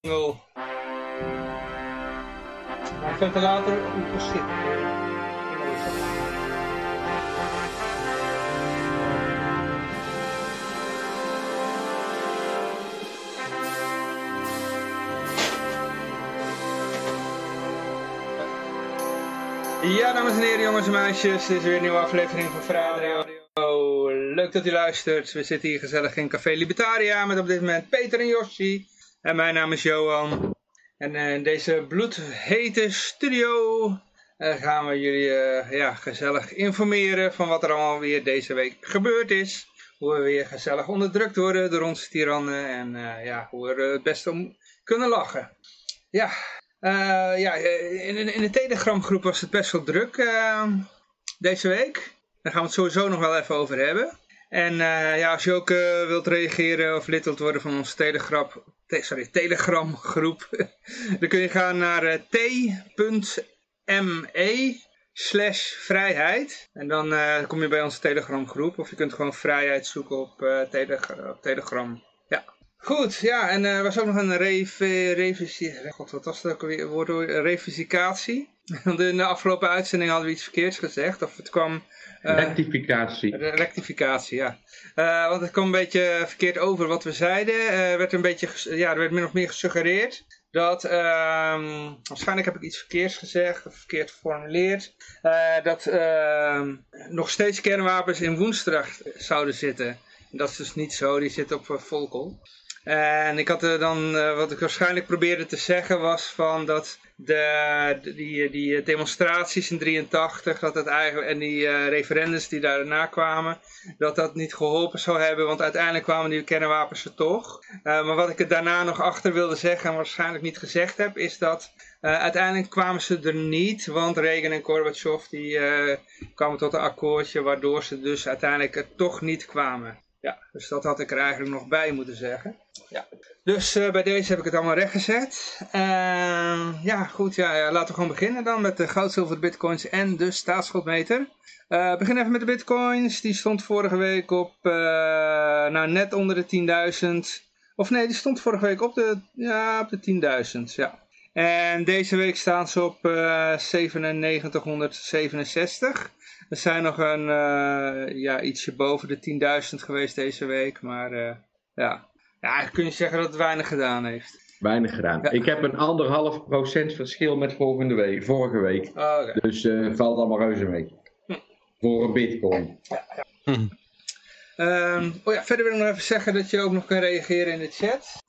jingle. Maar ik het later. Ja, dames en heren, jongens en meisjes, dit is weer een nieuwe aflevering van Radio. Leuk dat u luistert. We zitten hier gezellig in Café Libertaria met op dit moment Peter en Jossi. En mijn naam is Johan. En eh, in deze bloedhete studio uh, gaan we jullie uh, ja, gezellig informeren van wat er allemaal weer deze week gebeurd is. Hoe we weer gezellig onderdrukt worden door onze tirannen en ja, hoe we er het beste om kunnen lachen. Ja, ja, in, in de Telegram groep was het best wel druk deze week. Daar gaan we het sowieso nog wel even over hebben. En ja, als je ook wilt reageren of lid wilt worden van onze Telegram, te, sorry, Telegram groep, dan kun je gaan naar t.me slash vrijheid. En dan kom je bij onze Telegram groep. Of je kunt gewoon vrijheid zoeken op, tele op Telegram. Goed, ja, en er was ook nog een revisie... God, wat was dat ook weer? Revisicatie. In de afgelopen uitzending hadden we iets verkeerds gezegd. Of het kwam... Uh, rectificatie. Rectificatie, ja. Uh, want het kwam een beetje verkeerd over wat we zeiden. Uh, werd een beetje, ja, er werd min of meer gesuggereerd dat, um, waarschijnlijk heb ik iets verkeerds gezegd of verkeerd geformuleerd, dat ehm, nog steeds kernwapens in Woensdracht zouden zitten. Dat is dus niet zo, die zitten op Volkel. En ik had er dan, wat ik waarschijnlijk probeerde te zeggen was van dat de, die, die demonstraties in 83 dat het eigenlijk, en die uh, referendums die daarna kwamen, dat dat niet geholpen zou hebben, want uiteindelijk kwamen die kernwapens er toch. Uh, maar wat ik er daarna nog achter wilde zeggen en waarschijnlijk niet gezegd heb, is dat uiteindelijk kwamen ze er niet, want Reagan en Gorbachev die kwamen tot een akkoordje waardoor ze dus uiteindelijk er toch niet kwamen. Ja, dus dat had ik er eigenlijk nog bij moeten zeggen. Ja. Dus uh, bij deze heb ik het allemaal rechtgezet. Uh, ja, goed. Ja, ja, laten we gewoon beginnen dan met de goud, zilver, bitcoins en de staatsschuldmeter. Uh, begin even met de bitcoins. Die stond vorige week op, nou net onder de 10.000. Of nee, die stond vorige week op de, ja, op de 10.000. Ja. En deze week staan ze op 9767. Er zijn nog een, uh, ja, ietsje boven de 10.000 geweest deze week. Maar uh, ja. ja, eigenlijk kun je zeggen dat het weinig gedaan heeft. Weinig gedaan. Ja. Ik heb een anderhalf procent verschil met volgende week, vorige week. Oh, okay. Dus uh, valt allemaal reuze mee. Hm. Voor een bitcoin. Ja, ja. Hm. Um, oh ja, verder wil ik nog even zeggen dat je ook nog kan reageren in de chat.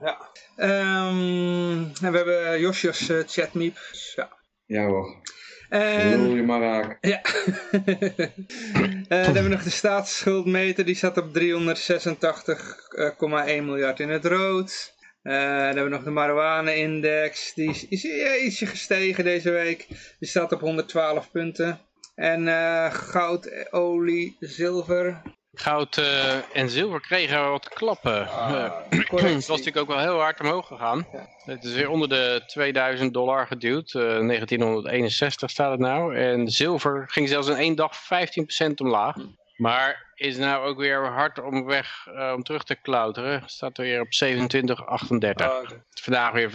ja. Um, en we hebben Josjes chatmeep. Dus, ja. Ja hoor. En, je maar raak. Ja. dan hebben we nog de staatsschuldmeter, die staat op 386,1 miljard in het rood. Uh, dan hebben we nog de marijuana-index, die is, is ietsje gestegen deze week. Die staat op 112 punten. En uh, goud, olie, zilver, Goud uh, en zilver kregen wat klappen. Ah, het was natuurlijk ook wel heel hard omhoog gegaan. Ja. Het is weer onder de 2000 dollar geduwd. Uh, 1961 staat het nou. En zilver ging zelfs in één dag 15% omlaag. Maar is nou ook weer hard om weg uh, om terug te klauteren. Staat er weer op 27,38. Oh, okay. Vandaag weer 5%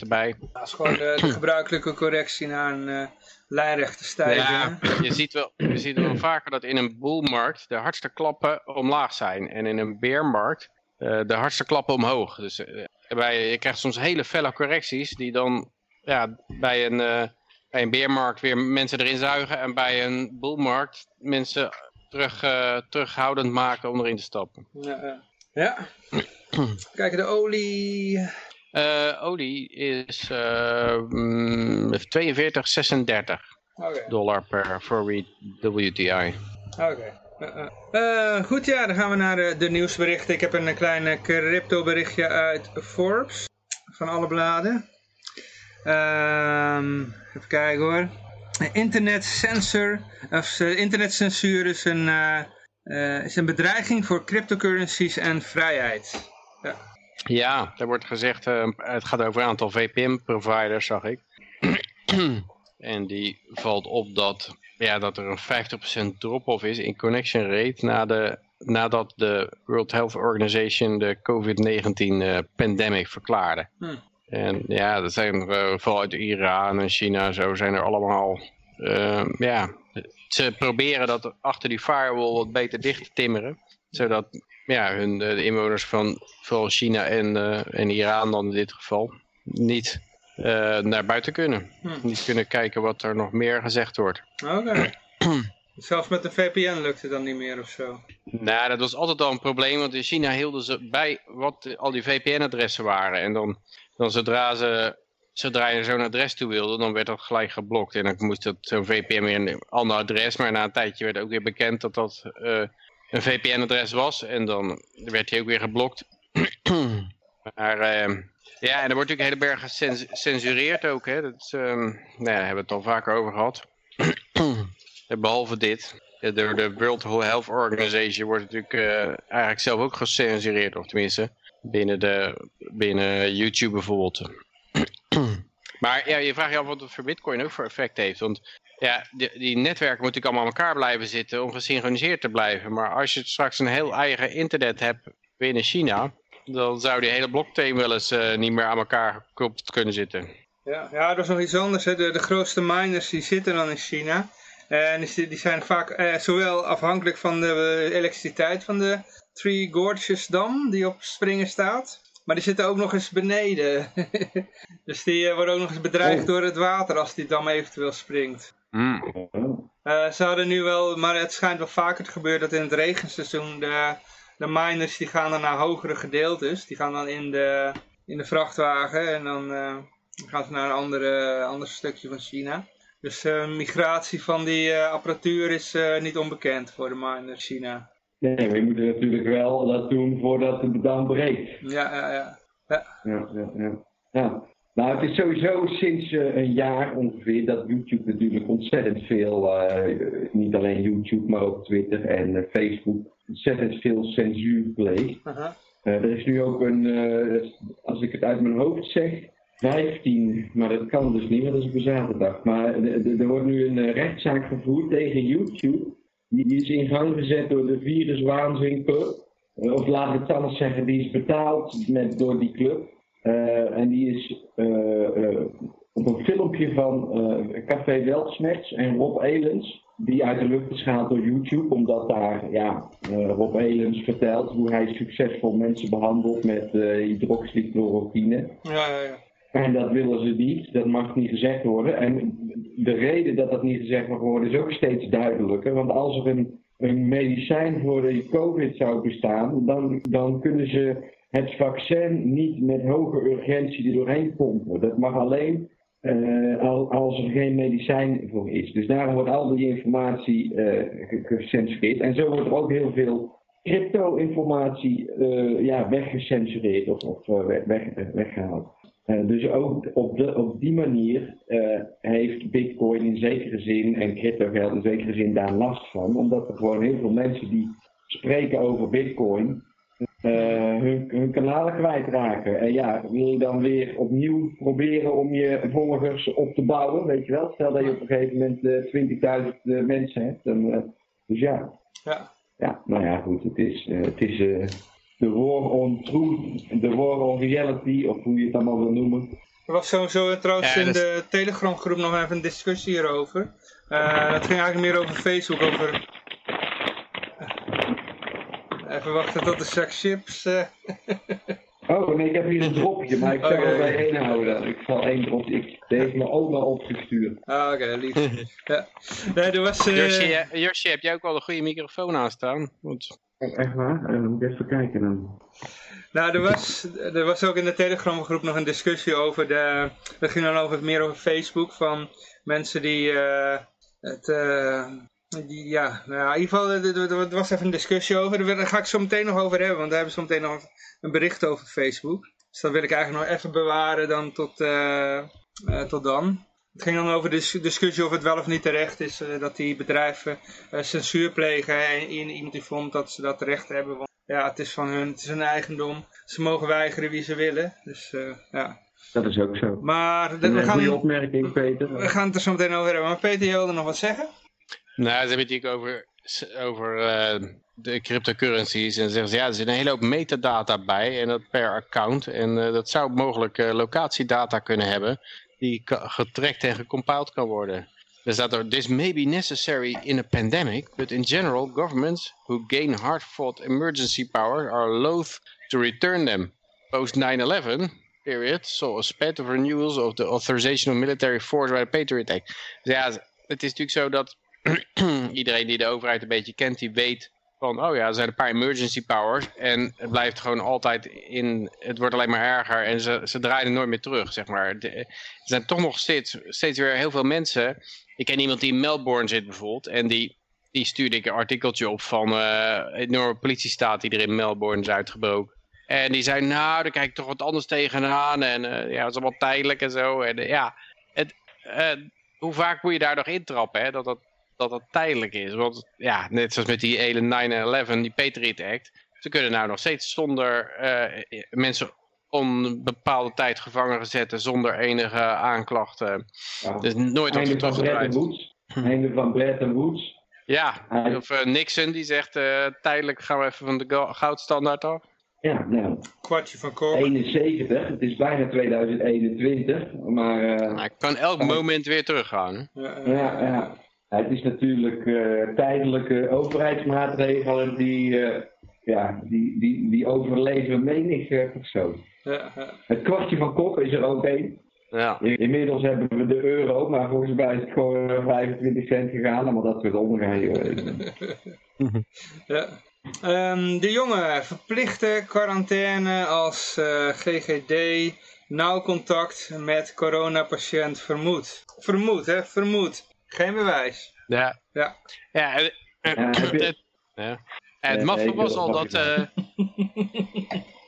erbij. Dat is gewoon de, de gebruikelijke correctie naar een uh, lijnrechte stijging. Ja, je ziet, wel, je ziet wel vaker dat in een boelmarkt de hardste klappen omlaag zijn. En in een beermarkt de hardste klappen omhoog. Dus bij, je krijgt soms hele felle correcties die dan ja, bij een... bij een beermarkt weer mensen erin zuigen en bij een boelmarkt mensen terug, uh, terughoudend maken om erin te stappen. Ja. ja. Kijk, de olie... Uh, olie is uh, 42, 36 okay. dollar per voor WTI. Oké. Okay. goed, ja, dan gaan we naar de, de nieuwsberichten. Ik heb een klein crypto berichtje uit Forbes. Van alle bladen. Um, even kijken hoor. Internetcensor, of uh, internetcensuur is een, uh, uh, is een bedreiging voor cryptocurrencies en vrijheid. Ja, ja er wordt gezegd, het gaat over een aantal VPN-providers, zag ik. en die valt op dat, ja, dat er een 50% drop-off is in connection rate na de nadat de World Health Organization de COVID-19 uh, pandemic verklaarde. Hm. En ja, dat zijn uh, vooral uit Iran en China zo zijn er allemaal, uh, ja, ze proberen dat achter die firewall wat beter dicht te timmeren. Zodat ja, hun, de inwoners van vooral China en, en Iran dan in dit geval niet naar buiten kunnen. Hm. Niet kunnen kijken wat er nog meer gezegd wordt. Oké. Zelfs met een VPN lukt het dan niet meer of zo? Nou, dat was altijd al een probleem, want in China hielden ze bij wat al die VPN-adressen waren. En dan, dan zodra, ze, zodra je zo'n adres toe wilde, dan werd dat gelijk geblokt. En dan moest dat zo'n VPN weer een ander adres, maar na een tijdje werd ook weer bekend dat dat uh, een VPN-adres was. En dan werd hij ook weer geblokt. maar uh, ja, en er wordt natuurlijk een hele berg gecensureerd ook. Hè. Dat, uh, nou daar hebben we het al vaker over gehad. Behalve dit. Door de World Health Organization wordt natuurlijk eigenlijk zelf ook gecensureerd. Of tenminste, binnen, de, binnen YouTube bijvoorbeeld. maar ja, je vraagt je af wat het voor Bitcoin ook voor effect heeft. Want ja, die, die netwerken moeten allemaal aan elkaar blijven zitten om gesynchroniseerd te blijven. Maar als je straks een heel eigen internet hebt binnen China, dan zou die hele blockchain wel eens uh, niet meer aan elkaar gekoppeld kunnen zitten. Ja, ja, dat is nog iets anders. Hè. De, grootste miners die zitten dan in China. En die zijn vaak eh, zowel afhankelijk van de elektriciteit van de Three Gorges Dam die op springen staat. Maar die zitten ook nog eens beneden. dus die uh, worden ook nog eens bedreigd oh. door het water als die dam eventueel springt. Mm. Uh, ze hadden nu wel, maar het schijnt wel vaker te gebeuren dat in het regenseizoen de, de miners die gaan dan naar hogere gedeeltes. Die gaan dan in de, in de vrachtwagen en dan uh, gaan ze naar een andere, ander stukje van China. Dus migratie van die apparatuur is niet onbekend voor de miner China. Nee, we moeten natuurlijk wel dat doen voordat het dam breekt. Ja, ja, ja. Ja, ja, ja. ja. ja. Nou, het is sowieso sinds een jaar ongeveer dat YouTube natuurlijk ontzettend veel, niet alleen YouTube, maar ook Twitter en Facebook, ontzettend veel censuur pleegt. -huh. er is nu ook een, als ik het uit mijn hoofd zeg, 15, maar dat kan dus niet, want dat is op een zaterdag. Maar er wordt nu een eh, rechtszaak gevoerd tegen YouTube. Die, is in gang gezet door de Viruswaanzin Club. Eh, of laat ik het anders zeggen, die is betaald met, door die club. Uh, en die is uh, op een filmpje van Café Weltsmerts en Rob Elens. Die uit de lucht is gehaald door YouTube, omdat daar ja, Rob Elens vertelt hoe hij succesvol mensen behandelt met hydroxychloroquine. Ja, ja, ja. En dat willen ze niet, dat mag niet gezegd worden. En de reden dat dat niet gezegd mag worden is ook steeds duidelijker. Want als er een, medicijn voor de COVID zou bestaan, dan, dan kunnen ze het vaccin niet met hoge urgentie er doorheen pompen. Dat mag alleen uh, als er geen medicijn voor is. Dus daarom wordt al die informatie uh, gecensureerd. En zo wordt er ook heel veel crypto-informatie uh, ja, weggecensureerd of, of weg, weggehaald. Uh, dus ook op, de, op die manier uh, heeft Bitcoin in zekere zin en crypto geld in zekere zin daar last van. Omdat er gewoon heel veel mensen die spreken over Bitcoin uh, hun, hun kanalen kwijtraken. En ja, wil je dan weer opnieuw proberen om je volgers op te bouwen, weet je wel? Stel dat je op een gegeven moment 20.000 mensen hebt. Dan, dus ja. ja. Ja, nou ja, goed. Het is, het is de war on truth, de war on reality, of hoe je het allemaal wil noemen. Er was sowieso trouwens ja, in de Telegram groep nog even een discussie hierover. Uh, dat ging eigenlijk meer over Facebook, over... Even wachten tot de zak chips... Uh... Oh, nee, ik heb hier een dropje, maar ik zal okay. er bij één houden. Ik zal één dropje. Ik heeft me oma opgestuurd. Ah, oké, okay, lief. ja. Nee, er was... Uh... Josje, heb jij ook wel een goede microfoon aanstaan? Want... Oh, echt waar? Dan moet ik even kijken dan. Nou, er was, er was ook in de Telegram groep nog een discussie over de... Dat ging dan over, meer over Facebook, van mensen die uh, het... Die, ja, nou, in ieder geval, er, was even een discussie over. Daar ga ik zo meteen nog over hebben, want daar hebben ze zo meteen nog een bericht over Facebook. Dus dat wil ik eigenlijk nog even bewaren dan tot, tot dan. Het ging dan over de discussie of het wel of niet terecht is uh, dat die bedrijven uh, censuur plegen en iemand die vond dat ze dat terecht hebben. Want ja, het is van hun, het is hun eigendom. Ze mogen weigeren wie ze willen. Dus uh, ja. Dat is ook zo. Maar we gaan, goede opmerking, Peter. We gaan het er zo meteen over hebben. Maar Peter, je wilde nog wat zeggen? Nou, ze hebben het natuurlijk over, over de cryptocurrencies. En zeggen ze, ja, er zit een hele hoop metadata bij. En dat per account. En dat zou mogelijk locatiedata kunnen hebben. Die getrekt en gecompiled kan worden. Er staat er, this may be necessary in a pandemic, but in general, governments who gain hard-fought emergency power are loath to return them. Post 9-11 period saw a spate of renewals of the authorization of military force by the Patriot Act. Dus ja, het is natuurlijk zo dat iedereen die de overheid een beetje kent, die weet van, oh ja, er zijn een paar emergency powers en het blijft gewoon altijd in, het wordt alleen maar erger en ze, ze draaien nooit meer terug, zeg maar. er zijn toch nog steeds, steeds weer heel veel mensen ik ken iemand die in Melbourne zit bijvoorbeeld. En die, die stuurde ik een artikeltje op van uh, enorme politiestaat die er in Melbourne is uitgebroken. En die zei, nou, daar kijk ik toch wat anders tegenaan. En uh, ja, het is allemaal tijdelijk en zo. En uh, ja, het, hoe vaak moet je daar nog intrappen, hè? Dat dat, dat dat tijdelijk is. Want ja, net zoals met die hele 9-11, die Patriot Act. Ze kunnen nou nog steeds zonder mensen om bepaalde tijd gevangen gezet zonder enige aanklachten. Ja. Dus nooit wat het teruggedraaid. Einde van Bretton Woods. Ja, of uh, Nixon die zegt uh, tijdelijk gaan we even van de goudstandaard af. Ja, nou. Kwartje van Kok. 71, het is bijna 2021, maar... Uh, Hij kan elk moment weer teruggaan. Ja, ja, ja. Het is natuurlijk tijdelijke overheidsmaatregelen die, ja, die, die, die overleven menig persoon. Het kwartje van Kok is er ook één. Ja. Inmiddels hebben we de euro, maar volgens mij is het gewoon 25 cent gegaan, maar dat we het omgaan. ja. Um, de jongen, verplichte quarantaine als uh, eh, GGD, nauw contact met coronapatiënt vermoed. Vermoed, hè? Vermoed. Geen bewijs. Ja. Ja. Ja, uh, uh, het, ja. het maffe was al dat...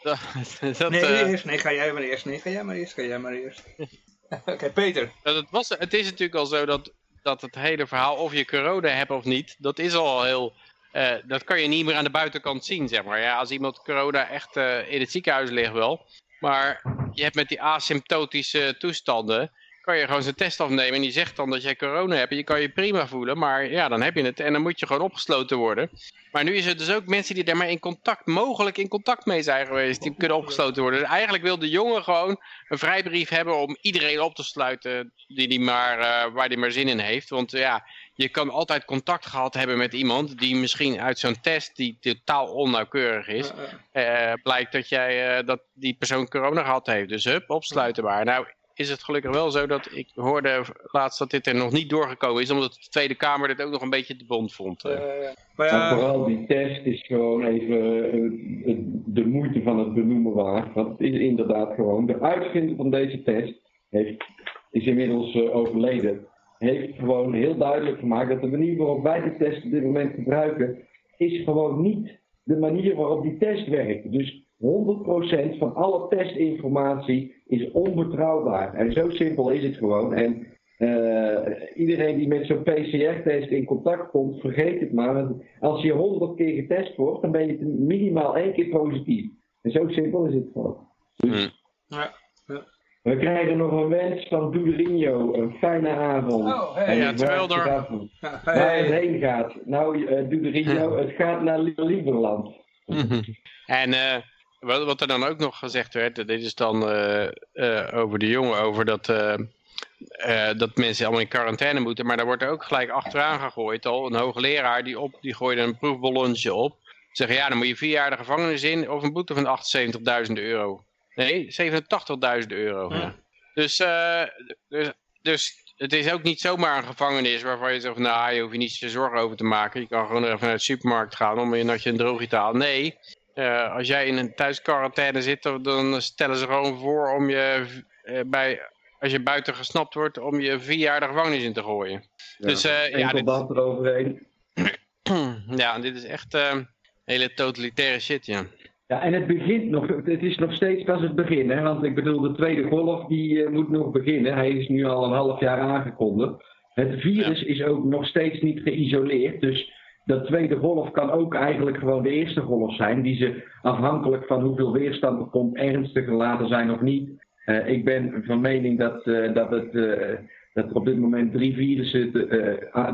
dat, nee, uh... eerst. Nee, ga jij maar eerst. Nee, ga jij maar eerst. Ga jij maar eerst. Oké, Peter. Het, was, het is natuurlijk al zo dat, dat het hele verhaal, of je corona hebt of niet, dat is al heel... Uh, dat kan je niet meer aan de buitenkant zien, zeg maar. Ja, als iemand corona echt uh, in het ziekenhuis ligt wel. Maar je hebt met die asymptotische toestanden, kan je gewoon zijn test afnemen en die zegt dan dat jij corona hebt. En je kan je prima voelen, maar ja, dan heb je het en dan moet je gewoon opgesloten worden. Maar nu is er dus ook mensen die daarmee in contact, mogelijk in contact mee zijn geweest, die kunnen opgesloten worden. Dus eigenlijk wil de jongen gewoon een vrijbrief hebben om iedereen op te sluiten die die maar, uh, waar die maar zin in heeft. Want ja, je kan altijd contact gehad hebben met iemand die misschien uit zo'n test die totaal onnauwkeurig is, uh, blijkt dat jij uh, dat die persoon corona gehad heeft. Dus hup, opsluiten maar. Nou, is het gelukkig wel zo dat ik hoorde laatst dat dit er nog niet doorgekomen is, omdat de Tweede Kamer dit ook nog een beetje te bond vond. Uh, maar ja, vooral die test is gewoon even uh, de moeite van het benoemen waard. Want het is inderdaad gewoon, de uitvinder van deze test heeft, is inmiddels uh, overleden. Heeft gewoon heel duidelijk gemaakt dat de manier waarop wij de test op dit moment gebruiken, is gewoon niet de manier waarop die test werkt. Dus 100% van alle testinformatie is onbetrouwbaar. En zo simpel is het gewoon. En uh, iedereen die met zo'n PCR-test in contact komt, vergeet het maar. Want als je 100 keer getest wordt, dan ben je minimaal één keer positief. En zo simpel is het gewoon. Dus, hmm. ja. We krijgen nog een wens van Douderinho. Een fijne avond. Oh, hey. ja, terwijl er... Ja, hey. Waar het heen gaat. Nou, uh, het gaat naar Lieberland. en... Uh wat, wat er dan ook nog gezegd werd, dit is dan uh, uh, over de jongen, over dat, uh, dat mensen allemaal in quarantaine moeten. Maar daar wordt er ook gelijk achteraan gegooid al. Een hoogleraar die, op, die gooide een proefballonnetje op. Zeggen ja, dan moet je vier jaar de gevangenis in of een boete van 78.000 euro. Nee, 87.000 euro. Ja. Dus, dus, dus het is ook niet zomaar een gevangenis waarvan je zegt, nou, je hoeft je niet zo zorgen over te maken. Je kan gewoon even naar de supermarkt gaan om je, je een droogje te halen. Nee, uh, als jij in een thuisquarantaine zit, dan stellen ze gewoon voor om je uh, bij, als je buiten gesnapt wordt, om je vier jaar de gevangenis in te gooien. Ja, dus uh, ja, dit... eroverheen. ja, dit is echt hele totalitaire shit, ja. Ja, en het begint nog, het is nog steeds pas het begin, hè? want ik bedoel, de tweede golf die moet nog beginnen. Hij is nu al een half jaar aangekondigd. Het virus is ook nog steeds niet geïsoleerd, dus dat tweede golf kan ook eigenlijk gewoon de eerste golf zijn, die ze afhankelijk van hoeveel weerstand er komt ernstiger laten zijn of niet. Uh, ik ben van mening dat, uh, dat, het, uh, dat er op dit moment drie virussen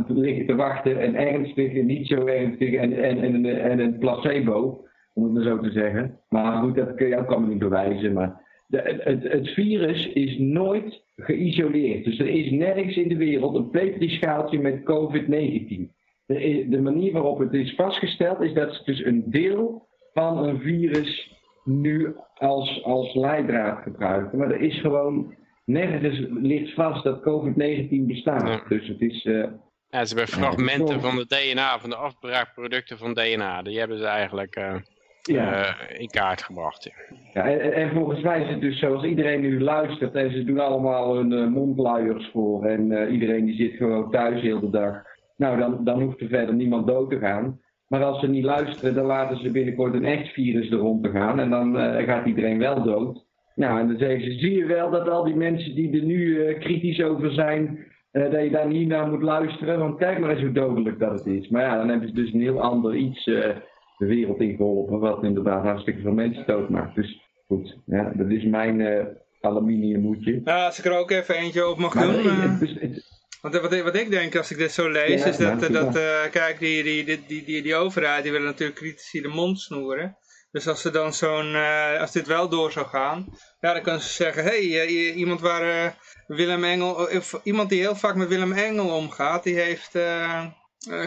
liggen te wachten. Een ernstige, niet zo ernstig en, en, en, en een placebo, om het maar zo te zeggen. Maar goed, dat kun je ook allemaal niet bewijzen. Maar de, het, het, virus is nooit geïsoleerd. Dus er is nergens in de wereld een petrischaaltje met COVID-19. De, de, manier waarop het is vastgesteld is dat ze dus een deel van een virus nu als, als leidraad gebruiken. Maar er is gewoon nergens ligt vast dat COVID-19 bestaat. Dus het is... Uh, ja, ze hebben fragmenten van de DNA, van de afbraakproducten van DNA. Die hebben ze eigenlijk uh, ja. uh, in kaart gebracht. Ja, en, en, volgens mij is het dus zo, als iedereen nu luistert en ze doen allemaal hun mondluiers voor en iedereen die zit gewoon thuis heel de dag. Nou, dan, dan hoeft er verder niemand dood te gaan. Maar als ze niet luisteren, dan laten ze binnenkort een echt virus er rond te gaan en dan gaat iedereen wel dood. Nou, en dan zeggen ze, zie je wel dat al die mensen die er nu uh, kritisch over zijn, uh, dat je daar niet naar moet luisteren, want kijk maar eens hoe dodelijk dat het is. Maar ja, dan hebben ze dus een heel ander iets de wereld in geholpen, wat inderdaad hartstikke veel mensen doodmaakt. Dus goed, ja, dat is mijn aluminiummoedje. Nou, als ik er ook even eentje op mag doen. Want wat, wat, ik denk als ik dit zo lees, is dat, dat kijk, die, die, die, die, die, die overheid, die willen natuurlijk critici de mond snoeren. Dus als, ze dan zo'n, uh, als dit wel door zou gaan, ja, dan kunnen ze zeggen, hé, hey, uh, iemand waar Willem Engel, iemand die heel vaak met Willem Engel omgaat, die heeft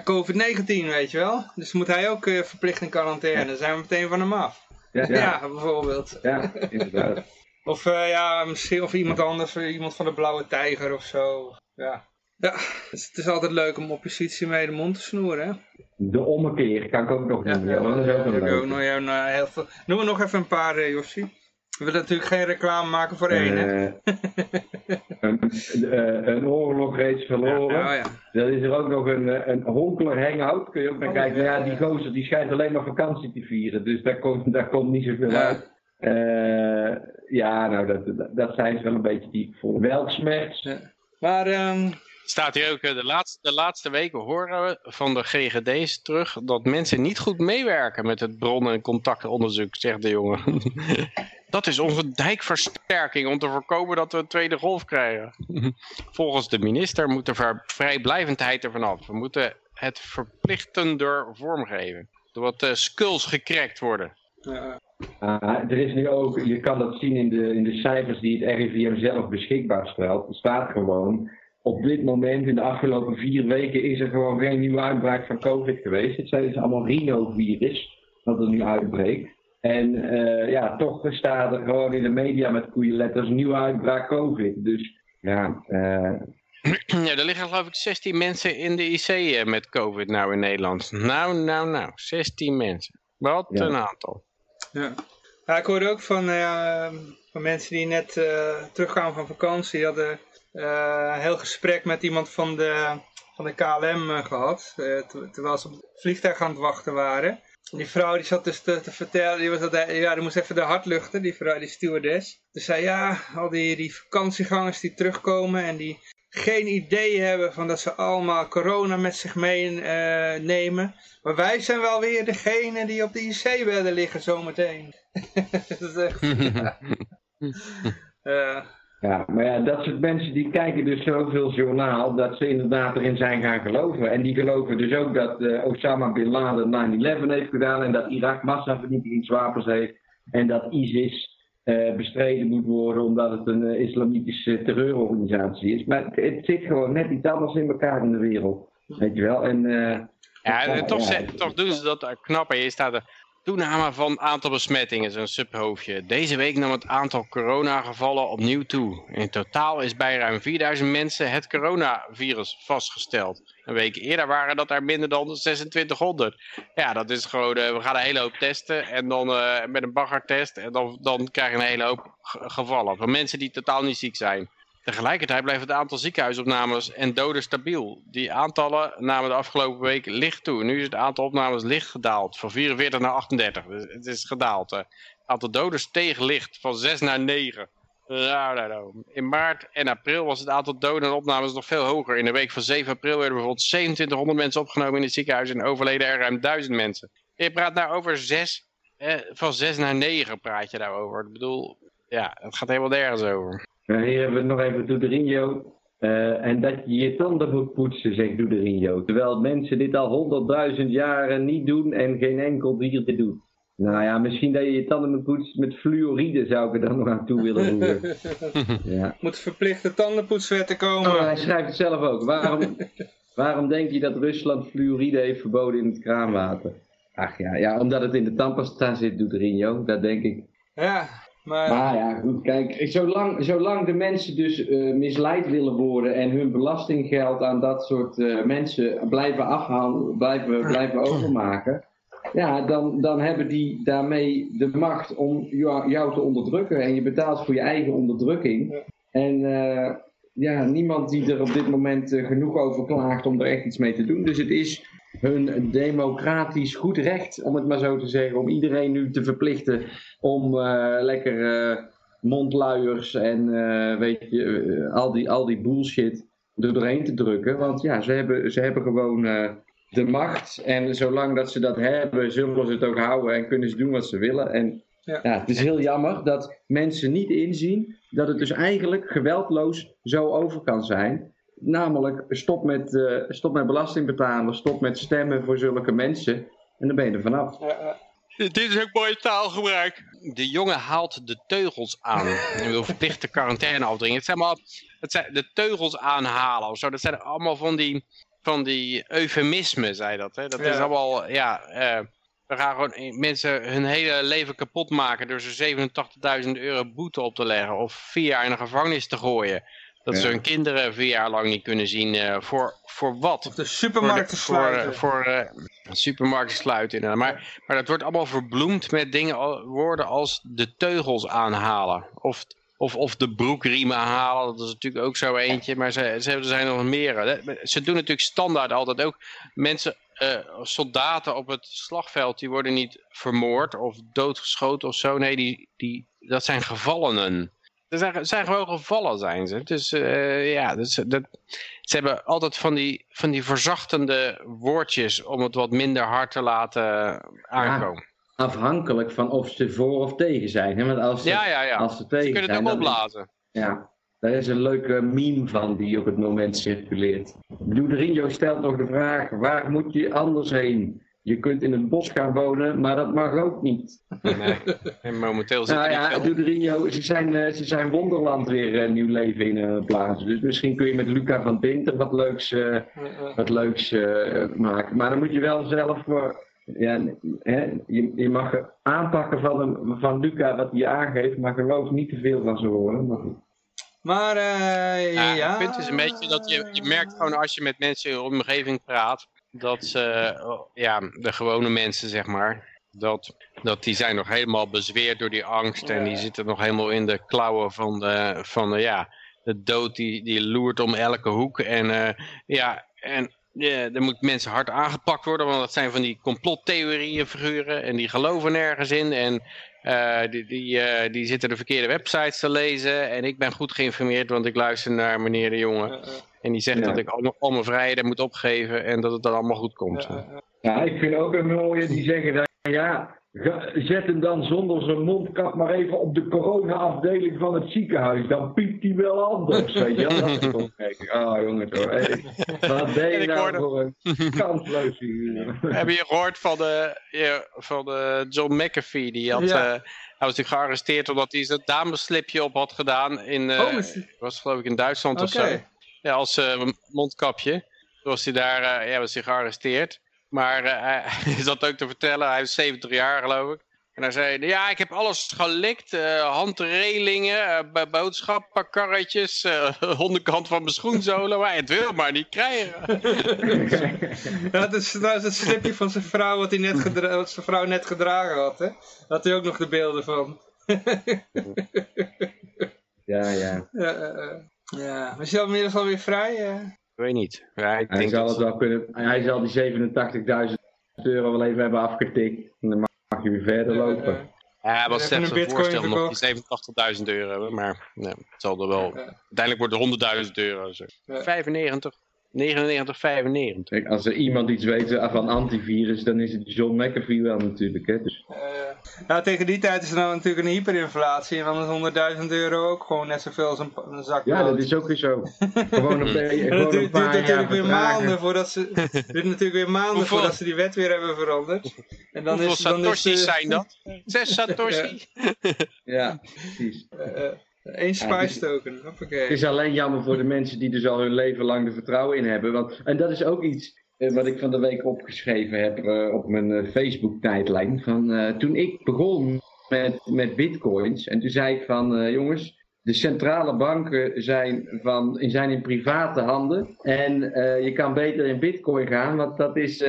COVID-19, weet je wel. Dus moet hij ook verplicht in quarantaine, dan zijn we meteen van hem af. Ja bijvoorbeeld. Ja, inderdaad. of ja, misschien of iemand anders, iemand van de Blauwe Tijger of zo. Ja. Ja, dus het is altijd leuk om oppositie mee de mond te snoeren, hè? De ommekeer kan ik ook nog noemen. Ja, dat is ook nog ja, nou, heel veel. Noem er nog even een paar, Jossi. We willen natuurlijk geen reclame maken voor één, hè? Uh, een, uh, een oorlog reeds verloren. Ja, oh, ja. Dan is er ook nog een, een honkler hangout. Kun je ook naar oh, kijken. Ja, die gozer die schijnt alleen maar vakantie te vieren. Dus daar komt, daar komt niet zoveel uit. ja, nou, dat, dat zijn ze wel een beetje diep voor. Welksmerts. Maar... Um, staat hier ook, eh, de laatste, de laatste weken horen we van de GGD's terug dat mensen niet goed meewerken met het bronnen- en contactonderzoek, zegt de jongen. Dat is onze dijkversterking om te voorkomen dat we een tweede golf krijgen. Volgens de minister moet de vrijblijvendheid ervan af. We moeten het verplichtender vormgeven. Er wat uh, skulls gekrekt worden. Ja. Uh, er is nu ook, je kan dat zien in de, in de cijfers die het RIVM zelf beschikbaar stelt. Er staat gewoon op dit moment, in de afgelopen vier weken, is er gewoon geen nieuwe uitbraak van COVID geweest. Het zijn dus allemaal rhinovirus dat er nu uitbreekt. En uh, ja, toch staat er gewoon in de media met koeienletters nieuwe uitbraak COVID. Dus ja, uh... Ja, er liggen geloof ik 16 mensen in de IC eh, met COVID nou in Nederland. Nou, nou, nou, 16 mensen. Wat een aantal. Ja. ja. ik hoorde ook van, uh, van mensen die net uh, terugkwamen van vakantie. Die hadden uh, een heel gesprek met iemand van de, van de KLM uh, eh, gehad. Uh, terwijl ze op het vliegtuig aan het wachten waren. Die vrouw die zat dus te, te vertellen, die, was dat, ja, die moest even de hart luchten, die, vrouw, die stewardess. Dus zei ja, al die, die vakantiegangers die terugkomen en die geen idee hebben van dat ze allemaal corona met zich meenemen. maar wij zijn wel weer degene die op de IC-bedden liggen zometeen. dat is echt... ja. Ja, maar ja, dat soort mensen die kijken dus zoveel journaal dat ze inderdaad erin zijn gaan geloven. En die geloven dus ook dat uh, Osama Bin Laden 9-11 heeft gedaan en dat Irak massavernietigingswapens heeft. En dat ISIS uh, bestreden moet worden omdat het een uh, islamitische terreurorganisatie is. Maar het, zit gewoon net iets anders in elkaar in de wereld. Weet je wel? En, ja, en toch, ja, toch doen ze dat knap. En je staat er Toename van aantal besmettingen, zo'n subhoofdje. Deze week nam het aantal coronagevallen opnieuw toe. In totaal is bij ruim 4000 mensen het coronavirus vastgesteld. Een week eerder waren dat er minder dan 2600. Ja, dat is gewoon, uh, we gaan een hele hoop testen en dan uh, met een baggertest en dan, dan krijg je een hele hoop gevallen. Van mensen die totaal niet ziek zijn. Tegelijkertijd blijft het aantal ziekenhuisopnames en doden stabiel. Die aantallen namen de afgelopen week licht toe. Nu is het aantal opnames licht gedaald, van 44 naar 38. Dus het is gedaald. Het aantal doden steeg licht, van 6 naar 9. Nou. In maart en april was het aantal doden en opnames nog veel hoger. In de week van 7 april werden bijvoorbeeld 2700 mensen opgenomen in het ziekenhuis en overleden er ruim 1000 mensen. Je praat nou over 6, eh, van 6 naar 9 praat je daarover. Ik bedoel, ja, het gaat helemaal nergens over. Nou, hier hebben we nog even Doederinho. Eh, en dat je je tanden moet poetsen, zegt Doederinho. Terwijl mensen dit al honderdduizend jaren niet doen en geen enkel dier dit doet. Nou ja, misschien dat je je tanden moet poetsen met fluoride zou ik er dan nog aan toe willen voegen. ja. Moet verplichte tandenpoetswetten komen. Oh, hij schrijft het zelf ook. Waarom, waarom denk je dat Rusland fluoride heeft verboden in het kraanwater? Ach ja, ja omdat het in de tandpasta zit, Doederinho. Dat denk ik. Ja, maar... maar ja, goed, kijk, zolang, zolang de mensen dus uh, misleid willen worden en hun belastinggeld aan dat soort uh, mensen blijven afhalen, blijven, blijven overmaken, ja, dan, dan hebben die daarmee de macht om jou, jou te onderdrukken en je betaalt voor je eigen onderdrukking. Ja. En uh, ja, niemand die er op dit moment genoeg over klaagt om er echt iets mee te doen. Dus het is hun democratisch goed recht, om het maar zo te zeggen, om iedereen nu te verplichten om uh, lekker uh, mondluiers en uh, weet je, al, die, al die bullshit er doorheen te drukken. Want ja, ze hebben, ze hebben gewoon de macht en zolang dat ze dat hebben, zullen ze het ook houden en kunnen ze doen wat ze willen. En ja. ja. het is heel jammer dat mensen niet inzien dat het dus eigenlijk geweldloos zo over kan zijn. Namelijk, stop met, uh, stop met belasting betalen, stop met stemmen voor zulke mensen. En dan ben je er vanaf. Dit is ook mooi taalgebruik. De jongen haalt de teugels aan. En wil verplichte quarantaine afdringen. Het zijn, maar, het zijn de teugels aanhalen of zo. Dat zijn allemaal van die, van die eufemismen, zei dat. Hè? Dat is allemaal, ja... Uh, we gaan gewoon mensen hun hele leven kapot maken door ze 87.000 euro boete op te leggen. Of vier jaar in de gevangenis te gooien. Dat ze hun kinderen vier jaar lang niet kunnen zien. Uh, voor, voor wat? Of de supermarkten sluiten. Voor, voor uh, supermarkten sluiten inderdaad. Maar, maar dat wordt allemaal verbloemd met dingen, woorden als de teugels aanhalen. Of, of, of de broekriemen halen. Dat is natuurlijk ook zo eentje. Maar ze, ze, er zijn nog meer. Ze doen natuurlijk standaard altijd ook. Mensen, uh, soldaten op het slagveld, die worden niet vermoord of doodgeschoten of zo. Nee, die, die, dat zijn gevallenen. Er zijn, zijn gewoon gevallen, zijn ze. Dus uh, ja, dus, dat, ze hebben altijd van die, van die verzachtende woordjes om het wat minder hard te laten aankomen. Ja, afhankelijk van of ze voor of tegen zijn. Hè? Want als ze, ja, ja, ja. Als ze tegen ze kunnen het ook opblazen. Ja, daar is een leuke meme van die op het moment circuleert. Ludorinho stelt nog de vraag, waar moet je anders heen? Je kunt in het bos gaan wonen, maar dat mag ook niet. Nee, en momenteel zit nou ja, Doederinho, ze zijn, uh, ze zijn Wonderland weer uh, nieuw leven in uh, blazen. Dus misschien kun je met Luca van Dinter wat leuks, wat leuks maken. Maar dan moet je wel zelf voor... Ja, hè, je, je mag aanpakken van, hem, van Luca wat hij aangeeft, maar geloof niet te veel van ze horen. Maar Maar ja, ja, Het punt is een beetje dat je, je merkt gewoon als je met mensen in je omgeving praat dat ze, oh, ja, de gewone mensen zeg maar, dat, dat die zijn nog helemaal bezweerd door die angst en die zitten nog helemaal in de klauwen van de, van de ja, de dood die, die loert om elke hoek en uh, ja, en ja, er moet mensen hard aangepakt worden, want dat zijn van die complottheorieën figuren en die geloven nergens in en uh, die, die, uh, die zitten de verkeerde websites te lezen en ik ben goed geïnformeerd, want ik luister naar meneer de jongen. En die zegt dat ik al, al, mijn vrijheden moet opgeven en dat het dan allemaal goed komt. Ja, ja ik vind ook een mooie die zeggen dat ja, zet hem dan zonder zijn mondkap maar even op de corona-afdeling van het ziekenhuis. Dan piept hij wel anders. Weet je Dat is toch. Ah. Hey, wat ben je nou voor een kansloos Heb je gehoord van, de, van de John McAfee? Die had, ja. uh, hij was natuurlijk gearresteerd omdat hij zijn dameslipje op had gedaan. In, uh, oh, was geloof ik in Duitsland okay. of zo. Ja, als uh, mondkapje. Toen was hij daar, uh, ja, was hij gearresteerd. Maar uh, hij zat ook te vertellen, hij is 70 jaar geloof ik. En hij zei, ja, ik heb alles gelikt. Uh, handrelingen, uh, boodschappenkarretjes, uh, onderkant van mijn schoenzolen. Maar het wil maar niet krijgen. ja, dat, is, dat is het slipje van zijn vrouw wat, hij net wat zijn vrouw net gedragen had. Hè? Had hij ook nog de beelden van. ja, ja. ja ja, maar is hij inmiddels alweer vrij? Ik weet niet. Ja, ik hij, denk zal dat... het wel kunnen, hij zal die 87.000 euro wel even hebben afgetikt. En dan mag je weer verder lopen. Ja, hij was zelfs een voorstel nog die 87.000 euro hebben, maar nee, het zal er wel... Uiteindelijk wordt het 100.000 euro. Zo. 95, 99, 95. Kijk, als er iemand iets weet van antivirus, dan is het John McAfee wel natuurlijk. Hè? Dus... Nou, tegen die tijd is er dan natuurlijk een hyperinflatie. En dan is 100.000 euro ook gewoon net zoveel als een, een zak Ja, dat is ook weer zo. Gewoon een, en gewoon het een duurt, paar duurt natuurlijk weer maanden voordat ze, duurt natuurlijk weer maanden Hoeveel- voordat ze die wet weer hebben veranderd. En dan Hoeveel is, dan is satoshis zijn dat? Zes satoshi? Ja, precies. eh, één spice token, hoppakee. Het is alleen jammer voor de mensen die dus al hun leven lang er vertrouwen in hebben. Want, en dat is ook iets eh, wat ik van de week opgeschreven heb eh, op mijn eh, Facebook-tijdlijn. Van, toen ik begon met, met bitcoins, en toen zei ik van jongens, de centrale banken zijn, van, zijn in private handen. En je kan beter in bitcoin gaan, want dat is,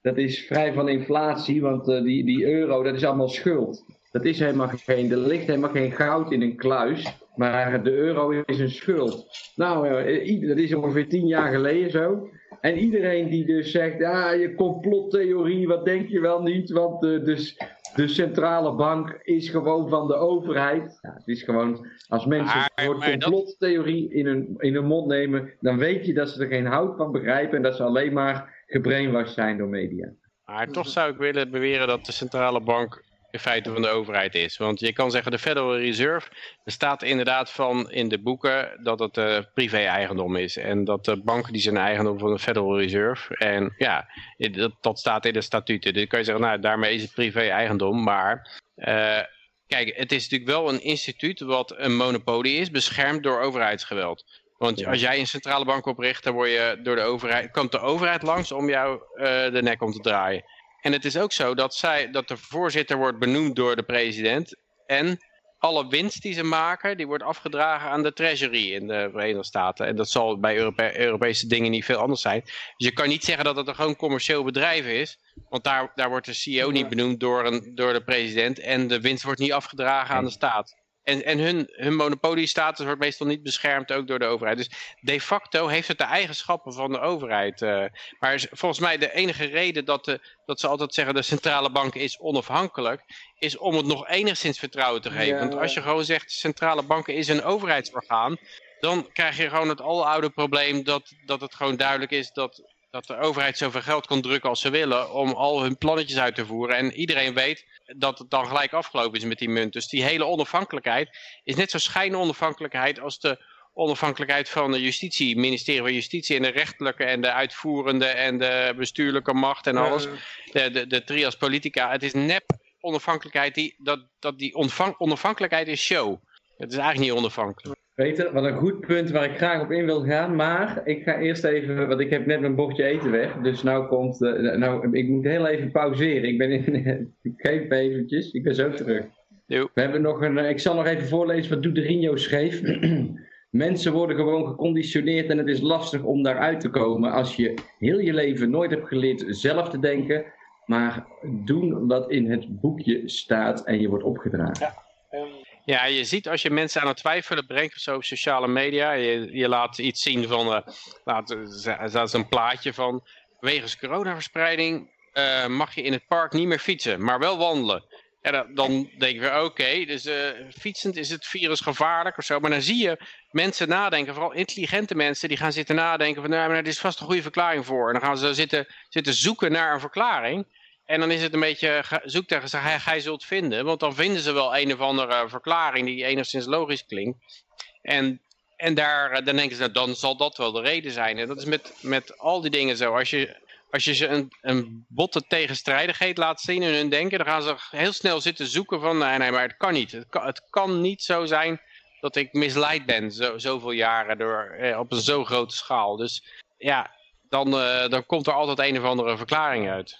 dat is vrij van inflatie. Want die, die euro, dat is allemaal schuld. Dat is helemaal geen, er ligt helemaal geen goud in een kluis. Maar de euro is een schuld. Nou, eh, dat is ongeveer tien jaar geleden zo. En iedereen die dus zegt, ja, je complottheorie, wat denk je wel niet? Want eh, dus de centrale bank is gewoon van de overheid. Ja, het is gewoon, als mensen Maar- het woord dat- complottheorie in hun, in hun mond nemen, dan weet je dat ze er geen hout van begrijpen en dat ze alleen maar gebrainwashed zijn door media. Maar toch zou ik willen beweren dat de centrale bank in feite van de overheid is. Want je kan zeggen de Federal Reserve, er staat inderdaad van in de boeken dat het eh, privé-eigendom is. En dat de banken die zijn eigendom van de Federal Reserve. En ja, dat, dat staat in de statuten. Dus kan je zeggen, nou daarmee is het privé-eigendom. Maar eh, kijk, het is natuurlijk wel een instituut wat een monopolie is, beschermd door overheidsgeweld. Want als jij een centrale bank opricht, dan word je door de overheid, komt de overheid langs om jou eh, de nek om te draaien. En het is ook zo dat, zij, dat de voorzitter wordt benoemd door de president. En alle winst die ze maken, die wordt afgedragen aan de treasury in de Verenigde Staten. En dat zal bij Europe- Europese dingen niet veel anders zijn. Dus je kan niet zeggen dat het een gewoon commercieel bedrijf is. Want daar, daar wordt de CEO niet benoemd door, een, door de president. En de winst wordt niet afgedragen aan de staat. En, en hun, hun monopoliestatus wordt meestal niet beschermd ook door de overheid. Dus de facto heeft het de eigenschappen van de overheid. eh. maar volgens mij de enige reden dat, de, dat ze altijd zeggen de centrale bank is onafhankelijk, is om het nog enigszins vertrouwen te geven. Ja, Want als je gewoon zegt de centrale banken is een overheidsorgaan, dan krijg je gewoon het aloude probleem dat, dat het gewoon duidelijk is dat, dat de overheid zoveel geld kan drukken als ze willen om al hun plannetjes uit te voeren. En iedereen weet dat het dan gelijk afgelopen is met die munt. Dus die hele onafhankelijkheid is net zo schijnonafhankelijkheid als de onafhankelijkheid van de justitie, ministerie van Justitie en de rechtelijke en de uitvoerende en de bestuurlijke macht en alles. De, de, de trias politica. Het is nep onafhankelijkheid. Die, dat, dat die onafhankelijkheid is show. Het is eigenlijk niet onafhankelijk. Peter, wat een goed punt waar ik graag op in wil gaan. Maar ik ga eerst even, want ik heb net mijn bordje eten weg. Dus nou komt, eh, nou, ik moet heel even pauzeren. Ik ben in, geef me eventjes, ik ben zo terug. We hebben nog een, eh, ik zal nog even voorlezen wat Douderinho schreef. Mensen worden gewoon geconditioneerd en het is lastig om daaruit te komen als je heel je leven nooit hebt geleerd zelf te denken. Maar doen wat in het boekje staat en je wordt opgedragen. Ja, je ziet als je mensen aan het twijfelen brengt zo op sociale media. Je, je laat iets zien van, eh laat, er staat een plaatje van, wegens coronaverspreiding eh, mag je in het park niet meer fietsen, maar wel wandelen. En dan- dan denk ik weer, oké, dus eh, fietsend is het virus gevaarlijk of zo. Maar dan zie je mensen nadenken, vooral intelligente mensen, die gaan zitten nadenken van, nou, maar er is vast een goede verklaring voor. En dan gaan ze zitten, zitten zoeken naar een verklaring. En dan is het een beetje, zoek tegen ze, gij, zult vinden. Want dan vinden ze wel een of andere verklaring die enigszins logisch klinkt. En, en daar, eh, dan denken ze, nou, dan zal dat wel de reden zijn. En dat is met, met al die dingen zo. Als je, als je ze een, een botte tegenstrijdigheid laat zien in hun denken, dan gaan ze heel snel zitten zoeken van, nee, nee, maar het kan niet. Het kan, het kan niet zo zijn dat ik misleid ben zo, zoveel jaren door, eh, op een zo grote schaal. Dus ja, dan, eh, dan komt er altijd een of andere verklaring uit.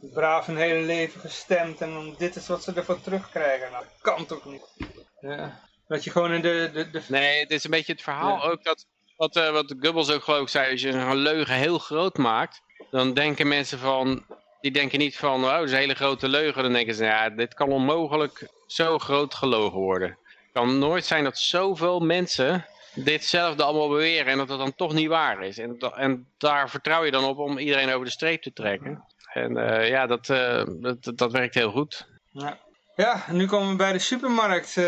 Braaf hun hele leven gestemd en dan dit is wat ze ervoor terugkrijgen. Nou, dat kan toch niet. Ja. Dat je gewoon in de... de, de... Nee, het is een beetje het verhaal Ja. ook dat, wat, eh wat Goebbels ook geloof ik zei, als je een leugen heel groot maakt, dan denken mensen van, die denken niet van, oh, dat is een hele grote leugen. Dan denken ze, ja, dit kan onmogelijk zo groot gelogen worden. Het kan nooit zijn dat zoveel mensen ditzelfde allemaal beweren en dat het dan toch niet waar is. En, en daar vertrouw je dan op om iedereen over de streep te trekken. En eh, ja, dat, eh, dat, dat werkt heel goed. Ja. ja, nu komen we bij de supermarkt eh,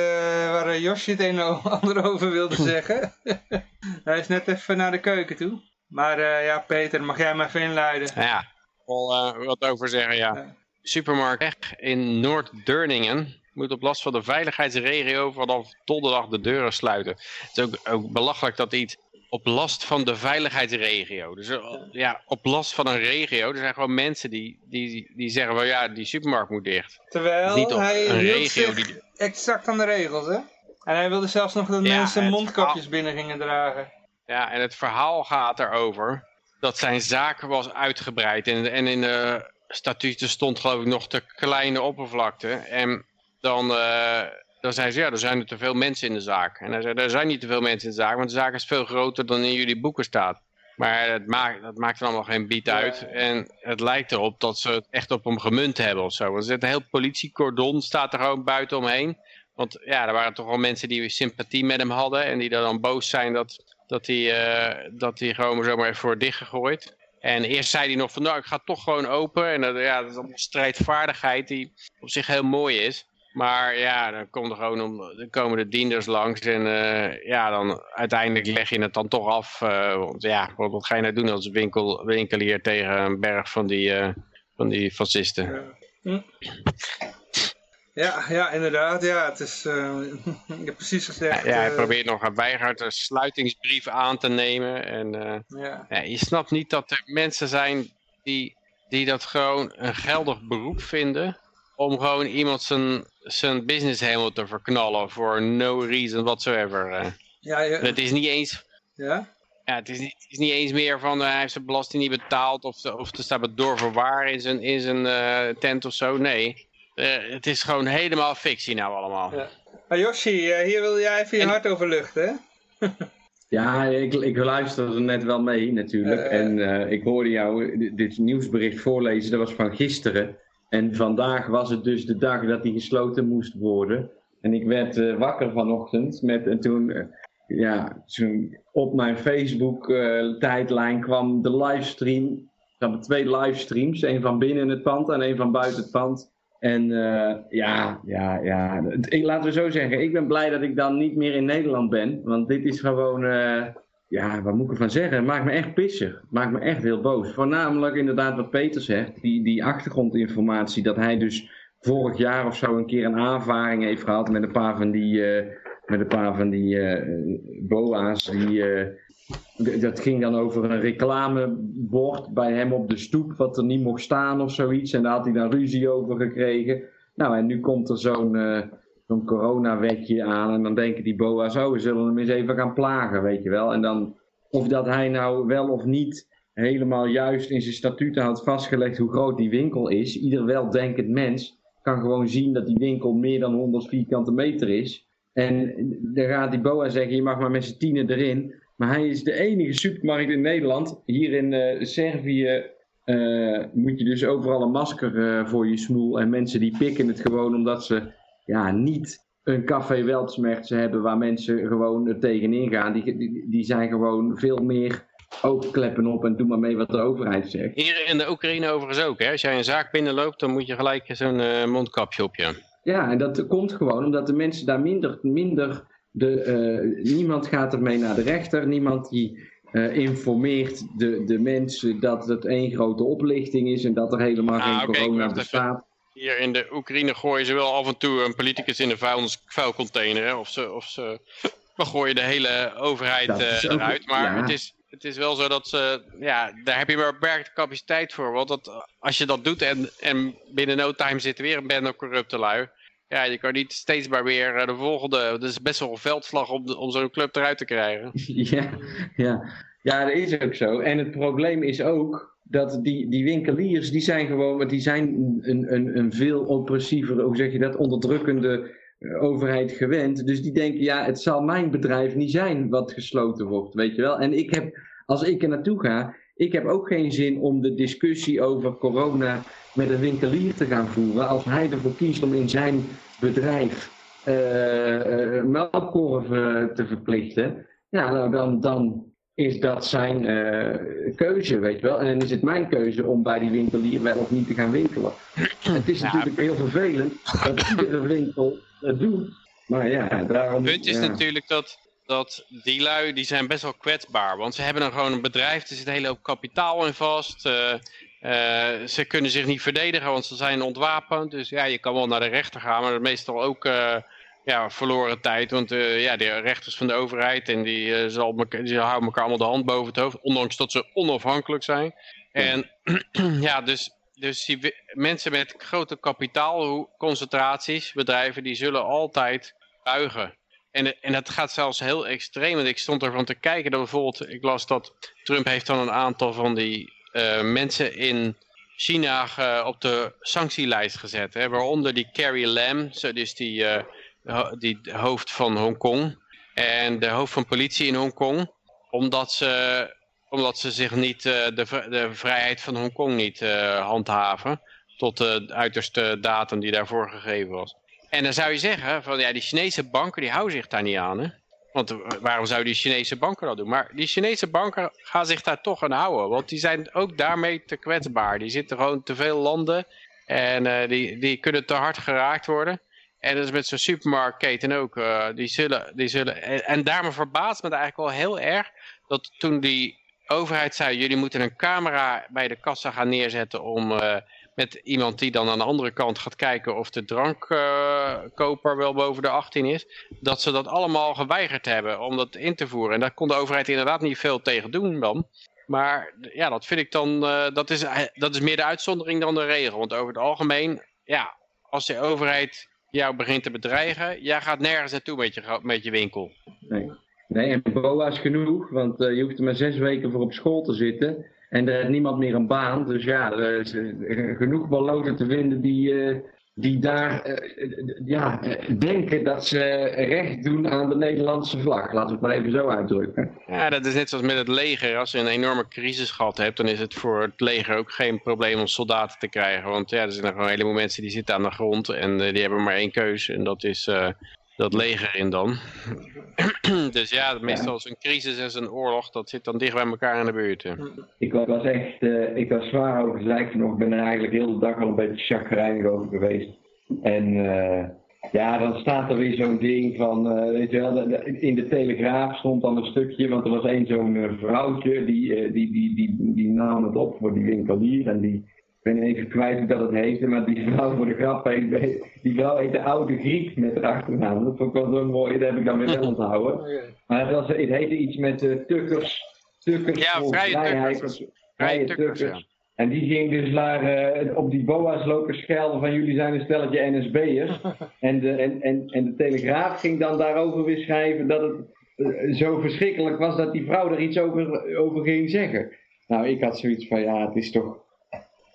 waar Josje het een en ander over wilde zeggen. Hij is net even naar de keuken toe. Maar ja, Peter, mag jij me even inleiden? Ja, wel eh, wat over zeggen, ja. supermarkt in Noord-Durningen moet op last van de veiligheidsregio vanaf donderdag de deuren sluiten. Het is ook, ook belachelijk dat iets op last van de veiligheidsregio. Dus eh, ja, op last van een regio. Er zijn gewoon mensen die, die, die zeggen van ja, die supermarkt moet dicht. Terwijl Niet hij een regio die... exact aan de regels, hè? En hij wilde zelfs nog dat mensen mondkapjes binnen gingen dragen. Ja, en het verhaal gaat erover dat zijn zaak was uitgebreid. En, en in de statuten stond geloof ik nog te kleine oppervlakte. En dan, uh, dan zei ze, ja, er zijn er te veel mensen in de zaak. En hij zei, er zijn niet te veel mensen in de zaak, want de zaak is veel groter dan in jullie boeken staat. Maar het maakt, dat maakt er allemaal geen bied uit. En het lijkt erop dat ze het echt op hem gemunt hebben of zo. Want er zit een heel politiecordon, staat er gewoon buiten omheen. Want ja, er waren toch wel mensen die sympathie met hem hadden. En die dan boos zijn dat, dat, hij, uh, dat hij gewoon zomaar even voor dichtgegooid. En eerst zei hij nog van, nou, ik ga toch gewoon open. En dat, ja, dat is een strijdvaardigheid die op zich heel mooi is. Maar ja, dan, komt er gewoon om, dan komen de dienders langs en uh, ja, dan uiteindelijk leg je het dan toch af. Uh, want ja, wat, ga je nou doen als winkel, winkelier tegen een berg van die, uh, van die fascisten? Ja. Ja, ja, inderdaad. Ja, het is, ik heb precies gezegd... Ja, hij probeert nog, een weigert een sluitingsbrief aan te nemen. En ja. ja. je snapt niet dat er mensen zijn die, die dat gewoon een geldig beroep vinden om gewoon iemand zijn, zijn business helemaal te verknallen voor no reason whatsoever. Eh. Ja, ja. Het is niet eens... Ja? Ja, het is niet, het is niet eens meer van uh, hij heeft zijn belasting niet betaald of, of er staat wat waar in zijn, in zijn uh, tent of zo. Nee, uh, het is gewoon helemaal fictie nou allemaal. Ja. Maar Yoshi, hier wil jij even je hart over luchten, hè? ja, ik, ik luisterde net wel mee natuurlijk. en ik hoorde jou dit nieuwsbericht voorlezen, dat was van gisteren. En vandaag was het dus de dag dat die gesloten moest worden. En ik werd uh, wakker vanochtend met, en toen, uh, ja, toen op mijn Facebook uh, tijdlijn kwam de livestream. Er hadden twee livestreams, een van binnen het pand en een van buiten het pand. En ja, ja, ja. Ik, laten we zo zeggen, ik ben blij dat ik dan niet meer in Nederland ben. Want dit is gewoon, ja, wat moet ik ervan zeggen? Het maakt me echt pissig. Het maakt me echt heel boos. Voornamelijk inderdaad wat Peter zegt, die, die achtergrondinformatie, dat hij dus vorig jaar of zo een keer een aanvaring heeft gehad met een paar van die, uh, met een paar van die uh, boa's. Die, uh, dat ging dan over een reclamebord bij hem op de stoep, wat er niet mocht staan of zoiets. En daar had hij dan ruzie over gekregen. Nou, en nu komt er zo'n zo'n coronawetje aan. En dan denken die boa's, oh, we zullen hem eens even gaan plagen, weet je wel. En dan, of dat hij nou wel of niet helemaal juist in zijn statuten had vastgelegd hoe groot die winkel is. Ieder weldenkend mens kan gewoon zien dat die winkel meer dan 100 vierkante meter is. En dan gaat die boa zeggen, je mag maar met z'n tienen erin. Maar hij is de enige supermarkt in Nederland. Hier in uh, Servië uh, moet je dus overal een masker uh, voor je smoel. En mensen die pikken het gewoon omdat ze ja, niet een café Weltsmerts hebben waar mensen gewoon tegenin gaan. Die, die, die zijn gewoon veel meer kleppen op en doe maar mee wat de overheid zegt. Hier in de Oekraïne overigens ook. Hè? Als jij een zaak binnenloopt, dan moet je gelijk zo'n uh, mondkapje op je. Ja, en dat komt gewoon omdat de mensen daar minder... minder de, uh, niemand gaat ermee naar de rechter. Niemand die uh, informeert de, de mensen dat het één grote oplichting is... en dat er helemaal ah, geen okay, corona bestaat. Hier in de Oekraïne gooien ze wel af en toe een politicus in de vuilnis, vuilcontainer. Of ze, of ze we gooien de hele overheid uh, eruit. Maar het, is, het is wel zo dat ze, ja, daar heb je maar beperkte capaciteit voor. Want dat, als je dat doet en, en binnen no time zit er weer een bende corrupte lui. Ja, je kan niet steeds maar weer eh, de volgende. Het is best wel een veldslag om, om zo'n club eruit te krijgen. Ja, ja. ja, dat is ook zo. En het probleem is ook dat die, die winkeliers, die zijn gewoon, die zijn een, een, een veel oppressiever, hoe zeg je dat, onderdrukkende eh, overheid gewend. Dus die denken, ja, het zal mijn bedrijf niet zijn wat gesloten wordt, weet je wel. En ik heb, als ik er naartoe ga, ik heb ook geen zin om de discussie over corona met een winkelier te gaan voeren. Als hij ervoor kiest om in zijn bedrijf uh, uh, melkkorven te verplichten, ja, nou, dan, dan, is dat zijn uh, keuze, weet je wel. En dan is het mijn keuze om bij die winkelier wel of niet te gaan winkelen. het is natuurlijk heel vervelend dat iedere winkel het doet. Maar ja, daarom... Het punt is ja. natuurlijk dat, dat die lui, die zijn best wel kwetsbaar. Want ze hebben dan gewoon een bedrijf, er zit een hele hoop kapitaal in vast. Uh, Uh, ze kunnen zich niet verdedigen, want ze zijn ontwapend. Dus ja, je kan wel naar de rechter gaan, maar meestal ook ja, verloren tijd. Want uh, ja, de rechters van de overheid en die, zal mekaar, die houden elkaar allemaal de hand boven het hoofd. Ondanks dat ze onafhankelijk zijn. En ja, dus, dus die mensen met grote kapitaalconcentraties, bedrijven, die zullen altijd buigen. En, en dat gaat zelfs heel extreem. Want ik stond ervan te kijken dat bijvoorbeeld, ik las dat Trump heeft dan een aantal van die uh, mensen in China uh, op de sanctielijst gezet. Hè, waaronder die Carrie Lam, dus die, uh, die hoofd van Hongkong. En de hoofd van politie in Hongkong. Omdat ze, omdat ze zich niet, de, de vrijheid van Hongkong niet handhaven. Tot de uiterste datum die daarvoor gegeven was. En dan zou je zeggen, van ja, die Chinese banken die houden zich daar niet aan. Hè? Want waarom zou die Chinese banken dat doen? Maar die Chinese banken gaan zich daar toch aan houden. Want die zijn ook daarmee te kwetsbaar. Die zitten gewoon te veel landen. En uh, die, die kunnen te hard geraakt worden. En dat is met zo'n supermarktketen ook. Uh, die zullen, die zullen, en, daarom verbaast me het eigenlijk wel heel erg... dat toen die overheid zei... jullie moeten een camera bij de kassa gaan neerzetten... om uh, met iemand die dan aan de andere kant gaat kijken of de drankkoper uh, wel boven de 18 is, dat ze dat allemaal geweigerd hebben om dat in te voeren. En daar kon de overheid inderdaad niet veel tegen doen dan. Maar ja, dat vind ik dan, dat, is, dat is meer de uitzondering dan de regel. Want over het algemeen, ja, als de overheid jou begint te bedreigen, jij gaat nergens naartoe met je, met je winkel. Nee. nee, en BOA genoeg, want uh, je hoeft er maar zes weken voor op school te zitten. En er heeft niemand meer een baan. Dus ja, er is eh, genoeg balloten te vinden die, uh, die daar uh, ja, denken dat ze recht doen aan de Nederlandse vlag. Laten we het maar even zo uitdrukken. Ja, dat is net zoals met het leger. Als je een enorme crisis gehad hebt, dan is het voor het leger ook geen probleem om soldaten te krijgen. Want ja, er zijn gewoon een heleboel mensen die zitten aan de grond en die hebben maar één keuze. En dat is dat leger in dan. dus ja, meestal is een crisis en een oorlog, dat zit dan dicht bij elkaar in de buurt. Ik was echt, uh, ik was zwaar over gelijk nog, ben er eigenlijk heel de dag al een beetje chagrijnig over geweest. En uh, ja, dan staat er weer zo'n ding van, uh, weet je wel, in de Telegraaf stond dan een stukje, want er was één zo'n vrouwtje, die, die, die, die, die nam het op voor die winkelier en die ik ben even kwijt hoe dat het heette, maar die vrouw voor de grap heet, die vrouw heet de oude Griek met haar achternaam. Dat vond ik wel zo mooi, dat heb ik dan weer wel onthouden. Oh, maar het, was, het heette iets met uh, tukkers, tukkers ja, vrije vrijheid, tukkers. Vrije tukkers, tukkers. En die ging dus naar, uh, op die boa's lopen schelden van jullie zijn een stelletje NSB'ers. en, de, en, en, en de Telegraaf ging dan daarover weer schrijven dat het uh, zo verschrikkelijk was dat die vrouw er iets over, over ging zeggen. Nou, ik had zoiets van, ja, het is toch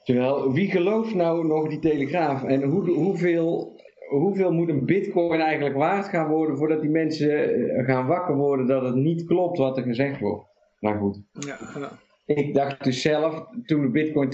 Terwijl, wie gelooft nou nog die telegraaf? En hoe, hoeveel, hoeveel moet een bitcoin eigenlijk waard gaan worden voordat die mensen eh, gaan wakker worden dat het niet klopt wat er gezegd wordt? Nou goed. Ja, ja. Ik dacht dus zelf, toen de bitcoin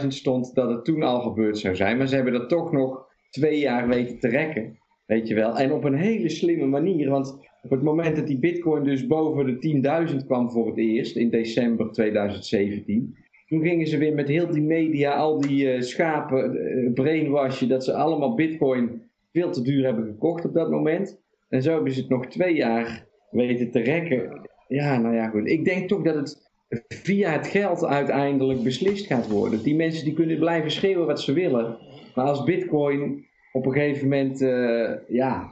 20.000 stond, dat het toen al gebeurd zou zijn. Maar ze hebben dat toch nog twee jaar weten te rekken. Weet je wel. En op een hele slimme manier. Want op het moment dat die bitcoin dus boven de 10.000 kwam voor het eerst, in december 2017 toen gingen ze weer met heel die media, al die uh, schapen, uh, brainwashen, dat ze allemaal bitcoin veel te duur hebben gekocht op dat moment. En zo hebben ze het nog twee jaar weten te rekken. Ja, nou ja, goed. Ik denk toch dat het via het geld uiteindelijk beslist gaat worden. Die mensen die kunnen blijven schreeuwen wat ze willen. Maar als bitcoin op een gegeven moment uh, ja,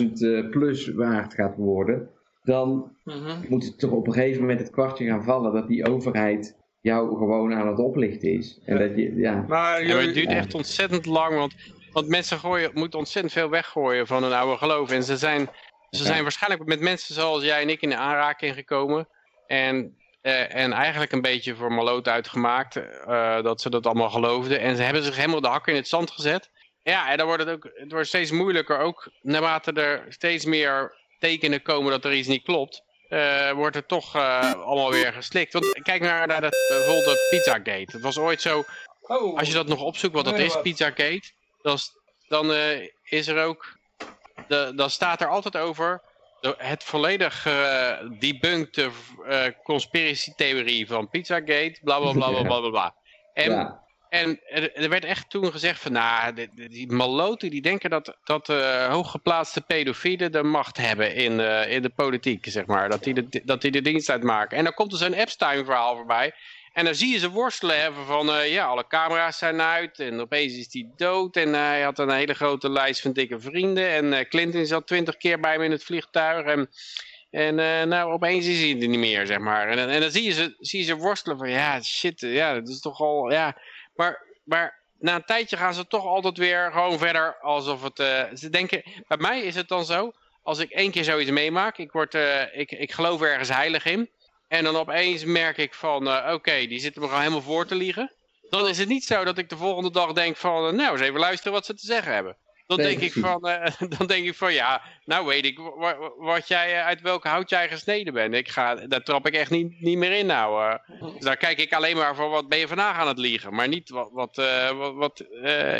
100.000 plus waard gaat worden, dan mhm. moet het toch op een gegeven moment het kwartje gaan vallen dat die overheid jou gewoon aan het oplichten is. En dat je, ja. Maar ja, het duurt echt ontzettend lang, want, want mensen gooien, moeten ontzettend veel weggooien van hun oude geloof. En ze zijn, ze zijn waarschijnlijk met mensen zoals jij en ik in de aanraking gekomen. En, eh, en eigenlijk een beetje voor maloot uitgemaakt uh, dat ze dat allemaal geloofden. En ze hebben zich helemaal de hakken in het zand gezet. Ja, en dan wordt het ook het wordt steeds moeilijker, ook naarmate er steeds meer tekenen komen dat er iets niet klopt uh, wordt het toch uh, allemaal weer geslikt. Want kijk naar, naar dat, bijvoorbeeld Pizzagate. Het was ooit zo, oh. als je dat nog opzoekt wat dat is, Pizzagate, dan, dan uh, is er ook, de, dan staat er altijd over het volledig debunkte conspiratietheorie van Pizzagate, bla bla bla bla bla bla. En ja. En er werd echt toen gezegd van, nou, die maloten die denken dat, dat uh, hooggeplaatste pedofielen de macht hebben in, uh, in de politiek, zeg maar. Dat die de, dat die de dienst uitmaken. En dan komt er zo'n Epstein verhaal voorbij. En dan zie je ze worstelen van, ja, alle camera's zijn uit en opeens is hij dood. En hij had een hele grote lijst van dikke vrienden. En Clinton zat twintig keer bij hem in het vliegtuig. En, en nou, opeens is hij er niet meer, zeg maar. En, en dan zie je, ze, zie je ze worstelen van, ja, shit, ja, dat is toch al, ja. Maar, maar na een tijdje gaan ze toch altijd weer gewoon verder alsof het... Uh, ze denken, bij mij is het dan zo, als ik één keer zoiets meemaak, ik, word, uh, ik, ik geloof ergens heilig in. En dan opeens merk ik van, uh, oké, die zitten me gewoon helemaal voor te liegen. Dan is het niet zo dat ik de volgende dag denk van, nou eens even luisteren wat ze te zeggen hebben. Dan, denk ik van, uh, dan denk ik van, ja, nou weet ik wat jij, eh, uit welke hout jij gesneden bent. Ik ga, daar trap ik echt niet, niet meer in nou. Uh. Dus daar kijk ik alleen maar van, wat ben je vandaag aan het liegen? Maar niet, wat, wat, uh, wat, wat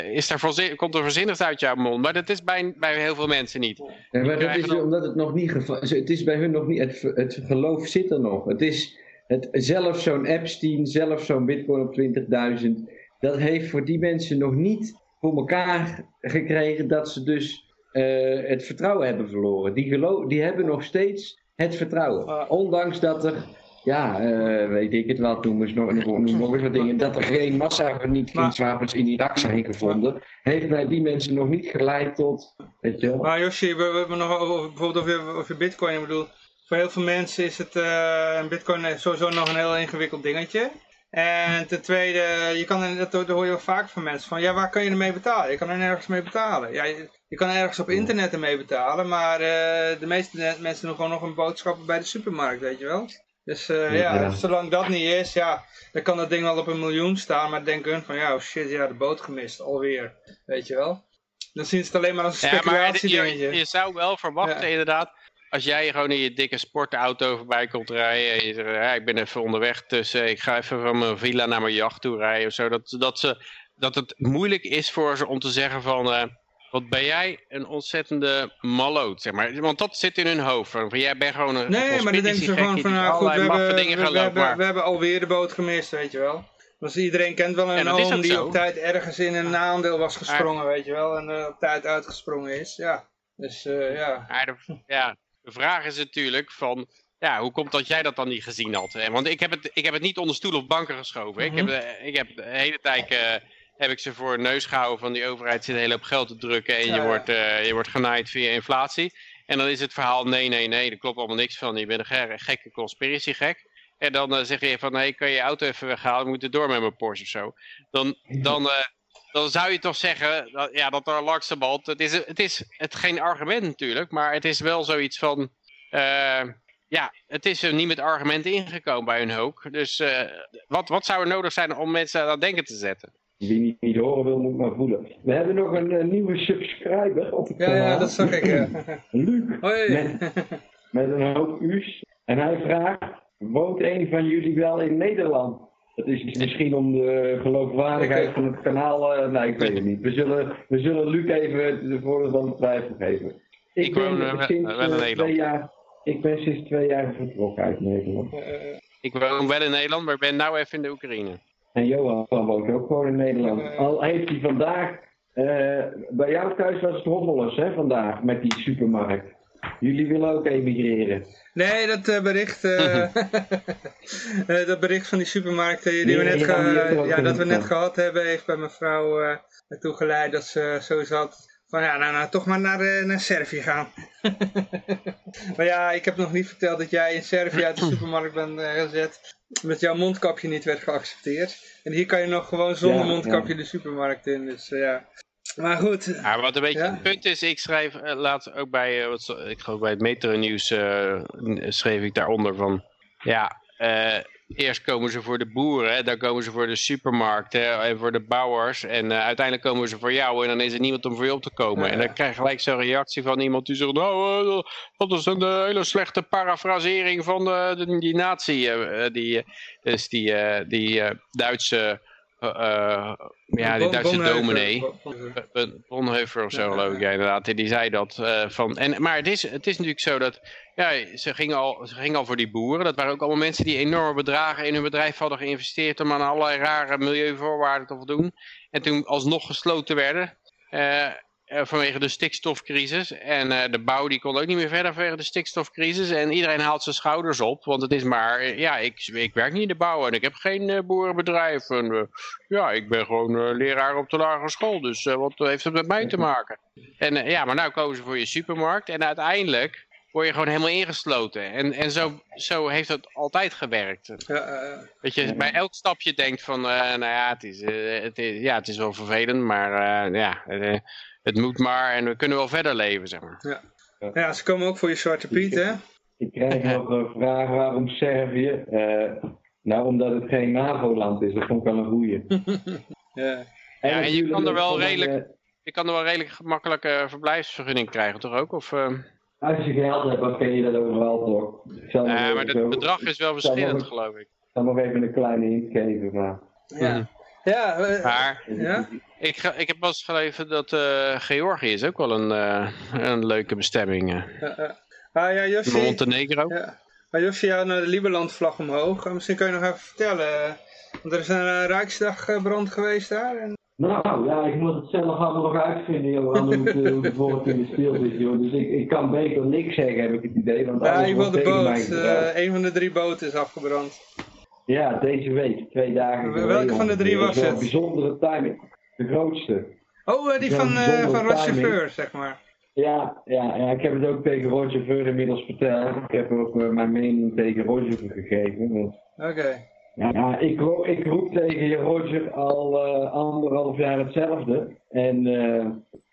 is daar voorzin, komt er verzinnigd uit jouw mond? Maar dat is bij, bij heel veel mensen niet. Ja, maar dat is nog... omdat het nog niet, het is bij hun nog niet, het, het geloof zit er nog. Het is, het, zelf zo'n Epstein, zelf zo'n bitcoin op 20.000, dat heeft voor die mensen nog niet voor elkaar gekregen dat ze dus uh, het vertrouwen hebben verloren. Die, geloof, die hebben nog steeds het vertrouwen. Ondanks dat er, ja, uh, weet ik het wat, noem eens nog, nog eens wat dingen, dat er geen massavernietigingswapens in Irak zijn gevonden, heeft bij die mensen nog niet geleid tot, weet je wel. Maar Yoshi, we, we hebben nog over, bijvoorbeeld over, over bitcoin, ik bedoel, voor heel veel mensen is het, uh, bitcoin sowieso nog een heel ingewikkeld dingetje. En ten tweede, je kan, dat, hoor je wel vaak van mensen, van ja, waar kan je ermee betalen? Je kan er nergens mee betalen. Ja, je, je kan ergens op internet ermee betalen, maar uh, de meeste mensen doen gewoon nog een boodschap bij de supermarkt, weet je wel. Dus uh, ja, ja, zolang dat niet is, ja, dan kan dat ding wel op een miljoen staan, maar denken hun van ja, oh shit, ja, de boot gemist, alweer, weet je wel. Dan zien ze het alleen maar als een speculatie ja, je, je, zou wel verwachten inderdaad als jij gewoon in je dikke sportauto voorbij komt rijden en je zegt, ja, ik ben even onderweg tussen, ik ga even van mijn villa naar mijn jacht toe rijden of zo, dat, dat, ze, dat het moeilijk is voor ze om te zeggen van, uh, wat ben jij een ontzettende maloot, zeg maar. Want dat zit in hun hoofd, van, jij bent gewoon een Nee, maar dan denken ze gewoon van, nou goed, we hebben, dingen we, we, hebben, we hebben alweer de boot gemist, weet je wel. Dus iedereen kent wel een oom die op tijd ergens in een aandeel was gesprongen, weet je wel. En uh, op tijd uitgesprongen is, ja. Dus uh, ja. Ja, de vraag is natuurlijk van, ja, hoe komt dat jij dat dan niet gezien had? Want ik heb het, ik heb het niet onder stoel of banken geschoven. ik, heb, mhm. ik heb de hele tijd... Uh, heb ik ze voor neus gehouden van die overheid zit een hele hoop geld te drukken en je, wordt, uh, je wordt genaaid via inflatie. En dan is het verhaal nee, nee, nee, er klopt allemaal niks van. Je bent een gekke conspiratiegek. En dan uh, zeg je van, nee, kan je je auto even weghalen, we moeten door met mijn Porsche of zo. Dan, dan, uh, dan zou je toch zeggen dat, ja, dat er langzamerhand... Het is, het is het geen argument natuurlijk, maar het is wel zoiets van... Uh, ja, het is er niet met argumenten ingekomen bij hun ook. Dus uh, wat, wat zou er nodig zijn om mensen aan het denken te zetten? Wie niet, niet horen wil, moet maar voelen. We hebben nog een, een nieuwe subscriber op het ja, kanaal. Ja, dat zag ik. Ja. Luc. Hoi. Met, met een hoop u's. En hij vraagt, woont een van jullie wel in Nederland? Het is misschien om de geloofwaardigheid van het kanaal. Uh, nee, ik weet het niet. We zullen, we zullen Luc even de voordeel van de twijfel geven. Ik, ik ben uh, sinds uh, twee jaar. Ik ben sinds twee jaar vertrokken uit Nederland. ik woon wel in Nederland, maar ik ben nu even in de Oekraïne. En Johan woont ook gewoon in Nederland. Al heeft hij vandaag. bij jou thuis was het hommelers, hè, vandaag, met die supermarkt. Jullie willen ook emigreren. Nee, dat uh, bericht, uh, dat bericht van die supermarkten die, nee, we, net ge ja, dat we net gehad hebben, heeft bij mevrouw uh, ertoe geleid dat ze zo zat van ja, nou, nou toch maar naar, naar Servië gaan. maar ja, ik heb nog niet verteld dat jij in Servië uit de supermarkt bent gezet, met jouw mondkapje niet werd geaccepteerd. En hier kan je nog gewoon zonder ja, mondkapje ja. de supermarkt in, dus ja. Maar goed. Ja, wat een beetje ja? het punt is, ik schrijf uh, laat ook bij, uh, wat, ik geloof bij het Metro Nieuws uh, schreef ik daaronder van, ja, eerst komen ze voor de boeren, dan komen ze voor de supermarkten en voor de bouwers en uiteindelijk komen ze voor jou en dan is er niemand om voor je op te komen. Ja, en dan krijg je gelijk zo'n reactie van iemand die zegt, nou, dat is een hele slechte parafrasering van de, die nazi, die, dus die, die Duitse uh, ja, die Duitse dominee, Bonhoeffer of zo geloof ik, ja, inderdaad, die zei dat. Uh, van, en, maar het is, het is natuurlijk zo dat, ja, ze gingen, al, ze gingen al voor die boeren. Dat waren ook allemaal mensen die enorme bedragen in hun bedrijf hadden geïnvesteerd om aan allerlei rare milieuvoorwaarden te voldoen. En toen alsnog gesloten werden. Uh, eh, vanwege de stikstofcrisis. En uh, de bouw die kon ook niet meer verder vanwege de stikstofcrisis. En iedereen haalt zijn schouders op. Want het is maar, ja, ik, ik werk niet in de bouw en ik heb geen boerenbedrijf. En, ja, ik ben gewoon leraar op de lagere school. Dus wat heeft het met mij te maken? En ja, maar nou komen ze voor je supermarkt. En uiteindelijk word je gewoon helemaal ingesloten. En, en zo, zo heeft het altijd gewerkt. Ja, uh, dat je bij elk stapje denkt van, uh, nou ja het, is, uh, het is, ja, het is wel vervelend, maar ja, het moet maar en we kunnen wel verder leven, zeg maar. Ja, ja ze komen ook voor je zwarte piet, hè? Ik krijg nog een vraag waarom Servië. nou, omdat het geen NAVO-land is, dat vond ik wel een goeie. ja. En, ja, en je kan er wel redelijk... Je kan er wel redelijk gemakkelijke verblijfsvergunning krijgen, toch ook? Of, als je geld hebt, dan kun je dat overal toch. Ja, maar het bedrag is wel verschillend, geloof ik. Ik zal nog even een kleine hint geven, maar... Ja. Ja, uh, maar ja? Ik, ga, ik heb wel eens gelezen dat uh, Georgië is ook wel een, uh, een leuke bestemming. Ja, ah, ja, Josje, Montenegro. Ja. Maar Josje, ja, naar de Liberland vlag omhoog. Misschien kun je nog even vertellen. Want er is een Rijksdagbrand geweest daar. En... Nou ja, ik moet het zelf allemaal nog uitvinden, joh, hoe het, hoe het woord in de stil is, joh. Dus ik, ik kan beter niks zeggen, heb ik het idee. Want ja, ik wil de boot. Uh, een van de drie boten is afgebrand. Ja, deze week, twee dagen Welke van de drie was het? Een bijzondere timing. De grootste. Oh, uh, die van, uh, van Roger zeg maar. Ja, ja, ja, ik heb het ook tegen Roger Ver inmiddels verteld. Ik heb ook mijn mening tegen Roger gegeven. Oké. Ja, ik, roep, ik roep tegen je Roger al uh, anderhalf jaar hetzelfde. En uh,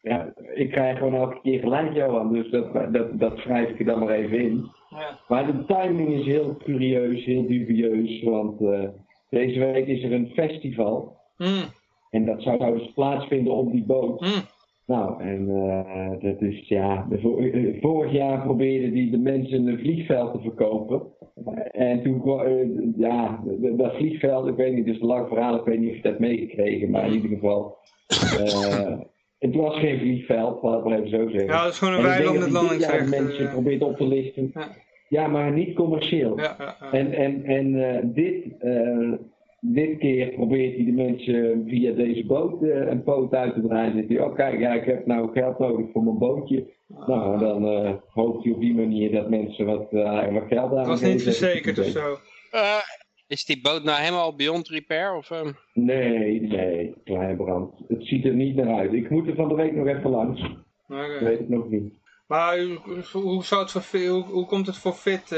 ja, ik krijg gewoon elke keer gelijk Johan, dus dat, dat, dat schrijf ik er dan maar even in. Ja. Maar de timing is heel curieus, heel dubieus, want uh, deze week is er een festival. Mm. En dat zou dus plaatsvinden op die boot. Mm. Nou, en uh, dat is ja. vorig jaar probeerden die de mensen een vliegveld te verkopen. En toen, uh, ja, dat vliegveld, ik weet niet, het is een lang verhaal, ik weet niet of je dat meegekregen, maar in ieder geval. Het was geen vliegveld, laat ik maar even zo zeggen. Ja, het is gewoon een weiland met landingsrechten. Ja, mensen probeert op te lichten. Ja. ja maar niet commercieel. Ja, en en, en dit dit keer probeert hij de mensen via deze boot uh, een poot uit te draaien. Zegt hij, oh kijk, ja, ik heb nou geld nodig voor mijn bootje. Nou, dan uh, hoopt hij op die manier dat mensen wat, uh, wat geld aan Het was niet verzekerd of zo. Is die boot nou helemaal beyond repair? Of, Nee, nee, klein brand. Het ziet er niet naar uit. Ik moet er van de week nog even langs. Okay. Ik weet het nog niet. Maar hoe, hoe, zou het voor, hoe, hoe komt het voor fit,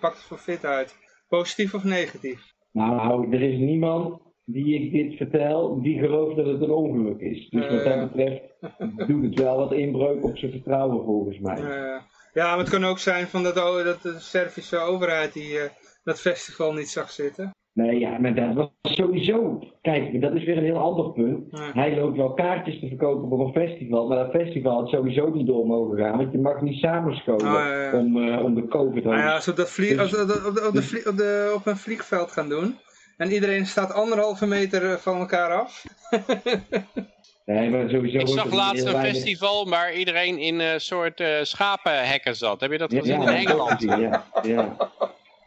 pakt het voor fit uit? Positief of negatief? Nou, er is niemand die ik dit vertel, die gelooft dat het een ongeluk is. Dus wat dat betreft doet het wel wat inbreuk op zijn vertrouwen volgens mij. ja, maar het kan ook zijn van dat, dat de Servische overheid die uh, dat festival niet zag zitten. Nee, ja, maar dat was sowieso... Kijk, dat is weer een heel ander punt. Hij loopt wel kaartjes te verkopen voor een festival, maar dat festival had sowieso niet door mogen gaan, want je mag niet samenskomen oh, om, uh, om de COVID... Nou ja, als we dat vlieg, als we dat op, de, op, de, op, de, op een vliegveld gaan doen, en iedereen staat anderhalve meter eh, van elkaar af... Nee, maar sowieso ik zag laatst een festival waar iedereen in een soort uh, schapenhekken zat. Heb je dat gezien in Engeland? Ja, ja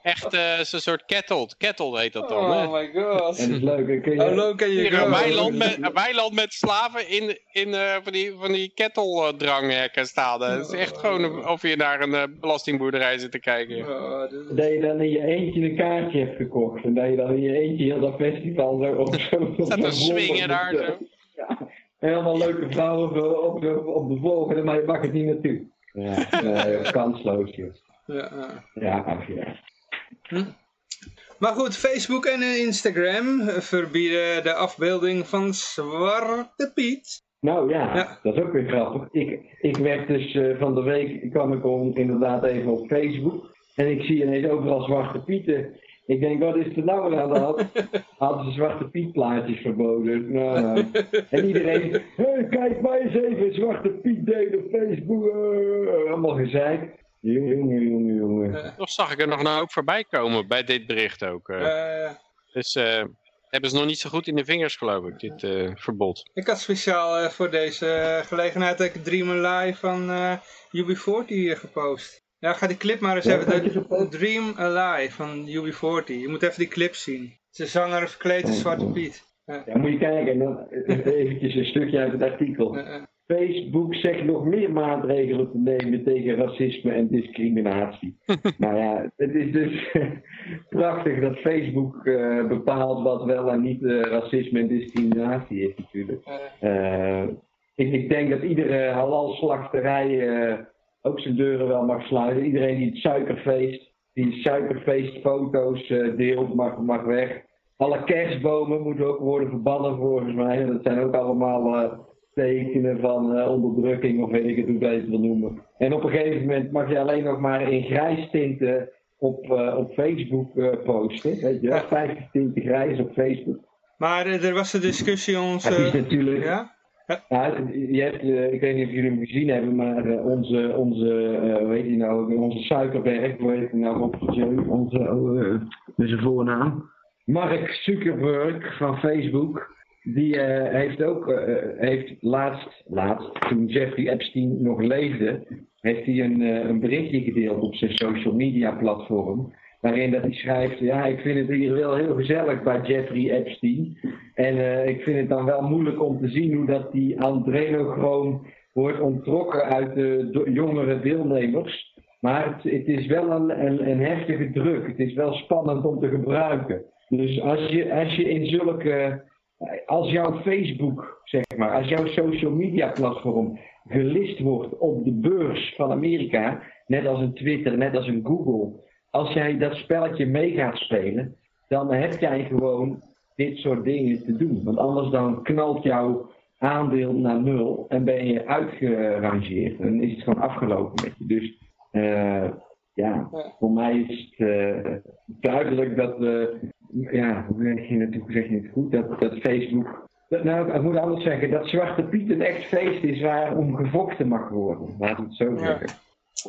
echt uh, zo'n soort kettle. Kettle heet dat dan. Oh my god. En dat is leuk. Kun je... Can you go? Weiland met, weiland met slaven in, in uh, van die, van die ketteldranghekken staan. Het is echt gewoon of je naar een uh, belastingboerderij zit te kijken. Oh, dat je dan in je eentje een kaartje hebt gekocht. En dat je dan in je eentje heel dat festival zo op zo... Zet een swingen daar zo. Ja. Helemaal leuke vrouwen op, op, op de volgende, maar je mag het niet naartoe. Ja, kansloos. Ja, ja. ja, ja. Hm? Maar goed, Facebook en Instagram verbieden de afbeelding van Zwarte Piet. Nou ja, dat is ook weer grappig. Ik, ik werd dus uh, van de week, kwam ik om, inderdaad even op Facebook. En ik zie ineens overal Zwarte Pieten. Ik denk, wat is er nou aan de hand? Hadden ze Zwarte Piet plaatjes verboden. Nou, nou. En iedereen, hey, kijk maar eens even, Zwarte Piet delen op Facebook. Uh, allemaal gezeik. Jongen, jongen, jongen. Toch zag ik er nog nou ook voorbij komen bij dit bericht ook. Uh. Dus uh, hebben ze nog niet zo goed in de vingers geloof ik, dit uh, verbod. Ik had speciaal voor deze gelegenheid ik Dream Alive van UB40 gepost. Ja, ga die clip maar eens ja, even. Dream Alive van UB40. Je moet even die clip zien. Ze zanger verkleed in Zwarte Piet. Ja. ja. moet je kijken. Dan eventjes een stukje uit het artikel. Facebook zegt nog meer maatregelen te nemen tegen racisme en discriminatie. nou ja, het is dus prachtig dat Facebook uh, bepaalt wat wel en niet uh, racisme en discriminatie is natuurlijk. Uh, ik, ik, denk dat iedere halal slachterij ook zijn deuren wel mag sluiten. Iedereen die het suikerfeest, die suikerfeestfoto's deelt, mag, mag weg. Alle kerstbomen moeten ook worden verbannen volgens mij. Dat zijn ook allemaal tekenen van uh, onderdrukking of weet ik het hoe je het wil noemen. En op een gegeven moment mag je alleen nog maar in grijs tinten op, uh, op Facebook uh, posten. Weet je, 50 tinten grijs op Facebook. Maar er was een discussie ons... Het is natuurlijk... Ja? Ja, je hebt, ik weet niet of jullie hem gezien hebben, maar onze, onze hoe heet die nou, onze suikerberg, hoe heet hij nou op onze, uh, met zijn voornaam. Mark Zuckerberg van Facebook, die uh, heeft ook, uh, heeft laatst, laatst, toen Jeffrey Epstein nog leefde, heeft hij een, een berichtje gedeeld op zijn social media platform. Waarin dat hij schrijft, ja ik vind het hier wel heel gezellig bij Jeffrey Epstein. En ik vind het dan wel moeilijk om te zien hoe dat die adrenochroom wordt onttrokken uit de jongere deelnemers. Maar het, het is wel een, een, een heftige druk. Het is wel spannend om te gebruiken. Dus als je, als je in zulke als jouw Facebook, zeg maar, als jouw social media platform gelist wordt op de beurs van Amerika, net als een Twitter, net als een Google, als jij dat spelletje mee gaat spelen, dan heb jij gewoon dit soort dingen te doen. Want anders dan knalt jouw aandeel naar nul en ben je uitgerangeerd. En is het gewoon afgelopen met je. Dus uh, ja, voor mij is het uh, duidelijk dat we ja, hoe zeg je het, hoe zeg je het goed, dat, dat Facebook... Dat, nou, ik moet anders zeggen, dat Zwarte Piet een echt feest is waar om gevochten mag worden. Laat het zo zeggen.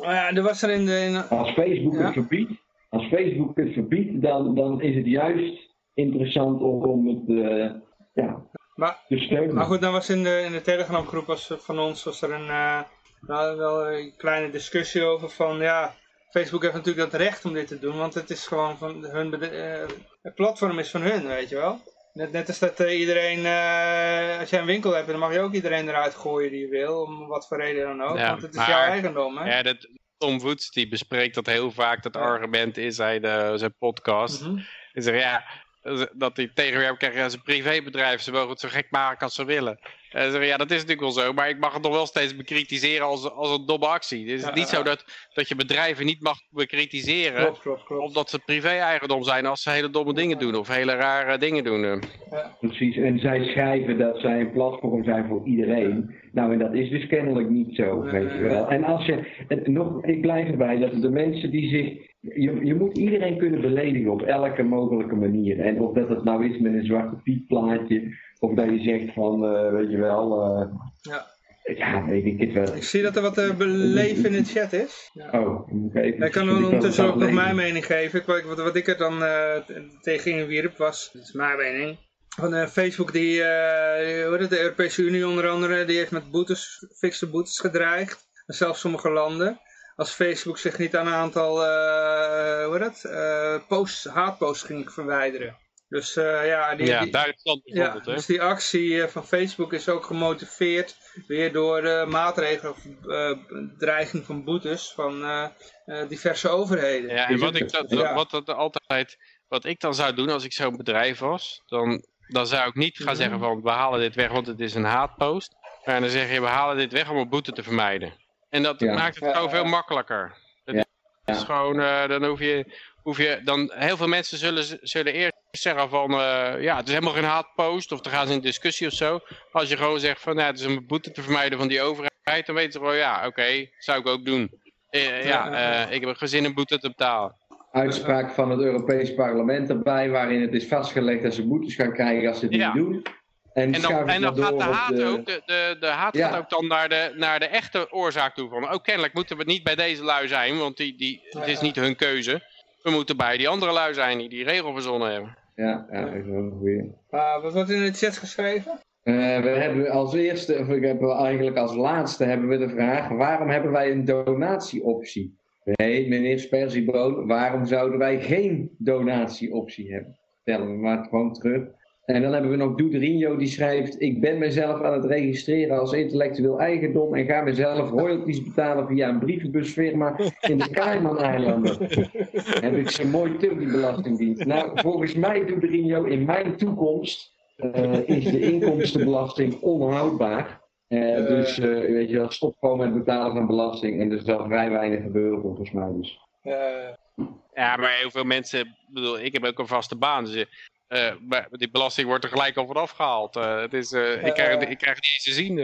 Ja, ja er was er in de... In... Als Facebook het verbiedt, als Facebook het verbiedt, dan, dan is het juist interessant om, om het uh, ja, maar, te steunen. Maar goed, dan was in de, in de Telegram groep was, van ons was er een, uh, nou, wel een kleine discussie over van ja Facebook heeft natuurlijk dat recht om dit te doen, want het is gewoon van hun, uh, het platform is van hun, weet je wel. Net, net als dat uh, iedereen, uh, als jij een winkel hebt, dan mag je ook iedereen eruit gooien die je wil, om wat voor reden dan ook, want het is jouw eigendom. Hè? Ja, dat, Tom Woods die bespreekt dat heel vaak, dat argument in zijn, zijn podcast. Mm -hmm. Hij zegt, ja, dat hij tegenwerp krijgt als een privébedrijf, ze mogen het zo gek maken als ze willen. Uh, ja, dat is natuurlijk wel zo, maar ik mag het nog wel steeds bekritiseren als, als een domme actie. Het is ja, niet zo dat, dat je bedrijven niet mag bekritiseren, klopt, klopt, klopt. omdat ze privé-eigendom zijn als ze hele domme dingen doen of hele rare dingen doen. Ja. Precies, en zij schrijven dat zij een platform zijn voor iedereen. Nou, en dat is dus kennelijk niet zo, weet je wel. En als je, en nog, ik blijf erbij dat de mensen die zich je, je, moet iedereen kunnen beledigen op elke mogelijke manier. En of dat het nou is met een zwarte piet plaatje, of dat je zegt van, uh, weet je wel... Uh, ja. Ja, weet ik het wel. Ik zie dat er wat uh, beleven in de chat is. Ja. Oh. Okay. Ik kan ondertussen ook nog mijn mening geven. Wat, wat ik er dan tegen wierp was, dat is mijn mening, van uh, Facebook die, uh, de Europese Unie onder andere, die heeft met boetes, fikse boetes gedreigd. En zelfs sommige landen als Facebook zich niet aan een aantal uh, hoe dat, posts, haatposts ging verwijderen. Dus uh, ja, die, ja, bijvoorbeeld. Ja, dus die actie van Facebook is ook gemotiveerd weer door maatregelen of dreiging van boetes van diverse overheden. Ja, en wat ik, dat, ja. wat, dat altijd, wat ik dan zou doen als ik zo'n bedrijf was, dan, dan zou ik niet gaan mm -hmm. zeggen van we halen dit weg want het is een haatpost. Maar dan zeg je we halen dit weg om een boete te vermijden. En dat ja. maakt het gewoon veel makkelijker. Dat ja. is gewoon, uh, dan hoef je, hoef je, dan, heel veel mensen zullen, zullen eerst zeggen van, uh, ja, het is helemaal geen haatpost, of er gaan ze in discussie of zo. Als je gewoon zegt van, nou, het is een boete te vermijden van die overheid, dan weten ze gewoon, ja, oké, okay, zou ik ook doen. Uh, ja, ik heb geen zin een boete te betalen. Uitspraak van het Europees Parlement erbij, waarin het is vastgelegd dat ze boetes gaan krijgen als ze het niet doen. En, en dan, en dan gaat de haat, de... Ook, de, de, de haat ja. gaat ook dan naar de, naar de echte oorzaak toe. Van, oh, kennelijk moeten we niet bij deze lui zijn, want die, die, het is niet hun keuze. We moeten bij die andere lui zijn die die regel verzonnen hebben. Ja, ja dat is wel een goeie. Uh, wat wordt in de chat geschreven? Uh, we hebben als eerste, of ik heb eigenlijk als laatste, hebben we de vraag, waarom hebben wij een donatieoptie? Nee, meneer Sperzieboon, waarom zouden wij geen donatieoptie hebben? Stellen we maar gewoon terug. En dan hebben we nog Douderinho die schrijft: Ik ben mezelf aan het registreren als intellectueel eigendom en ga mezelf royalties betalen via een brievenbusfirma in de Cayman-eilanden. Heb ik zo'n mooi tip, die belastingdienst. Nou, volgens mij, Douderinho, in mijn toekomst uh, is de inkomstenbelasting onhoudbaar. Uh, dus uh, weet je wel, stop gewoon met het betalen van belasting. En er zal vrij weinig gebeuren volgens mij. Dus. Ja, maar heel veel mensen, bedoel, ik heb ook een vaste baan. Dus uh, maar die belasting wordt er gelijk al vanaf gehaald. Uh, het is, uh, ik, krijg, ik krijg niet eens te zien.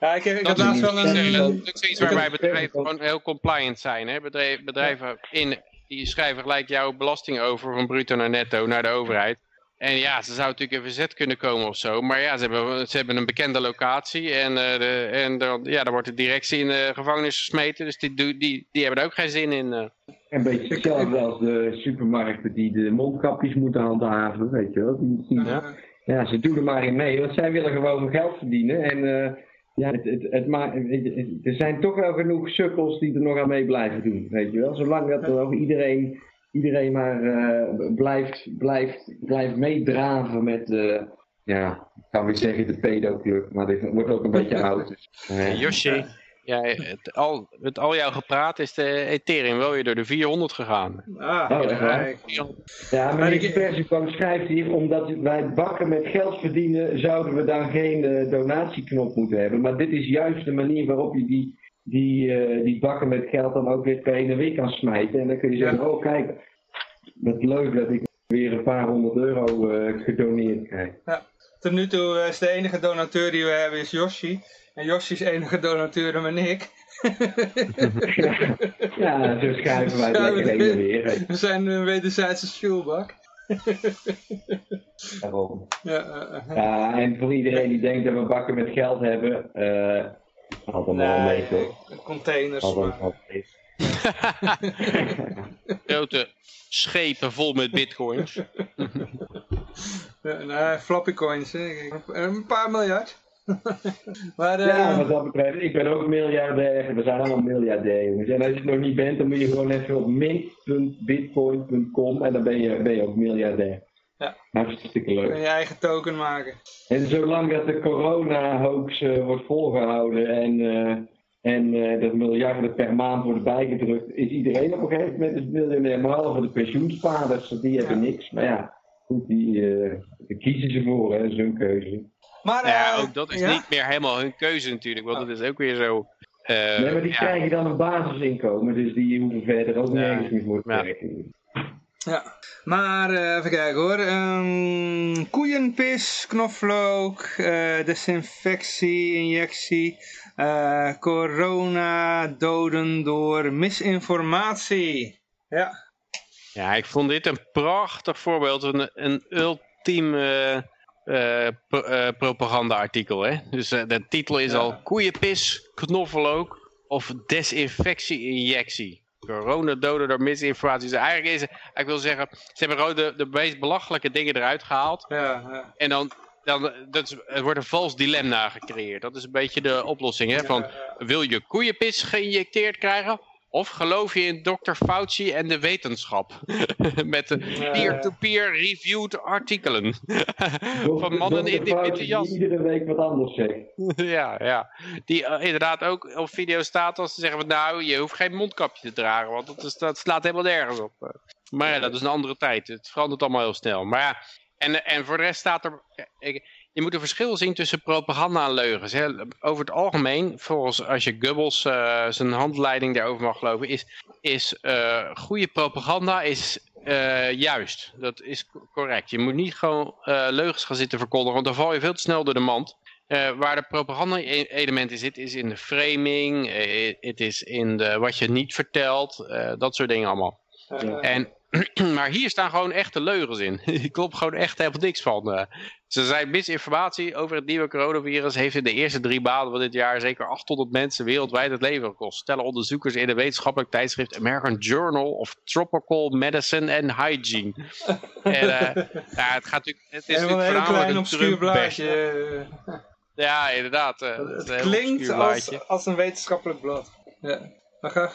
Ja, ik, ik had laatst wel een... Dat is zoiets waarbij bedrijven gewoon heel compliant zijn. Hè? Bedrijven, bedrijven in, die schrijven gelijk jouw belasting over van bruto naar netto naar de overheid. En ja, ze zouden natuurlijk even verzet kunnen komen of zo. Maar ja, ze hebben, ze hebben een bekende locatie. En, uh, de, en de, ja, dan wordt de directie in de gevangenis gesmeten. Dus die, die, die hebben er ook geen zin in. Uh. Een beetje hetzelfde als de supermarkten die de mondkapjes moeten handhaven. Weet je wel. Die, die, ja. ja. ze doen er maar in mee. Want zij willen gewoon geld verdienen. En uh, ja, het, het, er zijn toch wel genoeg sukkels die er nog aan mee blijven doen. Weet je wel. Zolang dat er ook iedereen iedereen maar uh, blijft, blijft, blijft meedraven met de, ja, ik kan weer zeggen de pedoclub, maar dit wordt ook een beetje oud. Dus, uh, Yoshi, ja, het, al, met al jouw gepraat is de Ethereum wel weer door de 400 gegaan. Ah, oh, ja, ja, maar de versiebank schrijft hier, omdat wij bakken met geld verdienen, zouden we dan geen uh, donatieknop moeten hebben. Maar dit is juist de manier waarop je die die, uh, die bakken met geld dan ook weer heen en weer kan smijten. En dan kun je zeggen, ja. oh kijk, het leuk dat ik weer een paar honderd euro uh, gedoneerd krijg. Ja, tot nu toe is de enige donateur die we hebben is Yoshi. En Yoshi's enige donateur ben ik. ja, ja, zo schrijven wij het lekker heen en weer. We zijn een wederzijdse schuilbak. Daarom. Ja, uh, ja, en voor iedereen die denkt dat we bakken met geld hebben, had hem wel mee toch? Containers. Had Grote schepen vol met bitcoins. nee, floppy coins, hè. een paar miljard. maar, uh... Ja, wat dat betreft, ik ben ook miljardair. We zijn allemaal miljardair. En als je het nog niet bent, dan moet je gewoon even op mint.bitcoin.com en dan ben je, ben je ook miljardair. Ja. Hartstikke leuk. Kun je eigen token maken. En zolang dat de corona-hoax uh, wordt volgehouden en, uh, en uh, dat miljarden per maand worden bijgedrukt, is iedereen op een gegeven moment een miljonair. Behalve de pensioenspaarders, die hebben niks. Maar ja, goed, die, daar kiezen ze voor, hè, dat is hun keuze. Maar, ja, ook dat is ja? niet meer helemaal hun keuze natuurlijk, want oh. dat is ook weer zo... nee, maar die ja. krijgen dan een basisinkomen, dus die hoeven verder ook niet eens meer voor te werken. Ja, maar uh, even kijken hoor. Um, koeienpis, knoflook, uh, desinfectie, injectie, uh, corona, doden door misinformatie. Ja. Ja, ik vond dit een prachtig voorbeeld, een, een ultiem pro propaganda-artikel. Hè? Dus de titel is ja. al koeienpis, knoflook of desinfectie-injectie coronadoden door misinformatie. Dus eigenlijk is ik wil zeggen, ze hebben gewoon de, de meest belachelijke dingen eruit gehaald. Ja, ja. En dan, dan dat is, er wordt een vals dilemma gecreëerd. Dat is een beetje de oplossing. Hè? Van, wil je koeienpis geïnjecteerd krijgen? Of geloof je in Dr. Fauci en de wetenschap? Met peer-to-peer -peer reviewed artikelen. van mannen in de witte jas. Die iedere week wat anders zegt. ja, ja. Die uh, inderdaad ook op video staat als ze zeggen van nou, je hoeft geen mondkapje te dragen. Want dat, is, dat slaat helemaal nergens op. Maar ja, dat is een andere tijd. Het verandert allemaal heel snel. Maar ja, en, en voor de rest staat er... Ik, je moet een verschil zien tussen propaganda en leugens. Hè. Over het algemeen, volgens als je Goebbels uh, zijn handleiding daarover mag geloven, is, is uh, goede propaganda is uh, juist. Dat is correct. Je moet niet gewoon leugens gaan zitten verkondigen, want dan val je veel te snel door de mand. waar de propaganda-element in zit, is in de framing, het is in de, wat je niet vertelt, dat soort dingen allemaal. En maar hier staan gewoon echte leugens in. Ik klopt gewoon echt helemaal niks van. Uh, ze zijn misinformatie over het nieuwe coronavirus heeft in de eerste drie maanden van dit jaar zeker 800 mensen wereldwijd het leven gekost. Stellen onderzoekers in de wetenschappelijk tijdschrift American Journal of Tropical Medicine and Hygiene. en, uh, ja, het gaat natuurlijk, het is een klein obscuur blaadje. Ja, inderdaad. Uh, het, het klinkt als, als een wetenschappelijk blad. Ja. Ga.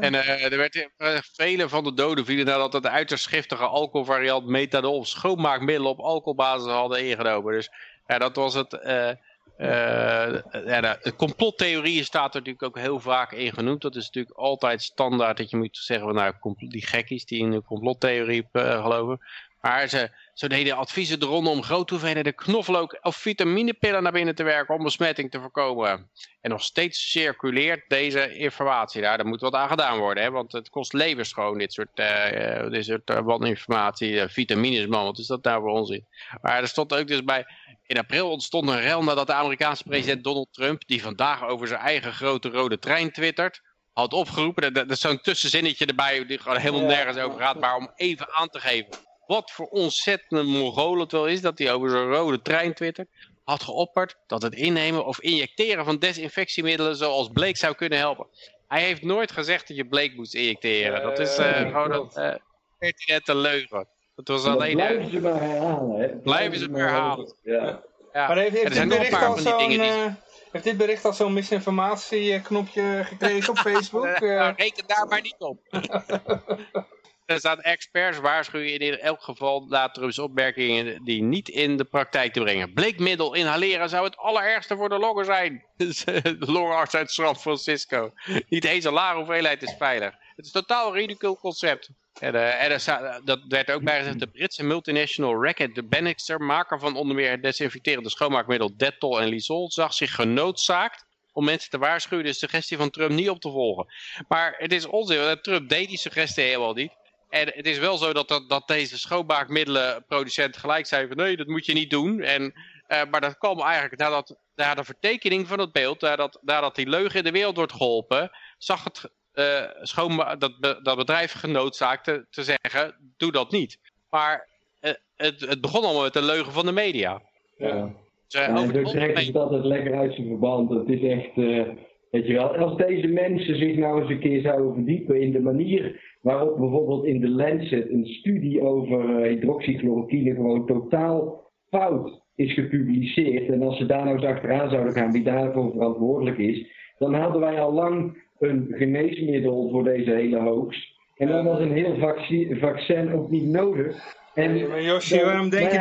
En uh, er werd uh, vele van de doden vielen nadat het uiterst giftige alcoholvariant methadon schoonmaakmiddelen op alcoholbasis hadden ingenomen. Dus ja, dat was het. Uh, ja, de complottheorieën staat er natuurlijk ook heel vaak in genoemd. Dat is natuurlijk altijd standaard dat je moet zeggen nou, die gekkies die in de complottheorie geloven. Maar ze, zo deden adviezen eronder om grote hoeveelheden knoflook of vitaminepillen naar binnen te werken om besmetting te voorkomen. En nog steeds circuleert deze informatie daar. Daar moet wat aan gedaan worden, hè? want het kost levens gewoon dit soort, uh, dit soort uh, wat informatie. Uh, vitamines man, wat is dat nou voor onzin? Maar er stond ook dus bij, in april ontstond een rel nadat de Amerikaanse president Donald Trump, die vandaag over zijn eigen grote rode trein twittert, had opgeroepen. Dat is zo'n tussenzinnetje erbij die gewoon helemaal nergens over gaat, maar om even aan te geven wat voor ontzettende mongool het wel is dat hij over zo'n rode trein twittert, had geopperd dat het innemen of injecteren van desinfectiemiddelen zoals bleek zou kunnen helpen. Hij heeft nooit gezegd dat je bleek moest injecteren. Dat is uh, gewoon een uh, leugen. Dat was alleen... Blijven ze maar herhalen. Hè? Blijven ze maar herhalen. Ja. ja. Maar heeft, heeft, dit bericht al zo'n, die... heeft dit bericht al zo'n misinformatie-knopje gekregen op Facebook? Uh... reken daar maar niet op. Er staan experts waarschuwen in elk geval later opmerkingen die niet in de praktijk te brengen. Bleekmiddel inhaleren zou het allerergste voor de logger zijn. de longarts uit San Francisco. Niet eens een lage hoeveelheid is veilig. Het is een totaal ridicule concept. En, uh, er, dat werd ook bijgezegd. De Britse multinational Racket, de Bannister, maker van onder meer het desinfecterende schoonmaakmiddel Dettol en Lysol, zag zich genoodzaakt om mensen te waarschuwen de suggestie van Trump niet op te volgen. Maar het is onzin, Trump deed die suggestie helemaal niet. En het is wel zo dat, dat, dat deze schoonmaakmiddelenproducenten gelijk zijn van nee, dat moet je niet doen. En, uh, maar dat kwam eigenlijk nadat, na de vertekening van het beeld, nadat, nadat die leugen in de wereld wordt geholpen, zag het uh, schoonma dat, dat bedrijf genoodzaakt te, te zeggen, doe dat niet. Maar uh, het, het begon allemaal met de leugen van de media. Ja. Dus, zo trekken ze altijd lekker uit zijn verband. Het is echt, weet je wel, als deze mensen zich nou eens een keer zouden verdiepen in de manier waarop bijvoorbeeld in de Lancet een studie over uh, hydroxychloroquine gewoon totaal fout is gepubliceerd. En als ze daar nou eens achteraan zouden gaan wie daarvoor verantwoordelijk is, dan hadden wij al lang een geneesmiddel voor deze hele hoax. En dan was een heel vaccin, vaccin ook niet nodig. En maar Yoshi, waarom denk je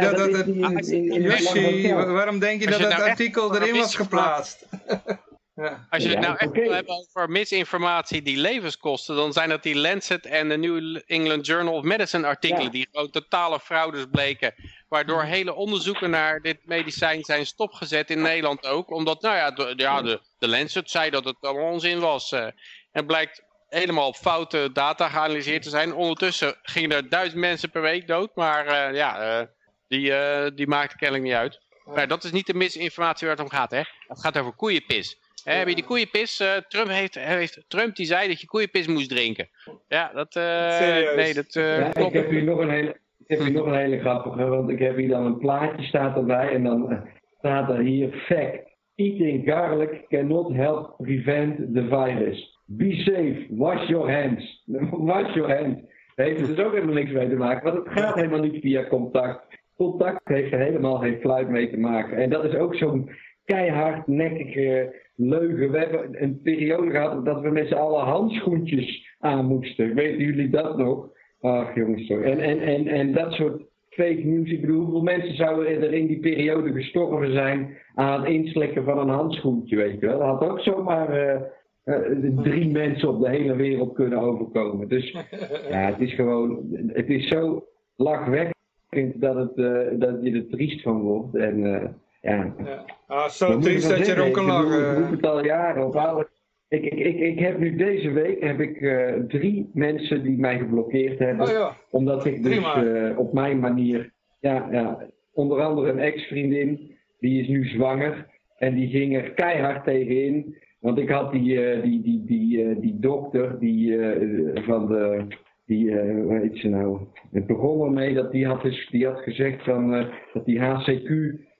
dat, dat nou artikel erin was geplaatst? Ja. Als je het nou echt wil hebben over misinformatie die levens kosten, dan zijn dat die Lancet en de New England Journal of Medicine artikelen, die gewoon totale fraudes bleken. Waardoor hele onderzoeken naar dit medicijn zijn stopgezet in Nederland ook. Omdat, nou ja, de, ja, de, de Lancet zei dat het allemaal onzin was. Uh, en blijkt helemaal op foute data geanalyseerd te zijn. Ondertussen gingen er duizend mensen per week dood, maar uh, ja, uh, die, die maakt kennelijk niet uit. Maar dat is niet de misinformatie waar het om gaat, hè. Het gaat over koeienpis heb je die koeienpis? Uh, Trump, heeft, heeft, Trump die zei dat je koeienpis moest drinken. Ja, dat... Uh, nee, dat uh, ja, Ik heb hier nog een hele... Ik heb hier nog een hele grappige, want ik heb hier dan een plaatje staat erbij en dan staat er hier fact. Eating garlic cannot help prevent the virus. Be safe, wash your hands. wash your hands. Daar heeft er dus ook helemaal niks mee te maken, want het gaat helemaal niet via contact. Contact heeft er helemaal geen fluit mee te maken. En dat is ook zo'n keihard nekkige leugen. We hebben een periode gehad dat we met z'n allen handschoentjes aan moesten. Weten jullie dat nog? Ach jongens, sorry. En, en, en, en dat soort fake news. Ik bedoel, hoeveel mensen zouden er in die periode gestorven zijn aan het inslikken van een handschoentje, weet je wel? Dat had ook zomaar uh, drie mensen op de hele wereld kunnen overkomen. Dus ja, het is gewoon, het is zo lachwekkend dat, het, uh, dat je er triest van wordt. En ja. ja. Ah, zo triest dat je erom kan lachen. Ik roep het al jaren op. Ik, ik, ik, ik heb nu deze week heb ik, uh, drie mensen die mij geblokkeerd hebben. Oh, ja. Omdat ik dus uh, op mijn manier, ja, ja, onder andere een ex-vriendin, die is nu zwanger. En die ging er keihard tegenin. Want ik had die, uh, die, die, die, die dokter die, van de, die, hoe heet ze nou? Het begon ermee dat die had, dus, die had gezegd van, dat die HCQ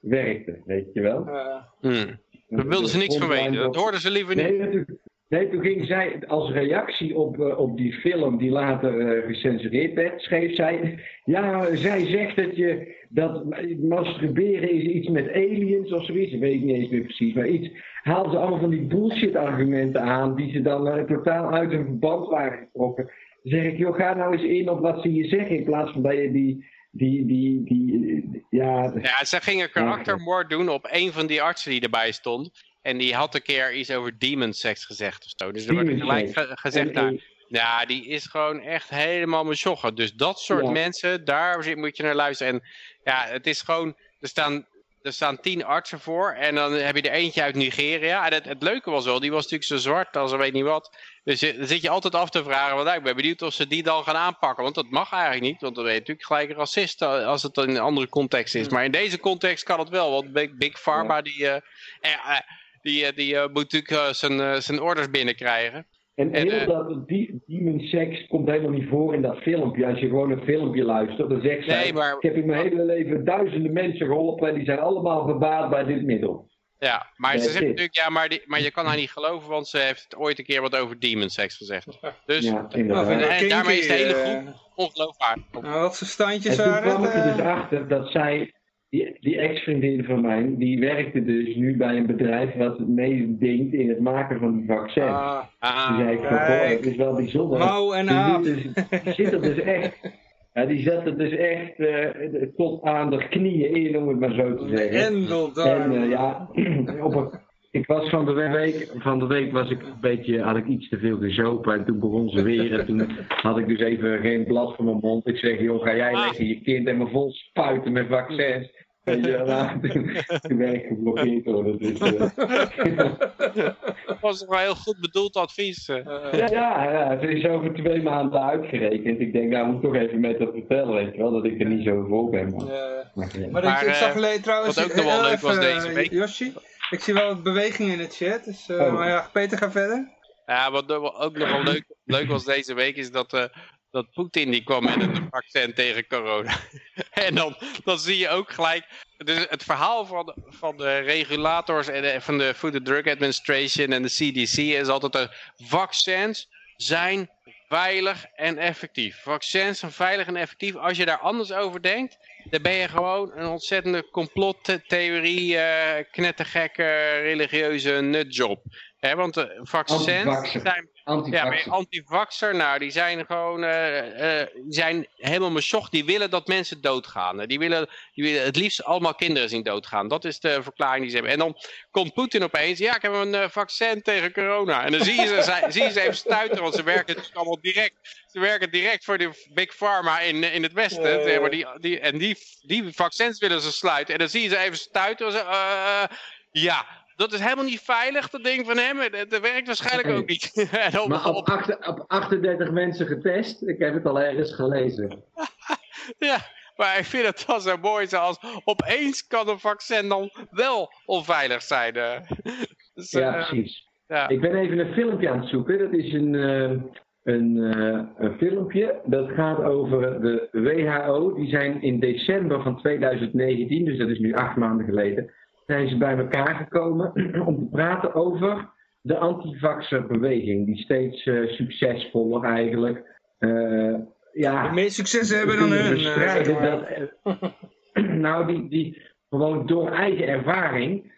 werkte, weet je wel. Uh, hmm. Daar wilden ze niks van weten, dat hoorden ze liever niet. Nee, natuurlijk. Nee, toen ging zij als reactie op, uh, op die film die later uh, gecensureerd werd, schreef zij... Ja, zij zegt dat, je, dat masturberen is iets met aliens of zoiets. Ik weet niet eens meer precies, maar iets... Haalden ze allemaal van die bullshit argumenten aan die ze dan uh, totaal uit hun verband waren getrokken. Dan zeg ik, joh, ga nou eens in op wat ze hier zeggen in plaats van dat je die... Die, die, die, ja, ja, ze gingen karaktermoord doen op een van die artsen die erbij stond. En die had een keer iets over demon sex gezegd of zo. Dus er wordt gelijk gezegd daar. Ja, die is gewoon echt helemaal mesjoggen. Dus dat soort mensen, daar moet je naar luisteren. En ja, het is gewoon, er staan, er staan tien artsen voor. En dan heb je er eentje uit Nigeria. En het, het leuke was wel, die was natuurlijk zo zwart als ik weet niet wat. Dus dan zit je altijd af te vragen, want nou, ik ben benieuwd of ze die dan gaan aanpakken. Want dat mag eigenlijk niet, want dan ben je natuurlijk gelijk racist als het in een andere context is. Maar in deze context kan het wel, want Big, Big Pharma die... Uh, die, eh, die uh, moet natuurlijk zijn, zijn orders binnenkrijgen. En, en heel dat die, demon sex komt helemaal niet voor in dat filmpje. Als je gewoon een filmpje luistert, dan zegt nee, zij... Maar... Ik heb in mijn hele leven duizenden mensen geholpen en die zijn allemaal gebaat bij dit middel. Ja, maar ze zegt natuurlijk, ja, maar, die, maar je kan haar niet geloven, want ze heeft ooit een keer wat over demon sex gezegd. Dus, ja, en, daarmee is de hele groep ongeloofwaar. Nou, wat voor standjes waren En toen kwam ik er dus achter dat zij die, die ex-vriendin van mij, die werkte dus nu bij een bedrijf wat meedenkt in het maken van die vaccins. Ah, ah, die zei ik van, boh, het is wel bijzonder. Mouw en aap. Dus, zit er dus echt, die zet er dus echt uh, tot aan de knieën in, om het maar zo te zeggen. En uh, ja, op een, ik was van de week, van de week was ik een beetje, had ik iets te veel gezopen en toen begon ze weer en toen had ik dus even geen blad voor mijn mond. Ik zeg, joh, ga jij lekker je kind en me vol spuiten met vaccins. Ja, toen ben ik geblokkeerd hoor. Dus, dat was toch wel heel goed bedoeld advies. Uh. Ja, ja, ja, het is over twee maanden uitgerekend. Ik denk, nou moet ik toch even met dat vertellen, weet je wel, dat ik er niet zo voor ben. Maar, ja. maar, ik, ik, zag alleen trouwens... Wat ook nog wel leuk was deze week. Yoshi, ik zie wel wat beweging in de chat, dus, uh, oh. maar ja, Peter, ga verder. Ja, wat ook nog wel leuk, leuk was deze week is dat uh, dat Poetin die kwam met een vaccin tegen corona. en dan, dan zie je ook gelijk, dus het verhaal van, van de regulators en van de Food and Drug Administration en de CDC is altijd vaccins zijn veilig en effectief. Vaccins zijn veilig en effectief. Als je daar anders over denkt, dan ben je gewoon een ontzettende complottheorie, uh, knettergekke, religieuze nutjob. He, want vaccins zijn ja, antivaxer, nou, die zijn gewoon, uh, uh, die zijn helemaal mesjocht. Die willen dat mensen doodgaan. Die willen, die willen het liefst allemaal kinderen zien doodgaan. Dat is de verklaring die ze hebben. En dan komt Poetin opeens, ja, ik heb een uh, vaccin tegen corona. En dan zie je ze, zie je ze even stuiten, want ze werken dus allemaal direct. Ze werken direct voor de Big Pharma in, in het Westen. Maar die, die, en die, die vaccins willen ze sluiten. En dan zie je ze even stuiten. Ze, ja, dat is helemaal niet veilig, dat ding van hem. Dat werkt waarschijnlijk ook niet. maar op, op 38 mensen getest, ik heb het al ergens gelezen. ja, maar ik vind het wel zo mooi zoals opeens kan een vaccin dan wel onveilig zijn. Eh. Dus, ja, uh, precies. Ja. Ik ben even een filmpje aan het zoeken. Dat is een, uh, een, een, filmpje dat gaat over de WHO. Die zijn in december van 2019, dus dat is nu acht maanden geleden zijn ze bij elkaar gekomen om te praten over de antivaxerbeweging, die steeds uh, succesvoller eigenlijk. Uh, ja, meer succes hebben dan hun. Uh, dat, nou, die, die gewoon door eigen ervaring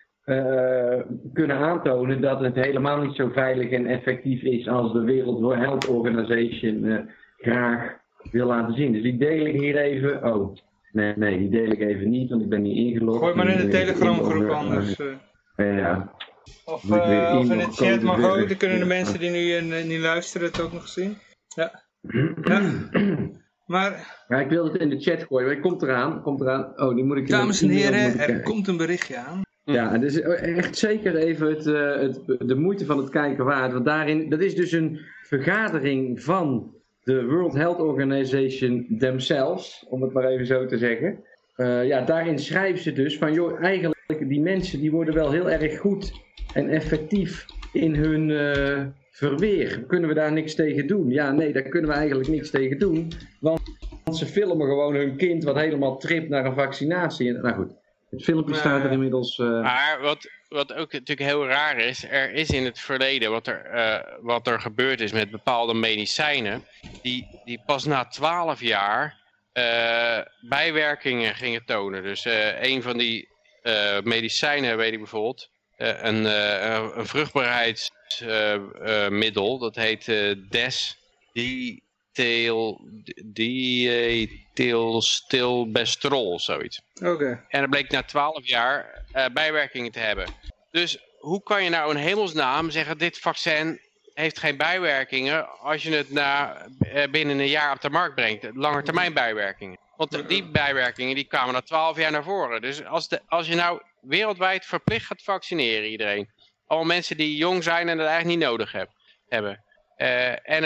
kunnen aantonen dat het helemaal niet zo veilig en effectief is als de World Health Organization graag wil laten zien. Dus die deel ik hier even. Oh, Nee, nee, die deel ik even niet, want ik ben niet ingelogd. Gooi maar in de Telegram groep anders. Uh, ja. Of, uh, of in de chat mag ook, dan kunnen de mensen die nu uh, niet luisteren het ook nog zien. Ja. ja. Maar... Ja, ik wil het in de chat gooien, maar komt eraan, komt eraan. Oh, die moet ik... Dames en heren, er komt een berichtje aan. Ja, het is echt zeker even het, het, de moeite van het kijken waard. Want daarin, dat is dus een vergadering van de World Health Organization themselves, om het maar even zo te zeggen. Uh, ja, daarin schrijven ze dus van, joh, eigenlijk die mensen die worden wel heel erg goed en effectief in hun uh, verweer. Kunnen we daar niks tegen doen? Ja, nee, daar kunnen we eigenlijk niks tegen doen. Want ze filmen gewoon hun kind wat helemaal tript naar een vaccinatie. Nou goed, Het filmpje staat er inmiddels... Maar wat, wat ook natuurlijk heel raar is, er is in het verleden wat er, wat er gebeurd is met bepaalde medicijnen, die, die pas na twaalf jaar bijwerkingen gingen tonen. Dus een van die medicijnen, weet ik bijvoorbeeld, een, een vruchtbaarheidsmiddel, dat heet DES, die diethylstilbestrol, zoiets. Oké. En dat bleek na 12 jaar uh, bijwerkingen te hebben. Dus hoe kan je nou in hemelsnaam zeggen, dit vaccin heeft geen bijwerkingen als je het na, uh, binnen een jaar op de markt brengt. Lange termijn bijwerkingen. Want die bijwerkingen die kwamen na 12 jaar naar voren. Dus als, de, als je nou wereldwijd verplicht gaat vaccineren iedereen. Al mensen die jong zijn en dat eigenlijk niet nodig heb, hebben. Uh, en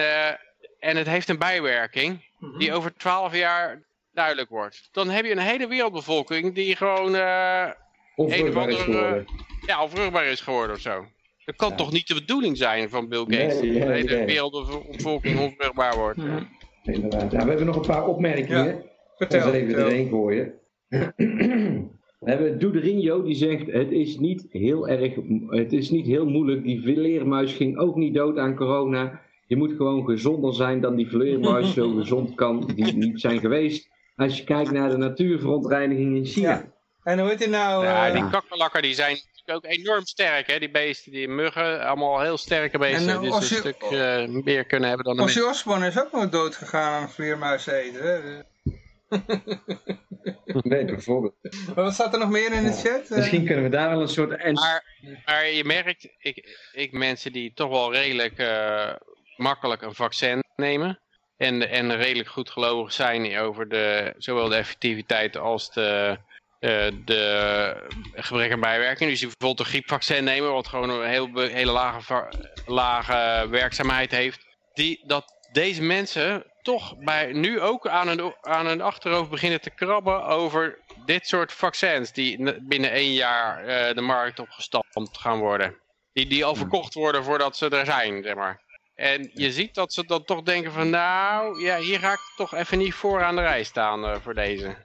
en het heeft een bijwerking die mhm. over twaalf jaar duidelijk wordt. Dan heb je een hele wereldbevolking die gewoon... Uh, onvruchtbaar is geworden. ja, onvruchtbaar is geworden of zo. Dat kan toch niet de bedoeling zijn van Bill Gates, nee, dat de hele wereldbevolking onvruchtbaar wordt. Ja. Inderdaad. Ja, we hebben nog een paar opmerkingen. Ja. Vertel. even erheen gooien. We hebben Doederinho die zegt het is niet heel erg, het is niet heel moeilijk. Die leermuis ging ook niet dood aan corona. Je moet gewoon gezonder zijn dan die vleermuis zo gezond kan die niet zijn geweest. Als je kijkt naar de natuurverontreiniging in China. Ja. En hoe heet hij nou? Ja, uh... die kakkerlakken die zijn ook enorm sterk, hè? die beesten, die muggen, allemaal heel sterke beesten. En, uh, die een stuk uh, meer kunnen hebben dan de Ozzy Osbourne is ook nog dood gegaan aan vleermuis eten. Hè? nee, bijvoorbeeld. Wat staat er nog meer in de chat? Misschien kunnen we daar wel een soort... Maar, maar je merkt, ik, ik mensen die toch wel redelijk makkelijk een vaccin nemen. En, en redelijk goed gelovig zijn over de, zowel de effectiviteit als de, uh, de gebrek aan bijwerking. Dus die bijvoorbeeld een griepvaccin nemen, wat gewoon een heel, hele lage, lage werkzaamheid heeft. Die, dat deze mensen toch bij, nu ook aan een, aan een achterhoofd beginnen te krabben over dit soort vaccins die binnen één jaar uh, de markt opgestampt gaan worden. Die, die al verkocht worden voordat ze er zijn, zeg maar. En je ziet dat ze dan toch denken van nou, ja, hier ga ik toch even niet voor aan de rij staan uh, voor deze.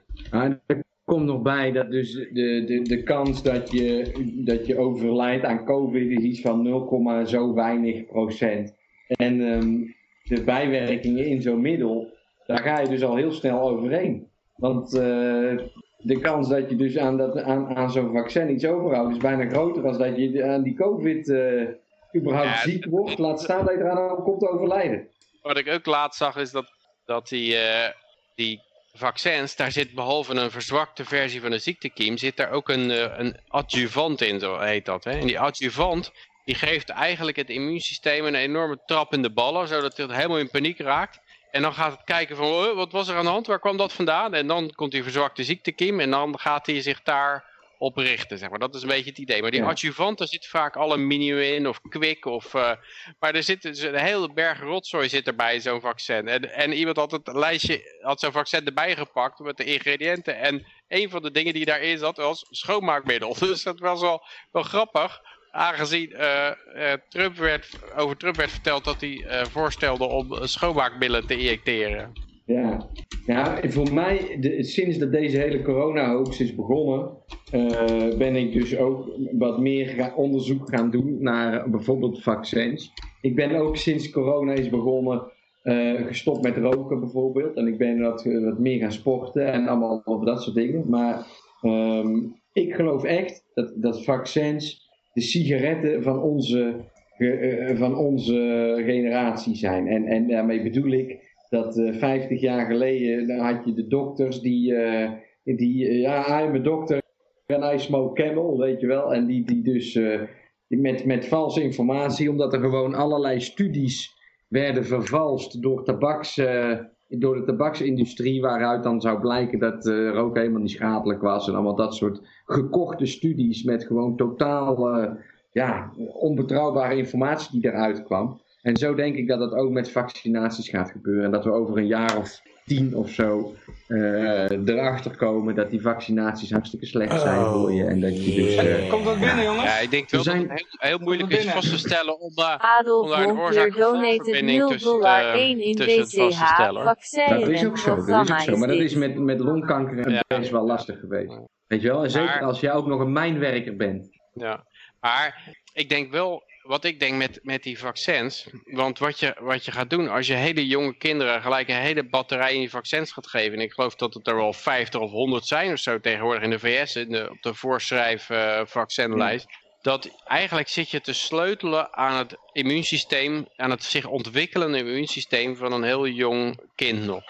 er komt nog bij dat dus de, de, de kans dat je, dat je overlijdt aan COVID is iets van 0, zo weinig procent. En um, de bijwerkingen in zo'n middel, daar ga je dus al heel snel overheen. Want uh, de kans dat je dus aan, dat, aan, aan zo'n vaccin iets overhoudt is bijna groter dan dat je aan die COVID... Uh, überhaupt ziek wordt, laat staan dat je eraan komt overlijden. Wat ik ook laat zag is dat, dat die, uh, die vaccins, daar zit behalve een verzwakte versie van de ziektekiem, zit daar ook een, uh, een adjuvant in, zo heet dat. Hè? En die adjuvant, die geeft eigenlijk het immuunsysteem een enorme trap in de ballen, zodat het helemaal in paniek raakt. En dan gaat het kijken van, oh, wat was er aan de hand, waar kwam dat vandaan? En dan komt die verzwakte ziektekiem en dan gaat hij zich daar op richten, zeg maar. Dat is een beetje het idee. Maar die ja. adjuvant, daar zit vaak aluminium in of kwik. Of, uh, maar er zit dus een hele berg rotzooi zit erbij, zo'n vaccin. En, en iemand had het lijstje, had zo'n vaccin erbij gepakt met de ingrediënten. En een van de dingen die daarin zat was schoonmaakmiddel. Dus dat was wel, wel grappig. Aangezien uh, uh, Trump werd, over Trump werd verteld dat hij voorstelde om schoonmaakmiddelen te injecteren. Ja, ja voor mij, de, sinds dat deze hele corona-hoax is begonnen, uh, ben ik dus ook wat meer onderzoek gaan doen naar bijvoorbeeld vaccins. Ik ben ook sinds corona is begonnen uh, gestopt met roken bijvoorbeeld. En ik ben wat, wat meer gaan sporten en allemaal over dat soort dingen. Maar um, ik geloof echt dat, dat vaccins de sigaretten van onze, van onze generatie zijn. En, en daarmee bedoel ik dat uh, 50 jaar geleden dan had je de dokters die, uh, die uh, ja, I'm dokter en I smoke camel, weet je wel. En die, die dus met, met valse informatie, omdat er gewoon allerlei studies werden vervalst door, tabaks, door de tabaksindustrie, waaruit dan zou blijken dat rook helemaal niet schadelijk was. En allemaal dat soort gekochte studies met gewoon totaal ja, onbetrouwbare informatie die eruit kwam. En zo denk ik dat dat ook met vaccinaties gaat gebeuren. En dat we over een jaar of tien of zo uh, erachter komen dat die vaccinaties hartstikke slecht zijn oh, voor je. En dat je dus, uh, Komt dat binnen, jongens? Ja, ik denk wel zijn... dat het heel, heel moeilijk is vast te stellen om, uh, Adolf om daar een oorzaak-verbinding tussen, uh, tussen vast te stellen. Dat is ook zo, dat is ook zo. Maar dat is met, met longkanker ja. best wel lastig geweest. Weet je wel? En zeker maar, als jij ook nog een mijnwerker bent. Ja, maar ik denk wel wat ik denk met, met die vaccins, want wat je, wat je gaat doen als je hele jonge kinderen gelijk een hele batterij in die vaccins gaat geven, en ik geloof dat het er wel 50 of 100 zijn of zo tegenwoordig in de VS, in de, op de voorschrijf uh, vaccinlijst, dat eigenlijk zit je te sleutelen aan het immuunsysteem, aan het zich ontwikkelende immuunsysteem van een heel jong kind nog.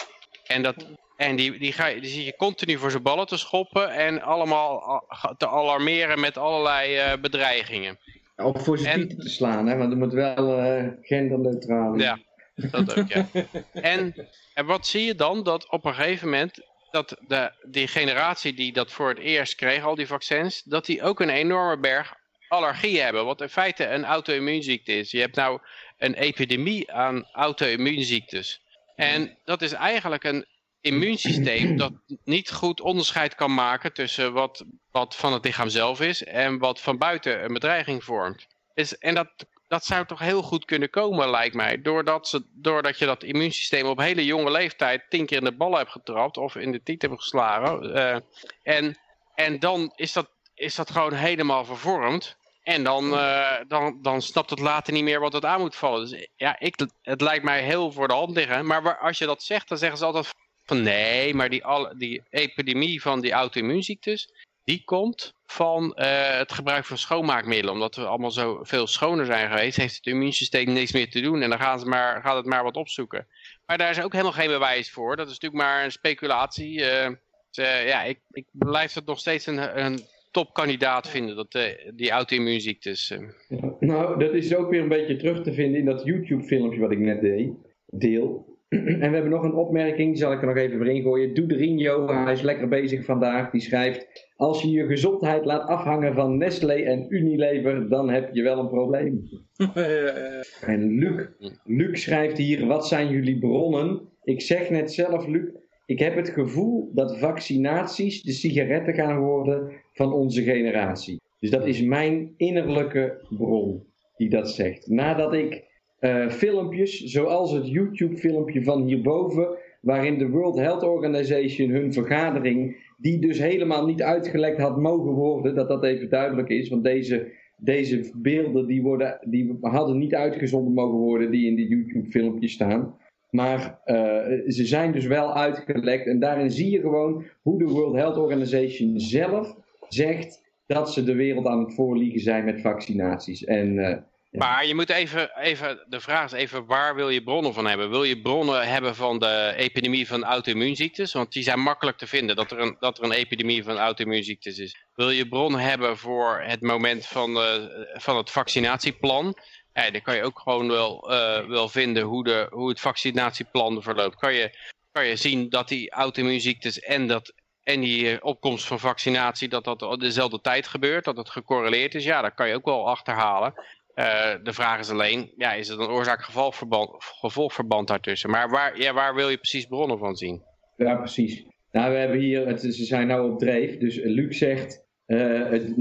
En dat, en die, die, ga je, die zie je continu voor zijn ballen te schoppen en allemaal te alarmeren met allerlei uh, bedreigingen. Of voor zijn en... te slaan, hè? want er moet wel uh, genderneutraal Ja, dat ook, ja. en, en wat zie je dan? Dat op een gegeven moment, dat de, die generatie die dat voor het eerst kreeg, al die vaccins, dat die ook een enorme berg allergie hebben. Wat in feite een auto-immuunziekte is. Je hebt nou een epidemie aan auto-immuunziektes. En dat is eigenlijk een immuunsysteem dat niet goed onderscheid kan maken tussen wat, wat van het lichaam zelf is en wat van buiten een bedreiging vormt. Is, en dat, dat zou toch heel goed kunnen komen, lijkt mij, doordat, ze, doordat je dat immuunsysteem op hele jonge leeftijd tien keer in de bal hebt getrapt of in de tiet hebt geslagen. Uh, en, en dan is dat, is dat gewoon helemaal vervormd. En dan, uh, dan, dan snapt het later niet meer wat het aan moet vallen. Dus ja, ik, het lijkt mij heel voor de hand liggen. Maar als je dat zegt, dan zeggen ze altijd van nee, maar die, al, die epidemie van die auto-immuunziektes, die komt van uh, het gebruik van schoonmaakmiddelen. Omdat we allemaal zo veel schoner zijn geweest, heeft het immuunsysteem niks meer te doen. En dan gaan ze maar, gaat het maar wat opzoeken. Maar daar is ook helemaal geen bewijs voor. Dat is natuurlijk maar een speculatie. Dus, ja, ik, ik blijf het nog steeds een, een topkandidaat vinden, dat, die auto-immuunziektes. Nou, dat is ook weer een beetje terug te vinden in dat YouTube-filmpje wat ik net deed, deel. En we hebben nog een opmerking, die zal ik er nog even voor ingooien. Doederinho, hij is lekker bezig vandaag, die schrijft... Als je je gezondheid laat afhangen van Nestlé en Unilever, dan heb je wel een probleem. en Luc, Luc schrijft hier, wat zijn jullie bronnen? Ik zeg net zelf, Luc, ik heb het gevoel dat vaccinaties de sigaretten gaan worden van onze generatie. Dus dat is mijn innerlijke bron die dat zegt. Nadat ik uh, filmpjes, zoals het YouTube-filmpje van hierboven, waarin de World Health Organization hun vergadering, die dus helemaal niet uitgelekt had mogen worden, dat dat even duidelijk is, want deze, deze beelden die, worden, die hadden niet uitgezonden mogen worden, die in de YouTube-filmpjes staan. Maar uh, ze zijn dus wel uitgelekt en daarin zie je gewoon hoe de World Health Organization zelf zegt dat ze de wereld aan het voorliegen zijn met vaccinaties. En uh, maar je moet even, even, de vraag is even, waar wil je bronnen van hebben? Wil je bronnen hebben van de epidemie van auto-immuunziektes? Want die zijn makkelijk te vinden, dat er een, dat er een epidemie van auto-immuunziektes is. Wil je bronnen hebben voor het moment van, uh, van het vaccinatieplan? Ja, dan kan je ook gewoon wel, uh, wel vinden hoe, de, hoe het vaccinatieplan verloopt. Kan je, kan je zien dat die auto-immuunziektes en dat en die eh, opkomst van vaccinatie, dat dat dezelfde tijd gebeurt, dat het gecorreleerd is, ja, dat kan je ook wel achterhalen. Uh, de vraag is alleen, ja, is het een oorzaak-gevolgverband gevolgverband daartussen? Maar waar, ja, waar wil je precies bronnen van zien? Ja, precies. Nou, we hebben hier, het, ze zijn nou op dreef, dus Luc zegt, uh, het,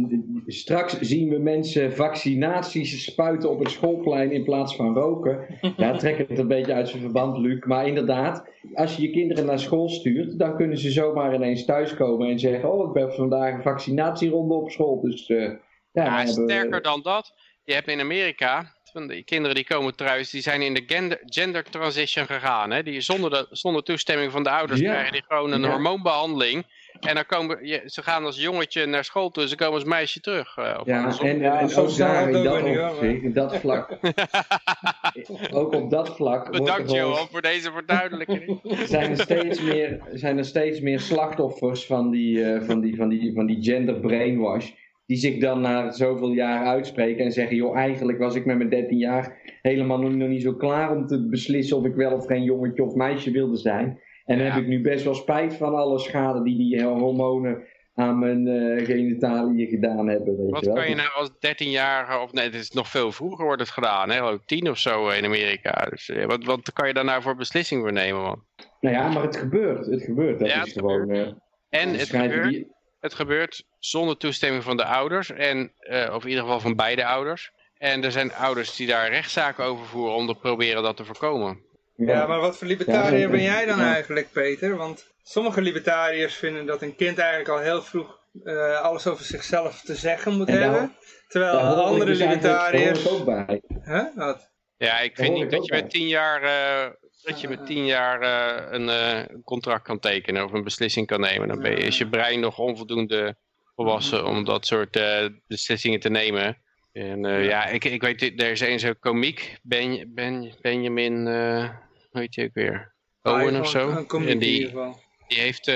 straks zien we mensen vaccinaties spuiten op het schoolplein in plaats van roken. Ja, trek het een beetje uit zijn verband, Luc. Maar inderdaad, als je je kinderen naar school stuurt, dan kunnen ze zomaar ineens thuiskomen en zeggen, oh, ik ben vandaag een vaccinatieronde op school. Dus uh, ja, ja sterker dan dat, je hebt in Amerika, die kinderen die komen trouwens, die zijn in de gender, gender transition gegaan. Hè? Die zonder, de, zonder toestemming van de ouders krijgen die gewoon een hormoonbehandeling. En dan komen je, ze gaan als jongetje naar school toe, ze komen als meisje terug. Uh, ja, en, ja, en ook daar in dat, in dat vlak. ook op dat vlak. Bedankt Johan voor deze verduidelijking. zijn, er steeds meer, zijn er steeds meer slachtoffers van die, uh, van die, van die, van die gender brainwash die zich dan na zoveel jaar uitspreken en zeggen, joh, eigenlijk was ik met mijn 13 jaar helemaal nog, niet zo klaar om te beslissen of ik wel of geen jongetje of meisje wilde zijn. En dan heb ik nu best wel spijt van alle schade die die hormonen aan mijn uh, genitaliën gedaan hebben. Weet wat je wel. kan je nou als 13-jarige, of nee, het is nog veel vroeger wordt het gedaan, hè? Ook 10 of zo in Amerika. Dus uh, wat, wat kan je daar nou voor beslissing voor nemen, man? Nou ja, maar het gebeurt. Het gebeurt. Dat ja, is gewoon. Uh, en het gebeurt, die... het gebeurt zonder toestemming van de ouders, en, of in ieder geval van beide ouders. En er zijn ouders die daar rechtszaken over voeren om te proberen dat te voorkomen. Ja, maar wat voor libertariër ben jij dan eigenlijk, Peter? Want sommige libertariërs vinden dat een kind eigenlijk al heel vroeg uh, alles over zichzelf te zeggen moet en hebben. Daar, terwijl andere dus libertariërs... ook bij. Huh? Wat? Ja, ik vind niet dat je met tien jaar... Uh, dat je met tien jaar uh, een uh, contract kan tekenen of een beslissing kan nemen. Dan ben je, is je brein nog onvoldoende volwassen om dat soort beslissingen te nemen. En ja. ik, ik weet, er is een zo'n komiek, ben, ben, Benjamin, hoe heet je ook weer? Owen of zo. En die, in ieder geval. Die heeft,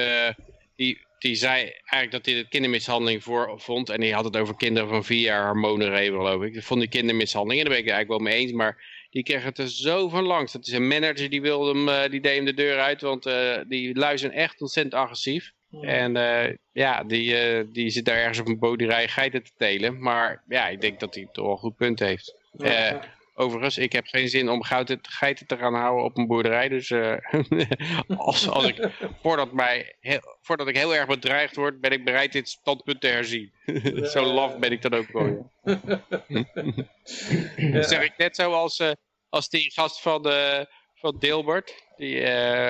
die, die zei eigenlijk dat hij de kindermishandeling voor vond. En die had het over kinderen van vier jaar hormonenreven, geloof ik. Dat vond die kindermishandeling. En daar ben ik het eigenlijk wel mee eens. Maar die kreeg het er zo van langs. Dat is een manager die wilde hem, die deed hem de deur uit. Want die lui zijn echt ontzettend agressief. En uh, ja, die, uh, die zit daar ergens op een boerderij geiten te telen. Maar ja, ik denk dat hij toch wel een goed punt heeft. Ja. Uh, overigens, ik heb geen zin om geiten, geiten te gaan houden op een boerderij. Dus als, als ik, voordat, mij heel, voordat ik heel erg bedreigd word, ben ik bereid dit standpunt te herzien. zo laf ben ik dan ook wel. dat zeg ik net zo als, als die gast van, van Dilbert. Die,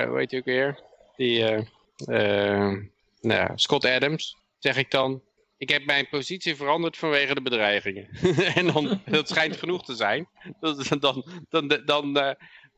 hoe heet je ook weer? Die... Uh, nou, Scott Adams, zeg ik dan. Ik heb mijn positie veranderd vanwege de bedreigingen. en dan, dat schijnt genoeg te zijn. Dan, dan, dan, dan,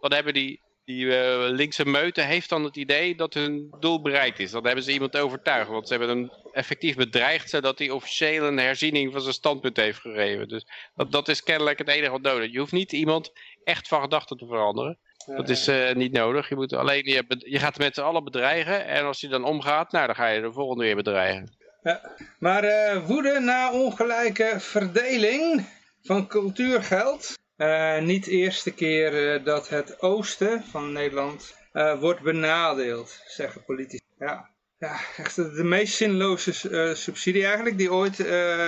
dan hebben die, die uh, linkse meute heeft dan het idee dat hun doel bereikt is. Dan hebben ze iemand overtuigd. Want ze hebben hem effectief bedreigd zodat hij officieel een herziening van zijn standpunt heeft gegeven. Dus dat, dat is kennelijk het enige wat nodig. Je hoeft niet iemand echt van gedachten te veranderen. Dat is uh, niet nodig. Je, moet alleen, je, je gaat met z'n allen bedreigen. En als je dan omgaat, nou, dan ga je de volgende weer bedreigen. Ja. Maar uh, woede na ongelijke verdeling van cultuurgeld. Uh, niet de eerste keer dat het oosten van Nederland wordt benadeeld, zeggen politici. Ja. Ja, echt de meest zinloze subsidie eigenlijk, die ooit,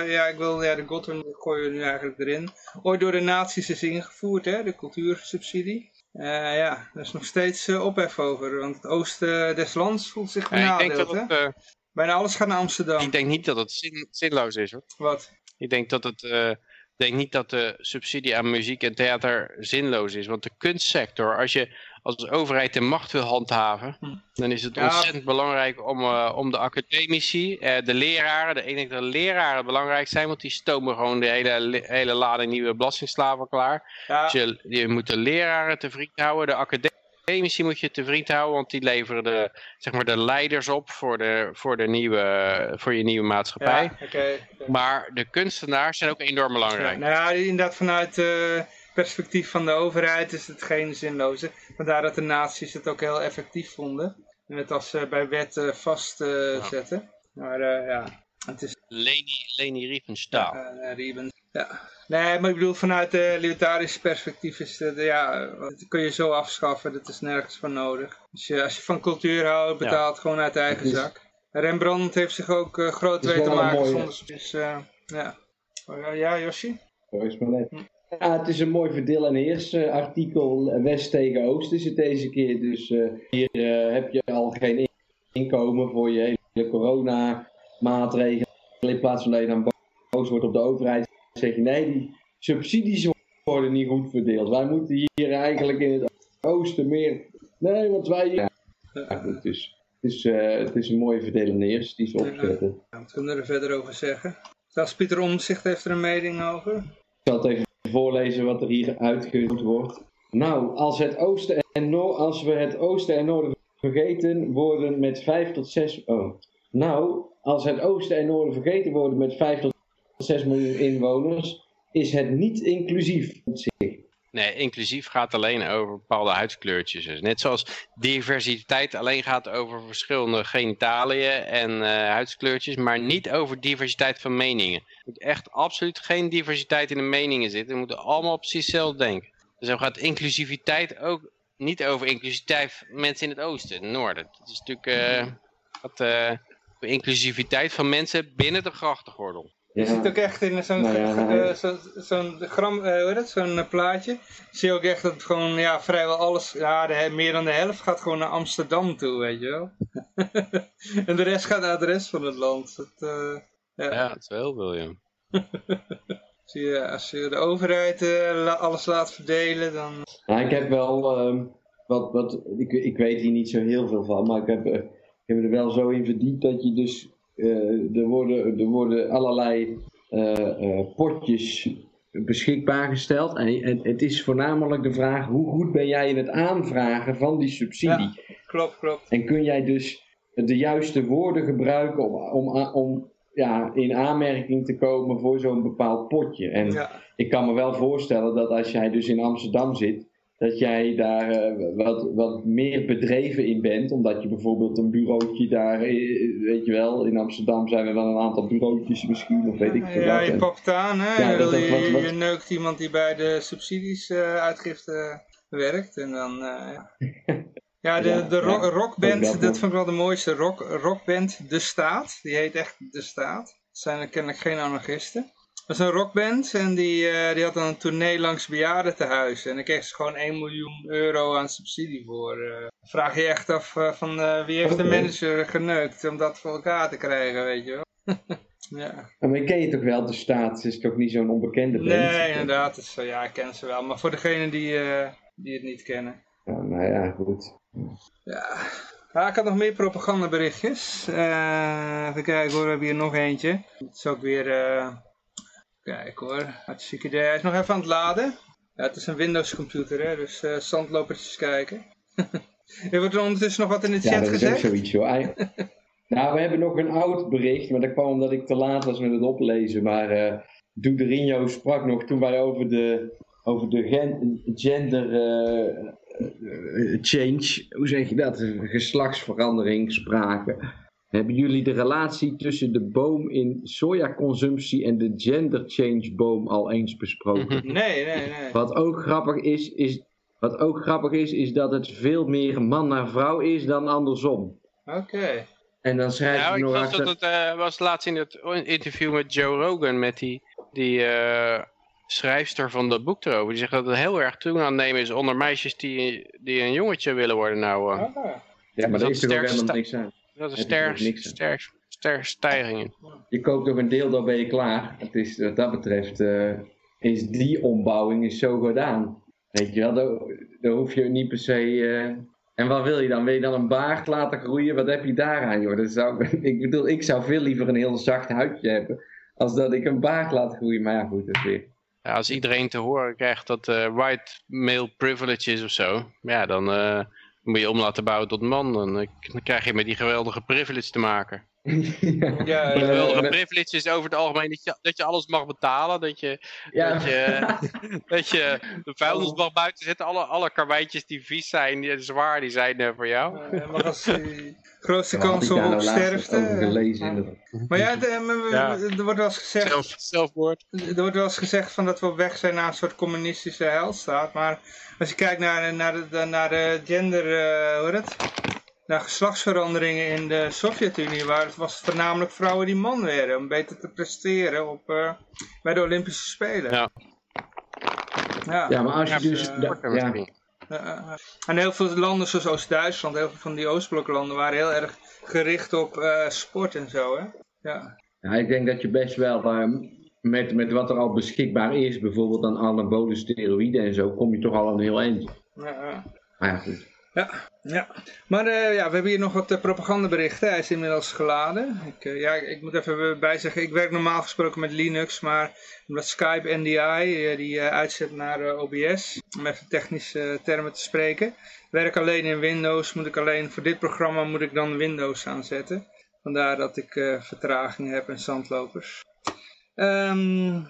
ja ik wil, ja de Godwin gooi je nu eigenlijk erin, ooit door de nazi's is ingevoerd, hè, de cultuursubsidie. Uh, ja, er is nog steeds uh, ophef over, want het oosten des lands voelt zich benadeeld. Ja, het, uh, Bijna alles gaat naar Amsterdam. Ik denk niet dat het zin, zinloos is hoor. Wat? Ik denk dat het, ik denk niet dat de subsidie aan muziek en theater zinloos is, want de kunstsector, als je als overheid de macht wil handhaven, hm. dan is het ja. ontzettend belangrijk om, uh, om de academici, uh, de leraren, de, ik denk dat de leraren belangrijk zijn, want die stomen gewoon de hele, hele lading nieuwe belastingslaven klaar. Ja. Dus je, je moet de leraren te vriend houden, de academici moet je te vriend houden, want die leveren de, zeg maar de leiders op voor, de, voor, de nieuwe, voor je nieuwe maatschappij. Ja, okay, okay. Maar de kunstenaars zijn ook enorm belangrijk. Ja, nou ja, inderdaad vanuit... Uh perspectief van de overheid is het geen zinloze. Vandaar dat de nazi's het ook heel effectief vonden. En het als uh, bij wet uh, vastzetten. Uh, ja. Maar ja, het is... Leni, Leni Riefenstahl. Ja, Rieben, ja. Nee, maar ik bedoel vanuit de libertarische perspectief is het, ja, dat kun je zo afschaffen. Dat is nergens voor nodig. Dus je, als je van cultuur houdt, betaalt ja. gewoon uit eigen zak. Rembrandt heeft zich ook groot weten maken zonder... Dus, ja. ja, Yoshi? Volgens mij net. Ja, het is een mooi verdeel en heers uh, artikel. West tegen Oost is het deze keer. Dus uh, hier uh, heb je al geen inkomen voor je hele coronamaatregelen. In plaats van dat je dan boos wordt op de overheid, zeg je nee, die subsidies worden niet goed verdeeld. Wij moeten hier eigenlijk in het oosten meer... Nee, want wij... Ja, goed, dus het is, het is een mooie verdeel en heers die ze opzetten. Ja, wat kunnen we er verder over zeggen? Zelfs Pieter Omzicht heeft er een mening over. Ik zal het even voorlezen wat er hier uitgevoerd wordt. Nou, als, het oosten en noord, als we het oosten en noorden vergeten worden met 5 tot 6... Oh. Nou, als het oosten en noorden vergeten worden met 5 tot 6 miljoen inwoners, is het niet inclusief. Nee, inclusief gaat alleen over bepaalde huidskleurtjes. Dus net zoals diversiteit alleen gaat over verschillende genitaliën en uh, huidskleurtjes, maar niet over diversiteit van meningen. Er moet echt absoluut geen diversiteit in de meningen zitten. We moeten allemaal precies hetzelfde denken. Dus dan gaat inclusiviteit ook niet over inclusiviteit van mensen in het oosten, in het noorden. Dat is natuurlijk... Uh, inclusiviteit van mensen binnen de grachtengordel. Je ziet ook echt in zo'n Nou ja, zo, zo'n gram, uh, hoe heet het, zo'n uh, plaatje, zie je ook echt dat gewoon, ja, vrijwel alles, ja, de, meer dan de helft gaat gewoon naar Amsterdam toe, weet je wel. en de rest gaat naar de rest van het land. Dat, ja. ja, dat is wel William. zie je, als je de overheid alles laat verdelen, dan... Nou, ik heb wel, ehm, wat, wat, ik, ik weet hier niet zo heel veel van, maar ik heb, ik heb er wel zo in verdiept dat je dus er, worden, er worden allerlei uh, uh, potjes beschikbaar gesteld. En, en, het is voornamelijk de vraag: hoe goed ben jij in het aanvragen van die subsidie? Ja, klopt, klopt. En kun jij dus de juiste woorden gebruiken om, om, om ja, in aanmerking te komen voor zo'n bepaald potje? En ja. ik kan me wel voorstellen dat als jij dus in Amsterdam zit dat jij daar uh, wat, wat meer bedreven in bent. Omdat je bijvoorbeeld een bureautje daar, weet je wel, in Amsterdam zijn er dan een aantal bureautjes misschien, of weet ik veel Ja, wat. je pakt aan, hè. Ja, dat- dat- je, wat- wat- je neukt iemand die bij de subsidies eh, uitgifte werkt en dan... eh, ja. De, Ja, de ja. rockband, dat, dat vond ik wel de mooiste. Rock, rockband De Staat. Die heet echt De Staat. Dat zijn er kennelijk geen anarchisten. Dat is een rockband en die, eh, die had dan een tournee langs bejaardentehuizen. En daar kreeg ze gewoon 1 miljoen euro aan subsidie voor. Dan vraag je echt af eh, van wie heeft de Oké. manager geneukt om dat voor elkaar te krijgen, weet je wel. ja. Maar ken je toch wel, de staat is toch niet zo'n onbekende band? Nee, inderdaad. Dus, ja, ik ken ze wel. Maar voor degenen die, die het niet kennen. Ja, nou ja, goed. Ja. ja, ik had nog meer propagandaberichtjes. Even kijken hoor, we hebben hier nog eentje. Het is ook weer... Kijk hoor, hartstikke idee. Hij is nog even aan het laden. Ja, het is een Windows computer, hè, dus eh zandlopertjes kijken. er wordt er ondertussen nog wat in de Ja, chat dat is ook gezegd. zoiets. Ei- nou, we hebben nog een oud bericht, maar dat kwam omdat ik te laat was met het oplezen. Maar eh Doederinho sprak nog toen wij over de, over de gen- gender eh, change, hoe zeg je dat, geslachtsverandering spraken. Hebben jullie de relatie tussen de boom in sojaconsumptie en de gender change boom al eens besproken? Nee, nee, nee. Wat ook grappig is, is, wat ook grappig is, is dat het veel meer man naar vrouw is dan andersom. Oké. En dan schrijf Nou, je ik nog achter... dat het eh, was laatst in het interview met Joe Rogan met die, die eh, schrijfster van dat boek erover. Die zegt dat het heel erg toe aan het nemen is onder meisjes die, die een jongetje willen worden. Nou, eh, Ah. Ja, maar dat daar is er ook helemaal niks aan. Dat is er sterk, sterk, sterk stijging in. Je koopt ook een deel, dan ben je klaar. Het is, wat dat betreft eh, is die ombouwing is zo gedaan. Weet je wel, daar, hoef je niet per se... eh, En wat wil je dan? Wil je dan een baard laten groeien? Wat heb je daaraan, joh? Dat zou, ik bedoel, ik zou veel liever een heel zacht huidje hebben... als dat ik een baard laat groeien. Maar ja, goed, dat is weer... Ja, als iedereen te horen krijgt dat eh, white male privilege is of zo, ja, dan moet je om laten bouwen tot man. Eh, dan krijg je met die geweldige privilege te maken. Ja, Die ja, ja. geweldige maar- privilege is over het algemeen dat je, dat je alles mag betalen. Dat je, Ja, dat je, dat je de vuilnis mag buiten zetten. Alle, alle karweitjes die vies zijn, die zwaar, die zijn eh, voor jou. Eh, maar als die grootste kans op nou sterfte. Maar ja, het, eh, maar- Ja. er wordt wel eens gezegd Zelf. Er wordt wel eens gezegd van dat we op weg zijn naar een soort communistische heilstaat. Maar als je kijkt naar, naar, de, naar de gender, eh, hoe heet het? Naar geslachtsveranderingen in de Sovjet-Unie, waar het was voornamelijk vrouwen die man werden. Om beter te presteren op, eh, bij de Olympische Spelen. Ja. Ja. Ja, maar als je dus... eh, ja. Eh, en heel veel landen zoals Oost-Duitsland, heel veel van die Oostbloklanden waren heel erg gericht op eh, sport en zo. Hè? Ja. Ja, ik denk dat je best wel met, met wat er al beschikbaar is, bijvoorbeeld aan anabole steroïden en zo, kom je toch al een heel eind. Ja, ja. Maar ja, goed. Ja, ja. Maar eh, ja, we hebben hier nog wat eh, propagandaberichten. Hij is inmiddels geladen. Ik, eh, ja, ik, moet even bijzeggen, ik werk normaal gesproken met Linux, maar omdat Skype NDI, die uitzet naar OBS, om even technische termen te spreken, werk alleen in Windows, moet ik alleen voor dit programma moet ik dan Windows aanzetten. Vandaar dat ik vertraging heb en zandlopers. Ehm,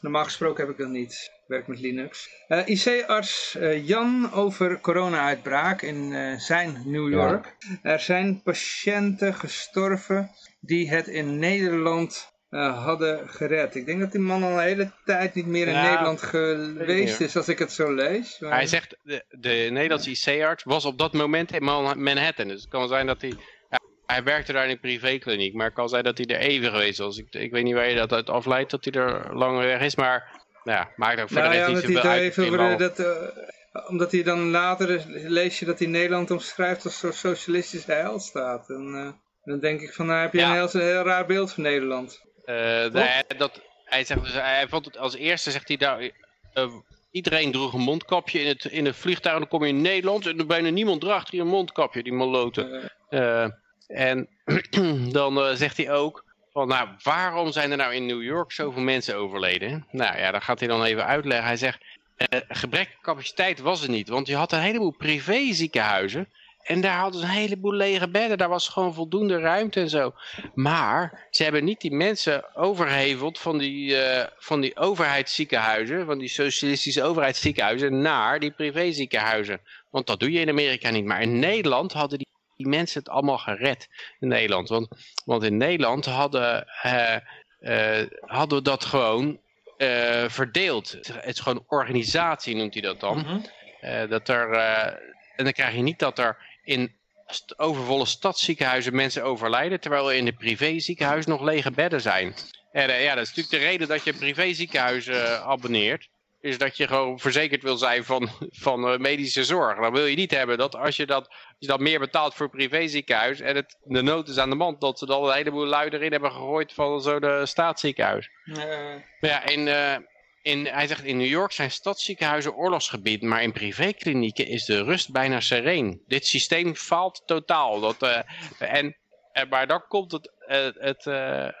normaal gesproken heb ik dat niet. Ik werk met Linux. Eh, IC-arts eh, Jan over corona-uitbraak in eh, zijn New York. Er zijn patiënten gestorven die het in Nederland hadden gered. Ik denk dat die man al een hele tijd niet meer in Ja, Nederland geweest is, als ik het zo lees. Maar- Hij zegt, de, de Nederlandse IC-arts was op dat moment in Man- Manhattan. Dus het kan zijn dat hij... Hij werkte daar in een privékliniek, maar het kan zijn dat hij er even geweest was. Ik, ik weet niet waar je dat uit afleidt, dat hij er langer weg is, maar nou ja, maakt ook verder nou, ja, niet zoveel uit. Even, dat, uh, omdat hij dan later lees je dat hij Nederland omschrijft als zo'n socialistische heilstaat. En uh, dan denk ik van, nou heb je een, heel, heel, raar beeld van Nederland. Uh, nee, dat, hij, zegt, dus, hij vond het als eerste, zegt hij daar, iedereen droeg een mondkapje in het, in het vliegtuig. En dan kom je in Nederland en er bijna niemand draagt hier een mondkapje, die maloten. En dan zegt hij ook, van, nou, waarom zijn er nou in New York zoveel mensen overleden? Nou ja, dat gaat hij dan even uitleggen. Hij zegt, uh, gebrek capaciteit was er niet, want je had een heleboel privé ziekenhuizen. En daar hadden ze een heleboel lege bedden. Daar was gewoon voldoende ruimte en zo. Maar ze hebben niet die mensen overheveld van die, uh, van die overheidsziekenhuizen, van die socialistische overheidsziekenhuizen, naar die privéziekenhuizen. Want dat doe je in Amerika niet. Maar in Nederland hadden die die mensen het allemaal gered in Nederland. Want, want in Nederland hadden, uh, uh, hadden we dat gewoon uh, verdeeld. Het is gewoon organisatie noemt hij dat dan. Mm -hmm. dat er, en dan krijg je niet dat er in overvolle stadsziekenhuizen mensen overlijden, terwijl er in de privéziekenhuis nog lege bedden zijn. En ja, dat is natuurlijk de reden dat je privéziekenhuizen abonneert is dat je gewoon verzekerd wil zijn van, van uh, medische zorg. Dan wil je niet hebben dat als je dat, als je dat meer betaalt voor privéziekenhuis en het, de nood is aan de mand, dat ze dan een heleboel lui erin hebben gegooid van zo de staatsziekenhuis. Uh. Maar ja, in, uh, in, hij zegt in New York zijn stadsziekenhuizen oorlogsgebied, maar in privéklinieken is de rust bijna sereen. Dit systeem faalt totaal. Dat, uh, en, maar dan komt het, het, het,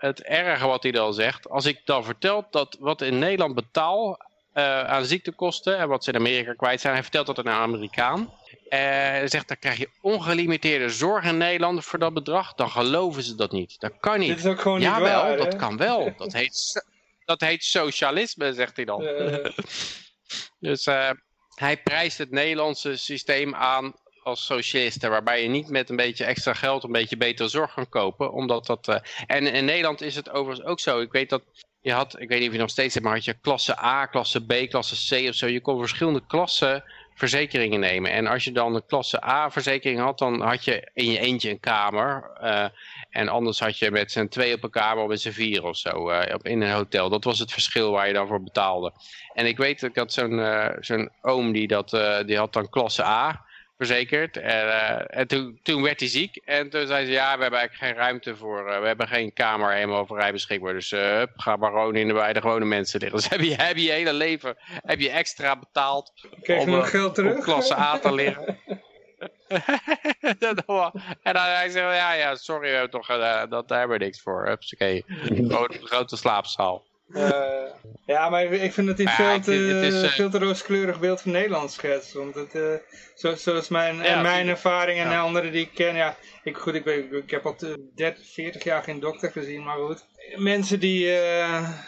het erge wat hij dan zegt. Als ik dan vertel dat wat in Nederland betaal uh, aan ziektekosten en wat ze in Amerika kwijt zijn. Hij vertelt dat aan een Amerikaan. Uh, hij zegt, dan krijg je ongelimiteerde zorg in Nederland voor dat bedrag. Dan geloven ze dat niet. Dat kan niet. Dit is ook gewoon niet waar, dat kan wel. Dat heet, dat heet socialisme, zegt hij dan. Uh. dus hij prijst het Nederlandse systeem aan als socialisten, waarbij je niet met een beetje extra geld een beetje betere zorg kan kopen, omdat dat, uh, en in Nederland is het overigens ook zo, ik weet dat je had, ik weet niet of je nog steeds hebt, maar had je klasse A, klasse B, klasse C of zo. Je kon verschillende klassen verzekeringen nemen. En als je dan een klasse A verzekering had, dan had je in je eentje een kamer. Uh, en anders had je met z'n twee op een kamer of met z'n vier of zo uh, in een hotel. Dat was het verschil waar je dan voor betaalde. En ik weet, ik had zo'n uh, zo'n oom die, dat, die had dan klasse A verzekerd. En, uh, en toen, toen werd hij ziek. En toen zei ze, ja, we hebben eigenlijk geen ruimte voor, uh, we hebben geen kamer helemaal voor rij beschikbaar. Dus uh, ga maar gewoon in de, bij de gewone mensen liggen. Dus heb je, heb je hele leven, heb je extra betaald Krijg om, geld terug? om klasse A te liggen. en dan hij zei, ja, ja, sorry, we hebben toch, dat, daar hebben we niks voor. Oké, grote, grote slaapzaal. Uh, ja, maar ik vind dat hij veel, te, het is, uh, veel te rooskleurig beeld van Nederland schetst. Want het, uh, zo, zoals mijn, ja, mijn ervaring en ja. anderen die ik ken. Ja, ik, goed, ik, ik, ik heb al 30, 40 jaar geen dokter gezien, maar goed. Mensen die,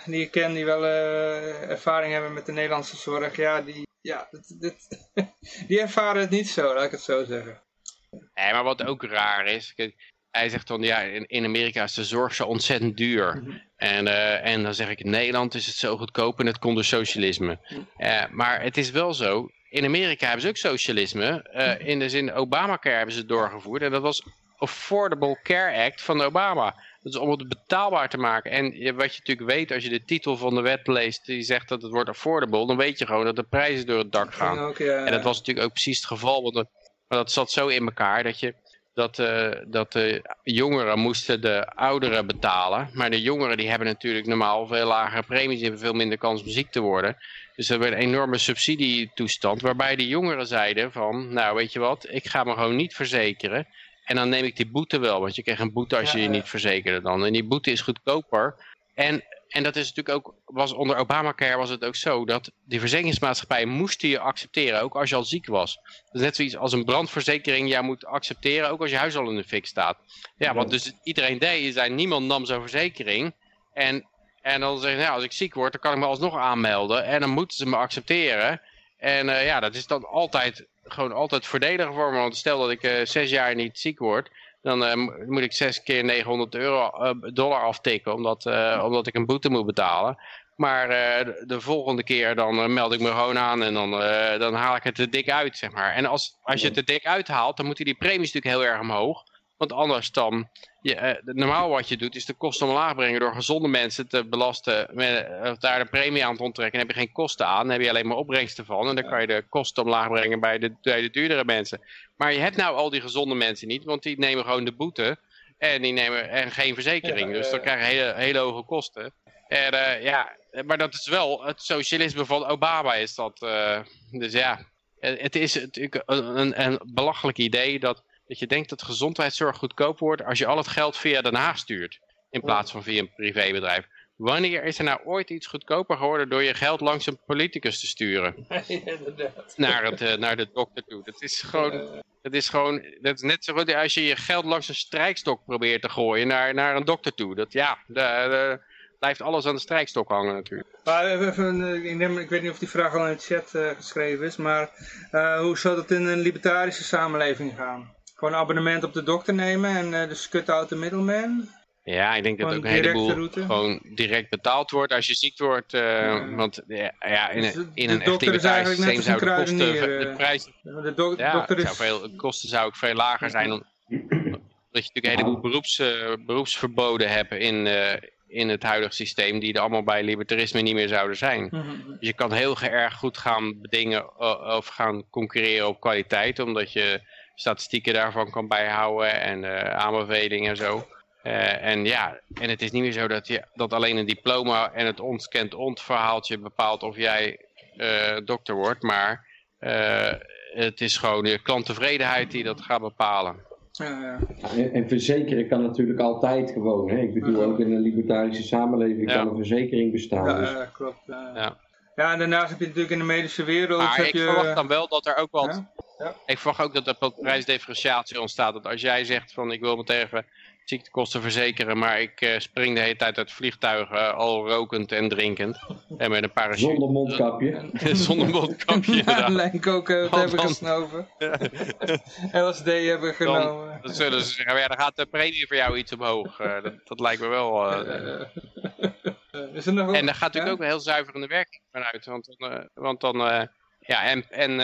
die ik ken die wel ervaring hebben met de Nederlandse zorg. Ja, die, ja, dit, dit, die ervaren het niet zo, laat ik het zo zeggen. Nee, maar wat ook raar is. Kijk, hij zegt dan, ja, in, in Amerika is de zorg zo ontzettend duur. Mm -hmm. en, uh, en dan zeg ik, in Nederland is het zo goedkoop en het komt door socialisme. Mm -hmm. uh, maar het is wel zo, in Amerika hebben ze ook socialisme. Uh, in de zin, Obamacare hebben ze doorgevoerd. En dat was Affordable Care Act van Obama. Dat is om het betaalbaar te maken. En wat je natuurlijk weet, als je de titel van de wet leest, die zegt dat het wordt affordable, dan weet je gewoon dat de prijzen door het dak gaan. Ook, ja, ja. En dat was natuurlijk ook precies het geval, want dat zat zo in elkaar dat je dat, uh, dat de jongeren moesten de ouderen betalen. Maar de jongeren die hebben natuurlijk normaal veel lagere premies en hebben veel minder kans om ziek te worden. Dus er werd een enorme subsidietoestand waarbij de jongeren zeiden van, nou weet je wat, ik ga me gewoon niet verzekeren. En dan neem ik die boete wel, want je kreeg een boete als je je niet verzekerde dan. En die boete is goedkoper. En en dat is natuurlijk ook, was onder Obamacare was het ook zo, dat die verzekeringsmaatschappij moesten je accepteren, ook als je al ziek was. Dat is net zoiets als een brandverzekering jij moet accepteren, ook als je huis al in de fik staat. Ja, wat dus iedereen deed, is niemand nam zo'n verzekering. En, en dan zeggen nou, als ik ziek word, dan kan ik me alsnog aanmelden. En dan moeten ze me accepteren. En uh, ja, dat is dan altijd, gewoon altijd voordeliger voor me. Want stel dat ik uh, zes jaar niet ziek word, dan uh, moet ik zes keer 900 euro, uh, dollar aftikken, omdat, uh, omdat ik een boete moet betalen. Maar de, de, volgende keer dan meld ik me gewoon aan en dan, dan haal ik het te dik uit, zeg maar. En als, als je het te dik uithaalt, dan moeten die premies natuurlijk heel erg omhoog. Want anders dan, je, uh, normaal wat je doet is de kosten omlaag brengen door gezonde mensen te belasten, met, uh, daar de premie aan te onttrekken. Dan heb je geen kosten aan, dan heb je alleen maar opbrengsten van. En dan kan je de kosten omlaag brengen bij de, bij de duurdere mensen. Maar je hebt nou al die gezonde mensen niet, want die nemen gewoon de boete. En die nemen en geen verzekering. dus dan krijg je hele, hele hoge kosten. En uh, ja, maar dat is wel het socialisme van Obama is dat. Uh, dus ja, het is natuurlijk een, een, belachelijk idee dat, dat je denkt dat gezondheidszorg goedkoop wordt als je al het geld via Den Haag stuurt. In plaats van via een privébedrijf. Wanneer is er nou ooit iets goedkoper geworden door je geld langs een politicus te sturen? naar, het, uh, naar de dokter toe. Dat is gewoon, dat is gewoon, dat is net zo goed als je je geld langs een strijkstok probeert te gooien naar, naar een dokter toe. Dat ja, de, de, blijft alles aan de strijkstok hangen natuurlijk. Maar even, ik, neem, ik weet niet of die vraag al in de chat uh, geschreven is, maar uh, hoe zou dat in een libertarische samenleving gaan? Gewoon een abonnement op de dokter nemen en uh, dus cut out de middleman? Ja, ik denk dat ook een heleboel route. gewoon direct betaald wordt als je ziek wordt. Uh, ja. Want ja, in, dus in een echt systeem zou de kosten, de prijs, de, do ja, dokter is... zou veel, de kosten zou ook veel lager zijn. Omdat je natuurlijk een heleboel beroeps, uh, beroepsverboden hebt in, uh, in het huidige systeem die er allemaal bij libertarisme niet meer zouden zijn. Mm -hmm. Dus je kan heel erg goed gaan bedingen of gaan concurreren op kwaliteit, omdat je statistieken daarvan kan bijhouden en uh, aanbevelingen en zo. Uh, en ja, en het is niet meer zo dat, je, dat alleen een diploma en het ons kent ont verhaaltje bepaalt of jij uh, dokter wordt, maar het is gewoon je klanttevredenheid die dat gaat bepalen. Ja, en, en, verzekeren kan natuurlijk altijd gewoon. Hè? Ik bedoel, ook in een libertarische samenleving ja. kan een verzekering bestaan. Ja, dus. klopt. Ja. Ja. en daarnaast heb je natuurlijk in de medische wereld... Maar heb ik je... verwacht dan wel dat er ook wat... Ik verwacht ook dat er wat prijsdifferentiatie ontstaat. Dat als jij zegt van ik wil me tegen ziektekosten verzekeren, maar ik uh, spring de hele tijd uit vliegtuigen, uh, al rokend en drinkend. En met een parachute. Zonder mondkapje. Zonder mondkapje, ja. Lijnkook uh, hebben gesnoven. LSD hebben genomen. Dan, dan zullen ze zeggen, ja, dan gaat de premie voor jou iets omhoog. Dat, dat, lijkt me wel... Is er nog en daar gaat natuurlijk ook een heel zuiverende werking vanuit. Want, want dan... ja, en... en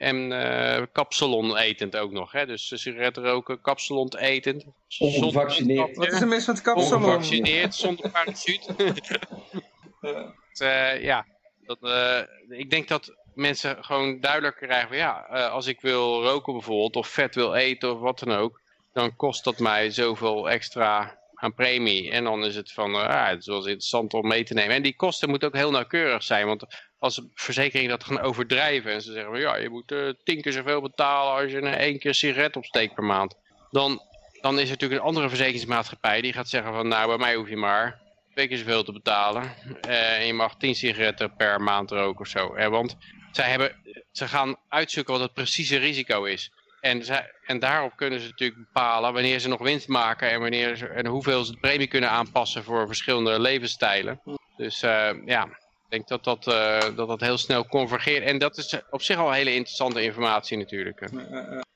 en uh, kapsalon etend ook nog. Hè? Dus sigaretten roken, kapsalon etend. Ongevaccineerd. Wat is er mis met kapsalon? Ongevaccineerd, zonder parachute. uh, ja, dat, uh, ik denk dat mensen gewoon duidelijker krijgen van ja, als ik wil roken bijvoorbeeld, of vet wil eten of wat dan ook, dan kost dat mij zoveel extra aan premie. En dan is het van, ah, het is wel interessant om mee te nemen. En die kosten moeten ook heel nauwkeurig zijn, want als verzekeringen dat gaan overdrijven en ze zeggen van ja, je moet uh, tien keer zoveel betalen als je een één keer sigaret opsteekt per maand. Dan, dan is er natuurlijk een andere verzekeringsmaatschappij die gaat zeggen van nou, bij mij hoef je maar twee keer zoveel te betalen. Uh, en je mag tien sigaretten per maand roken of zo. Uh, want zij hebben, ze gaan uitzoeken wat het precieze risico is. En, zij, en daarop kunnen ze natuurlijk bepalen wanneer ze nog winst maken en, wanneer ze, en hoeveel ze de premie kunnen aanpassen voor verschillende levensstijlen. Dus ja, ik denk dat dat, uh, dat dat heel snel convergeert. En dat is op zich al hele interessante informatie natuurlijk.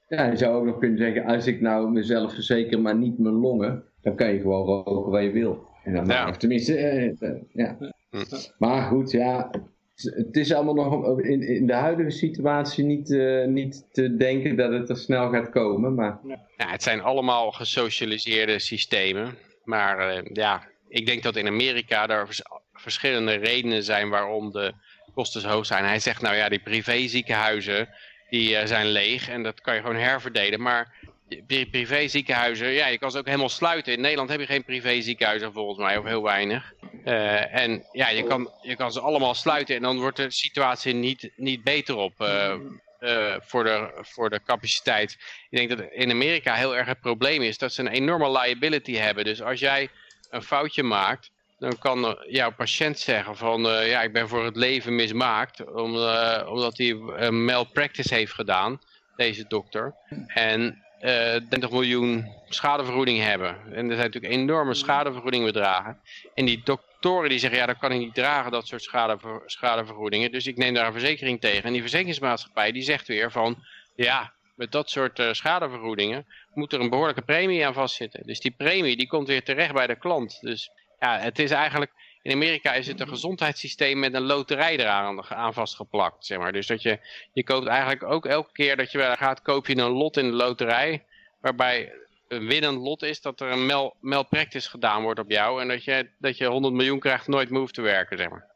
Ja, je zou ook nog kunnen zeggen, als ik nou mezelf verzeker, maar niet mijn longen, dan kan je gewoon roken waar je wil. En dan ja. Of tenminste, uh, ja. Hm. Maar goed, ja, het is allemaal nog in, in de huidige situatie niet, niet te denken dat het er snel gaat komen. Maar... Ja, het zijn allemaal gesocialiseerde systemen. Maar ja, ik denk dat in Amerika daar verschillende redenen zijn waarom de kosten zo hoog zijn. Hij zegt nou ja, die privéziekenhuizen die uh, zijn leeg en dat kan je gewoon herverdelen. Maar privéziekenhuizen, ja, je kan ze ook helemaal sluiten. In Nederland heb je geen privéziekenhuizen volgens mij, of heel weinig. Uh, en ja, je kan, je kan ze allemaal sluiten en dan wordt de situatie niet, niet beter op. Uh, uh, voor, de, voor de capaciteit. Ik denk dat in Amerika heel erg het probleem is dat ze een enorme liability hebben. Dus als jij een foutje maakt, dan kan jouw patiënt zeggen van ja, ik ben voor het leven mismaakt, om, omdat hij malpractice heeft gedaan, deze dokter. En uh, 30 miljoen schadevergoeding hebben. En er zijn natuurlijk enorme schadevergoedingbedragen. En die doktoren die zeggen, ja dat kan ik niet dragen, dat soort schadever schadevergoedingen. Dus ik neem daar een verzekering tegen. En die verzekeringsmaatschappij die zegt weer van, ja, met dat soort uh, schadevergoedingen moet er een behoorlijke premie aan vastzitten. Dus die premie die komt weer terecht bij de klant. Dus ja, het is eigenlijk, in Amerika is het een gezondheidssysteem met een loterij eraan aan vastgeplakt, zeg maar. Dus dat je, je koopt eigenlijk ook elke keer dat je gaat, koop je een lot in de loterij, waarbij een winnend lot is dat er een mal, malpractice gedaan wordt op jou. En dat je, dat je 100 miljoen krijgt nooit meer hoeft te werken, zeg maar.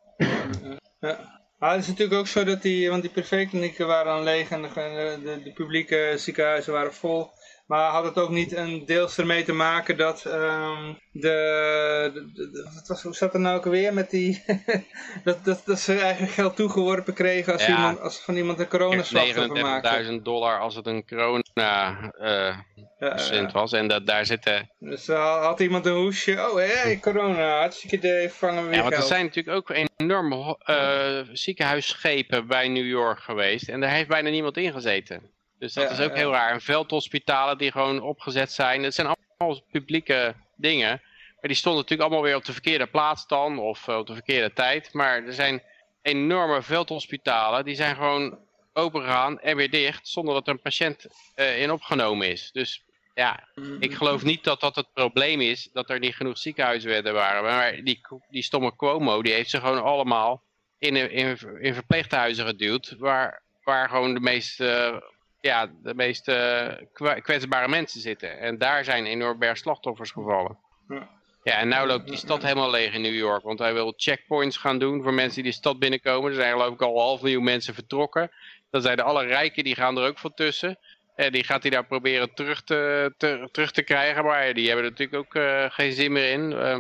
Ja. Maar het is natuurlijk ook zo dat die, want die privéklinieken waren dan leeg en de, de publieke ziekenhuizen waren vol. Maar had het ook niet een deels ermee te maken dat um, de, de, de, wat was, hoe zat het nou ook weer met die, dat, dat, dat ze eigen geld toegeworpen kregen als, Ja. iemand, als van iemand een coronaslachtoffer maakte. 39.000 dollar als het een corona eh Ja, ja. was. En dat, daar zitten... Dus uh, had iemand een hoesje, oh hé, hey, corona, hartstikke idee, vangen we weer Ja, want er zijn natuurlijk ook enorme eh, ziekenhuisschepen bij New York geweest. En daar heeft bijna niemand in gezeten. Dus dat Ja, is ook ja. heel raar. En veldhospitalen die gewoon opgezet zijn. Het zijn allemaal publieke dingen. Maar die stonden natuurlijk allemaal weer op de verkeerde plaats dan. Of eh, op de verkeerde tijd. Maar er zijn enorme veldhospitalen. Die zijn gewoon opengegaan en weer dicht. Zonder dat er een patiënt eh, in opgenomen is. Dus ja, ik geloof niet dat dat het probleem is. Dat er niet genoeg ziekenhuiswetten waren. Maar die, die stomme Cuomo die heeft ze gewoon allemaal in, in, in verpleeghuizen geduwd. Waar, waar gewoon de meest, eh, ja, de meest eh, kwetsbare mensen zitten. En daar zijn enorm berg slachtoffers gevallen. Ja. Ja, en nu loopt die stad helemaal leeg in New York. Want hij wil checkpoints gaan doen voor mensen die de stad binnenkomen. Er zijn geloof ik al een half miljoen mensen vertrokken. Dan zijn de alle rijken, die gaan er ook van tussen. En die gaat hij daar proberen terug te, te- terug te krijgen. Maar die hebben er natuurlijk ook eh, geen zin meer in. Eh,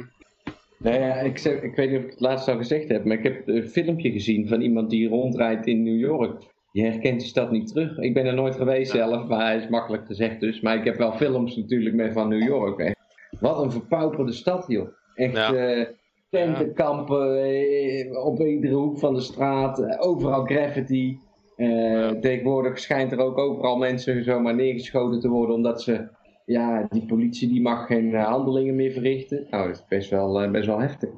Nou ja, ik, zeg, ik weet niet of ik het laatst al gezegd heb, maar ik heb een filmpje gezien van iemand die rondrijdt in New York. Je herkent die stad niet terug. Ik ben er nooit geweest zelf, maar hij is makkelijk gezegd dus. Maar ik heb wel films natuurlijk met van New York. Echt. Wat een verpauperde stad, joh. Echt Ja. eh, tentenkampen eh, op iedere hoek van de straat, eh, overal graffiti. Eh, Tegenwoordig schijnt er ook overal mensen zomaar neergeschoten te worden omdat ze ja, die politie die mag geen handelingen meer verrichten. Nou, dat is best wel, best wel heftig.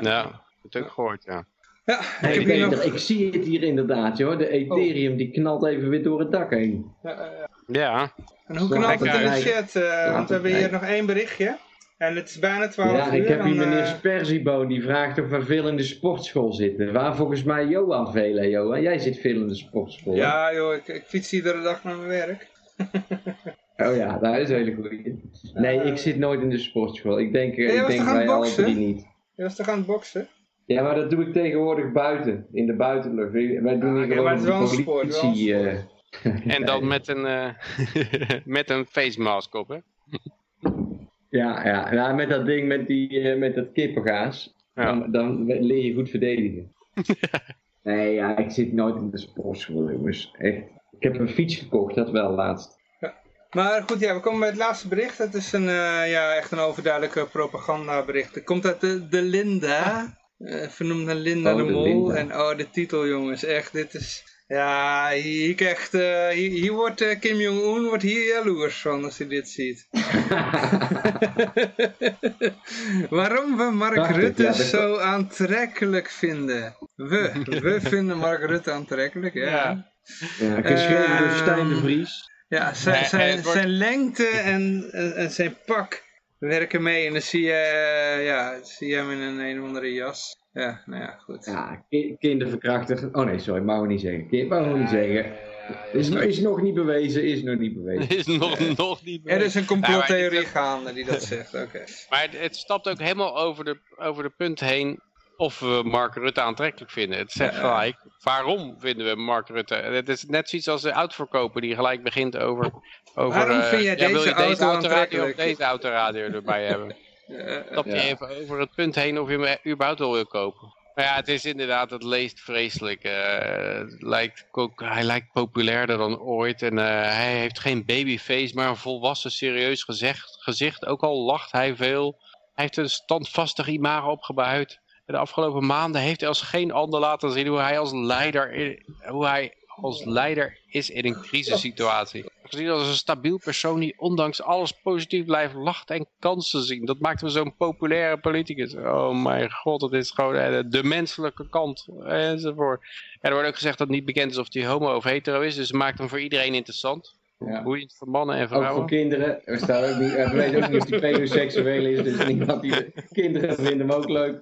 ja, ik heb ook gehoord, ja. Ja, ik Hey, heb hier Peter, nog... ik zie het hier inderdaad, joh. De Ethereum die knalt even weer door het dak heen. Ja, ja, ja. Ja, En hoe knalt het in de chat? eh, want we hebben hier nog één berichtje. En het is bijna 12 Ja, uur. ik heb hier dan, meneer eh, Sperzibo, die vraagt of we veel in de sportschool zitten. Waar volgens mij Johan veel, hè, Johan? Jij zit veel in de sportschool. hè? Ja joh, ik, ik fiets iedere dag naar mijn werk. Oh ja, dat is een hele goeie. Nee, ik zit nooit in de sportschool. Ik denk, eh, jij ik denk wij alle drie niet. Je was toch aan het boksen? Ja, maar dat doe ik tegenwoordig buiten, in de buitenlucht. Wij doen hier oké, gewoon maar het is wel een sport, eh, en dan met een, eh, met een face mask op, hè? Ja, ja. ja, met dat ding met, die, eh, met dat kippengaas, Ja. dan, dan leer je goed verdedigen. nee, ja, ik zit nooit in de sportschool, jongens. Echt. Ik heb een fiets gekocht, dat wel laatst. Maar goed, ja, we komen bij het laatste bericht. Het is een, eh, ja, echt een overduidelijke propagandabericht. Het komt uit de, de Linda. Eh vernoemd naar Linda Oh, de de Mol. Linda. En oh, de titel jongens, echt, dit is... Ja, hier, krijgt, eh, hier, hier wordt eh, Kim Jong-un wordt hier jaloers van als hij dit ziet. Waarom we Mark Prachtig, Rutte ja, dat- zo aantrekkelijk vinden. We, we vinden Mark Rutte aantrekkelijk, ja. Ja. Ja, geschreven door Stijn de Vries. Ja, zijn, zijn, zijn lengte en, en, en zijn pak werken mee. En dan zie je, eh, ja, zie je hem in een een of andere jas. Ja, nou ja, goed. Ja, ki- kinderverkrachtig. Oh nee, sorry, mogen we niet zeggen. Kind, mogen we niet zeggen. Is, is nog niet bewezen, is nog niet bewezen. is nog, nog niet Er is een complottheorie gaande die dat zegt, oké. Maar het, het stapt ook helemaal over de, over de punt heen of we Mark Rutte aantrekkelijk vinden. Het zegt Ja. gelijk, waarom vinden we Mark Rutte? Het is net zoiets als de autoverkoper die gelijk begint over... over Waarom eh, vind jij ja, wil deze je auto deze autoradio of deze autoradio erbij hebben? Stap je Ja. even over het punt heen of je hem überhaupt wel wil kopen. Maar ja, het is inderdaad, het leest vreselijk. Eh, het lijkt, ook- hij lijkt populairder dan ooit. En eh, hij heeft geen babyface, maar een volwassen, serieus gezicht, gezicht. Ook al lacht hij veel. Hij heeft een standvastig imago opgebouwd. En de afgelopen maanden heeft hij als geen ander laten zien hoe hij als leider, hoe hij als leider is in een crisissituatie. Gezien als een stabiel persoon die ondanks alles positief blijft, lacht en kansen zien. Dat maakt hem zo'n populaire politicus. Oh mijn god, dat is gewoon eh, de menselijke kant enzovoort. En er wordt ook gezegd dat het niet bekend is of hij homo of hetero is, dus het maakt hem voor iedereen interessant. Ja. Boeiend voor mannen en Ook voor vrouwen. kinderen. We, staan ook niet, we weten ook niet of die pedoseksueel is, dus niemand die kinderen vinden hem ook leuk.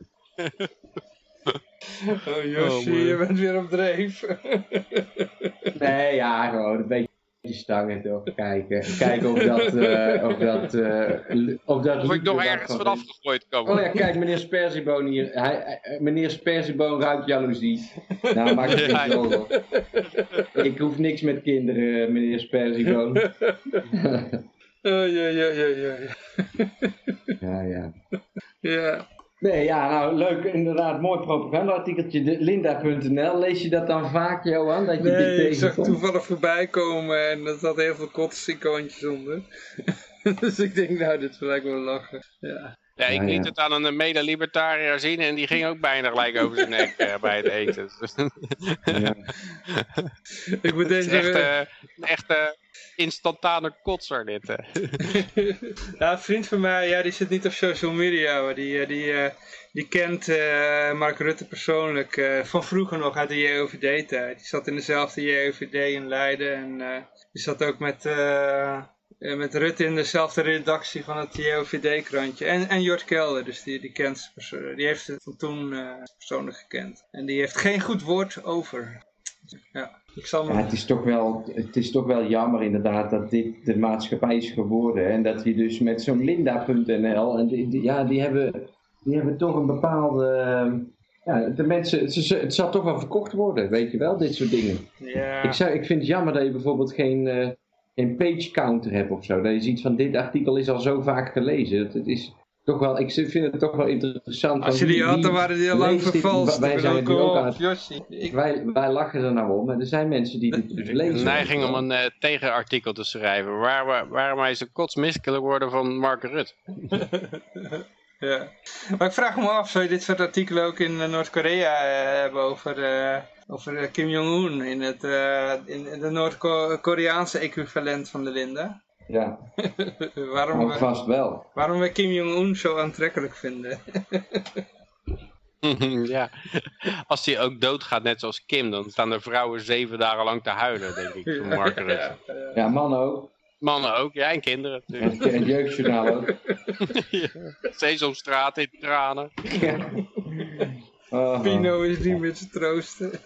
Oh Yoshi, Oh, man. je bent weer op dreef. Nee, ja, gewoon een beetje. stangen toch? Kijken, kijken of dat... Uh, of dat, uh, of dat of ik nog ergens van afgegooid kan Oh ja, kijk, meneer Sperzieboon hier. Hij, meneer Sperzieboon ruikt jaloezie. Nou, maak het niet zorgen. Ik hoef niks met kinderen, meneer Sperzieboon. Oh, ja, ja, ja, ja. Ja, ja. Ja. Nee, ja, nou leuk, inderdaad, mooi propagandaartikeltje. Linda.nl, lees je dat dan vaak, Johan? Dat je nee, dit ik zag toevallig voorbij komen en er zat heel veel kotsicoontjes onder. dus ik denk, nou, dit is gelijk wel lachen. Ja. Ja, ik liet het aan een mede-libertariër zien en die ging ook bijna gelijk over zijn nek uh, bij het eten. ja. ik moet deze... Echt, uh, echt uh, instantane kotser dit. ja, een vriend van mij, ja, die zit niet op social media, maar die, die, die kent Mark Rutte persoonlijk van vroeger nog uit de JOVD-tijd. Die zat in dezelfde JOVD in Leiden en die zat ook met met Rutte in dezelfde redactie van het JOVD-krantje. En, en Jort Kelder, dus die, die, kent, die heeft het van toen persoonlijk gekend. En die heeft geen goed woord over. Ja, ik zal ja, het, is toch wel, het is toch wel jammer inderdaad dat dit de maatschappij is geworden. En dat je dus met zo'n Linda.nl, en die, die, ja, die hebben, die hebben toch een bepaalde... Ja, de mensen, het, het zal toch wel verkocht worden, weet je wel, dit soort dingen. Ja. Ik, zou, ik vind het jammer dat je bijvoorbeeld geen... Uh, een page counter hebt of zo. Dat je ziet van dit artikel is al zo vaak gelezen. Het, is toch wel, ik vind het toch wel interessant. Als je die had, dan waren die al lang vervalst. Wij, zijn nu ook aan het, wij, wij lachen er nou om, maar er zijn mensen die dit dus lezen. De neiging om een uh, tegenartikel te schrijven. Waar, waar, waarom hij zo kotsmisselijk worden van Mark Rutte. ja. Maar ik vraag me af, zou je dit soort artikelen ook in Noord-Korea uh, hebben over... Uh, over eh, Kim Jong-un in, het, uh, in de Noord-Koreaanse equivalent van de Linda. Ja, waarom we, vast wel. Waarom we Kim Jong-un zo aantrekkelijk vinden. ja, als hij ook doodgaat net zoals Kim, dan staan de vrouwen zeven dagen lang te huilen, denk ik, van Margaret. Ja, ja. ja, mannen ook. Mannen ook, ja, en kinderen. En, en jeugdjournaal ook. ja, Sesamstraat in tranen. Ja. Uh Pino is niet meer te troosten.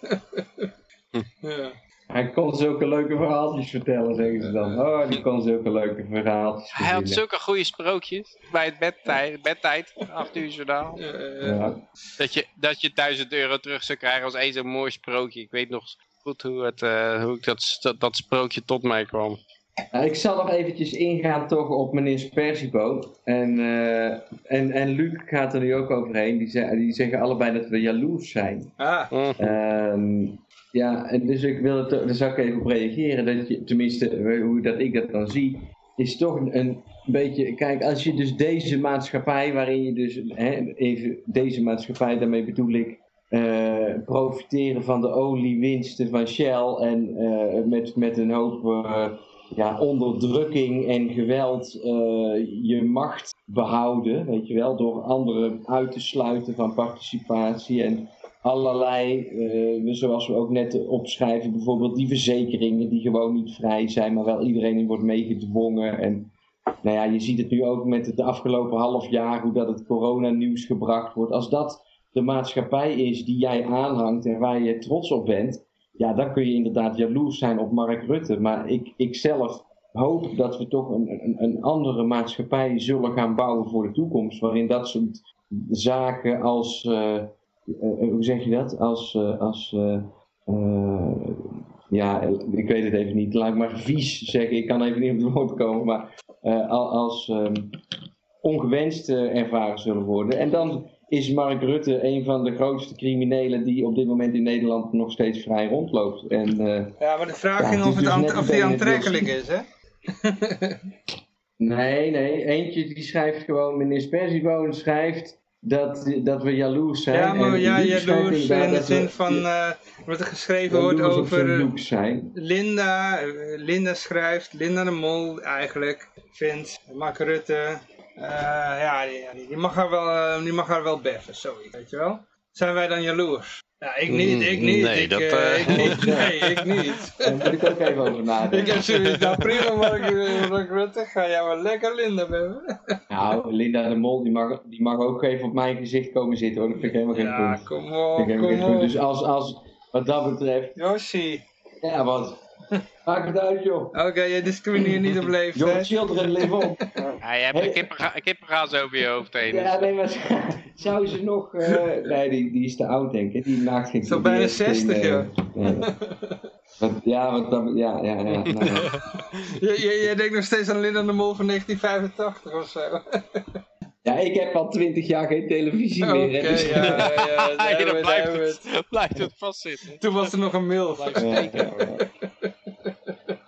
ja. Hij kon zulke leuke verhaaltjes vertellen, zeggen ze dan. Oh, die kon zulke leuke verhaaltjes Hij had zulke goede sprookjes bij het bedtijd, bedtijd 8 uur journaal. Ja. Dat, je, dat je 1000 euro terug zou krijgen als één zo'n mooi sprookje. Ik weet nog goed hoe, het, uh, hoe ik dat, dat, dat sprookje tot mij kwam. Ik zal nog eventjes ingaan toch op meneer Spersipo. En, uh, en, en Luc gaat er nu ook overheen. Die, ze, die zeggen allebei dat we jaloers zijn. Ah. Um, ja, dus ik wil het, daar zou ik even op reageren. Dat je, tenminste, hoe dat ik dat dan zie, is toch een, een beetje... Kijk, als je dus deze maatschappij, waarin je dus... Hè, even deze maatschappij, daarmee bedoel ik... Uh, profiteren van de oliewinsten van Shell en uh, met, met een hoop ja, onderdrukking en geweld je macht behouden, weet je wel, door anderen uit te sluiten van participatie en allerlei, zoals we ook net opschrijven, bijvoorbeeld die verzekeringen die gewoon niet vrij zijn, maar wel iedereen in wordt meegedwongen en nou ja, je ziet het nu ook met het afgelopen half jaar, hoe dat het coronanieuws gebracht wordt. Als dat de maatschappij is die jij aanhangt en waar je trots op bent, ja, dan kun je inderdaad jaloers zijn op Mark Rutte. Maar ik, ik zelf hoop dat we toch een, een, een andere maatschappij zullen gaan bouwen voor de toekomst, waarin dat soort zaken als, uh, hoe zeg je dat, als, uh, als ja, ik weet het even niet, laat ik maar vies zeggen, ik kan even niet op het woord komen, maar als um, ongewenst ervaren zullen worden. En dan is Mark Rutte een van de grootste criminelen die op dit moment in Nederland nog steeds vrij rondloopt. En, uh, ja, maar de vraag ja, ging of, het dus of die aantrekkelijk is, hè? nee, nee. Eentje die schrijft gewoon, meneer Spersieboon schrijft dat, dat we jaloers zijn. Ja, maar ja, jaloers in de zin van, uh, wat er geschreven wordt over zijn. Linda, Linda schrijft, Linda de Mol eigenlijk, vindt Mark Rutte uh, ja, die, die, mag haar wel, die mag haar wel beffen, zoiets, weet je wel. Zijn wij dan jaloers? Ja, ik niet, ik niet. Nee, ik, dat, uh, ik niet, nee, ik niet. Daar moet ik ook even over nadenken. ik heb zoiets, nou prima Mark, Rutte, ga jij wel lekker Linda beffen. nou, Linda de Mol, die mag, die mag ook even op mijn gezicht komen zitten hoor, dat vind ik helemaal geen ja, punt. Ja, kom op, kom op. Dus als, als, wat dat betreft... Yoshi. Ja, wat... Maak het uit, joh. Oké, je discrimineert niet op Your leeftijd. children live on. Ja, je hebt een kippenga- een kippengaas over je hoofd heen. Ja, dus- nee, maar zou ze nog... eh, nee, die, die is te oud, denk ik. Die maakt geen... Zo bijna heeft geen, 60, eh, joh. ja. Want- ja, want dan... Ja, ja, ja. nou, ja. Je, je, je denkt nog steeds aan Linda de Mol van 1985 of zo. Ja, ik heb al twintig jaar geen televisie meer. hè, dus- ja, ja, ja, Ja, dan blijft het. het, blijft het vastzitten. Toen was er nog een mail. Blijft Ja, steken.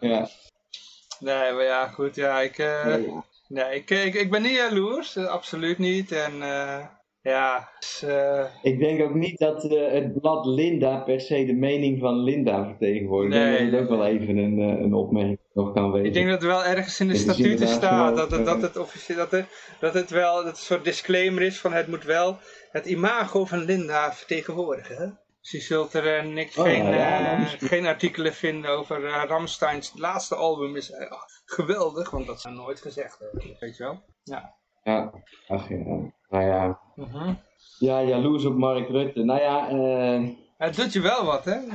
Ja. Nee, maar ja, goed, ja, ik, eh, Nee. nee, ik, ik, ik ben niet jaloers, eh, absoluut niet. En eh, ja, dus, Ik denk ook niet dat het blad Linda per se de mening van Linda vertegenwoordigt. Nee, ik denk dat het ook wel even een, een opmerking nog kan wezen. ik denk dat het wel ergens in de statuten staat dat het, dat het officieel, dat het, dat het wel, dat het een soort disclaimer is van het moet wel het imago van Linda vertegenwoordigen. Dus je zult er eh, niks, Oh, geen, ja, ja, eh, misschien- geen artikelen vinden over uh, Ramsteins laatste album is eh, geweldig, want dat is nooit gezegd, hè, weet je wel. Ja. Ja, ach ja. Nou ja. Mhm. Ja, jaloers op Mark Rutte. Nou ja, eh, Het doet je wel wat, hè?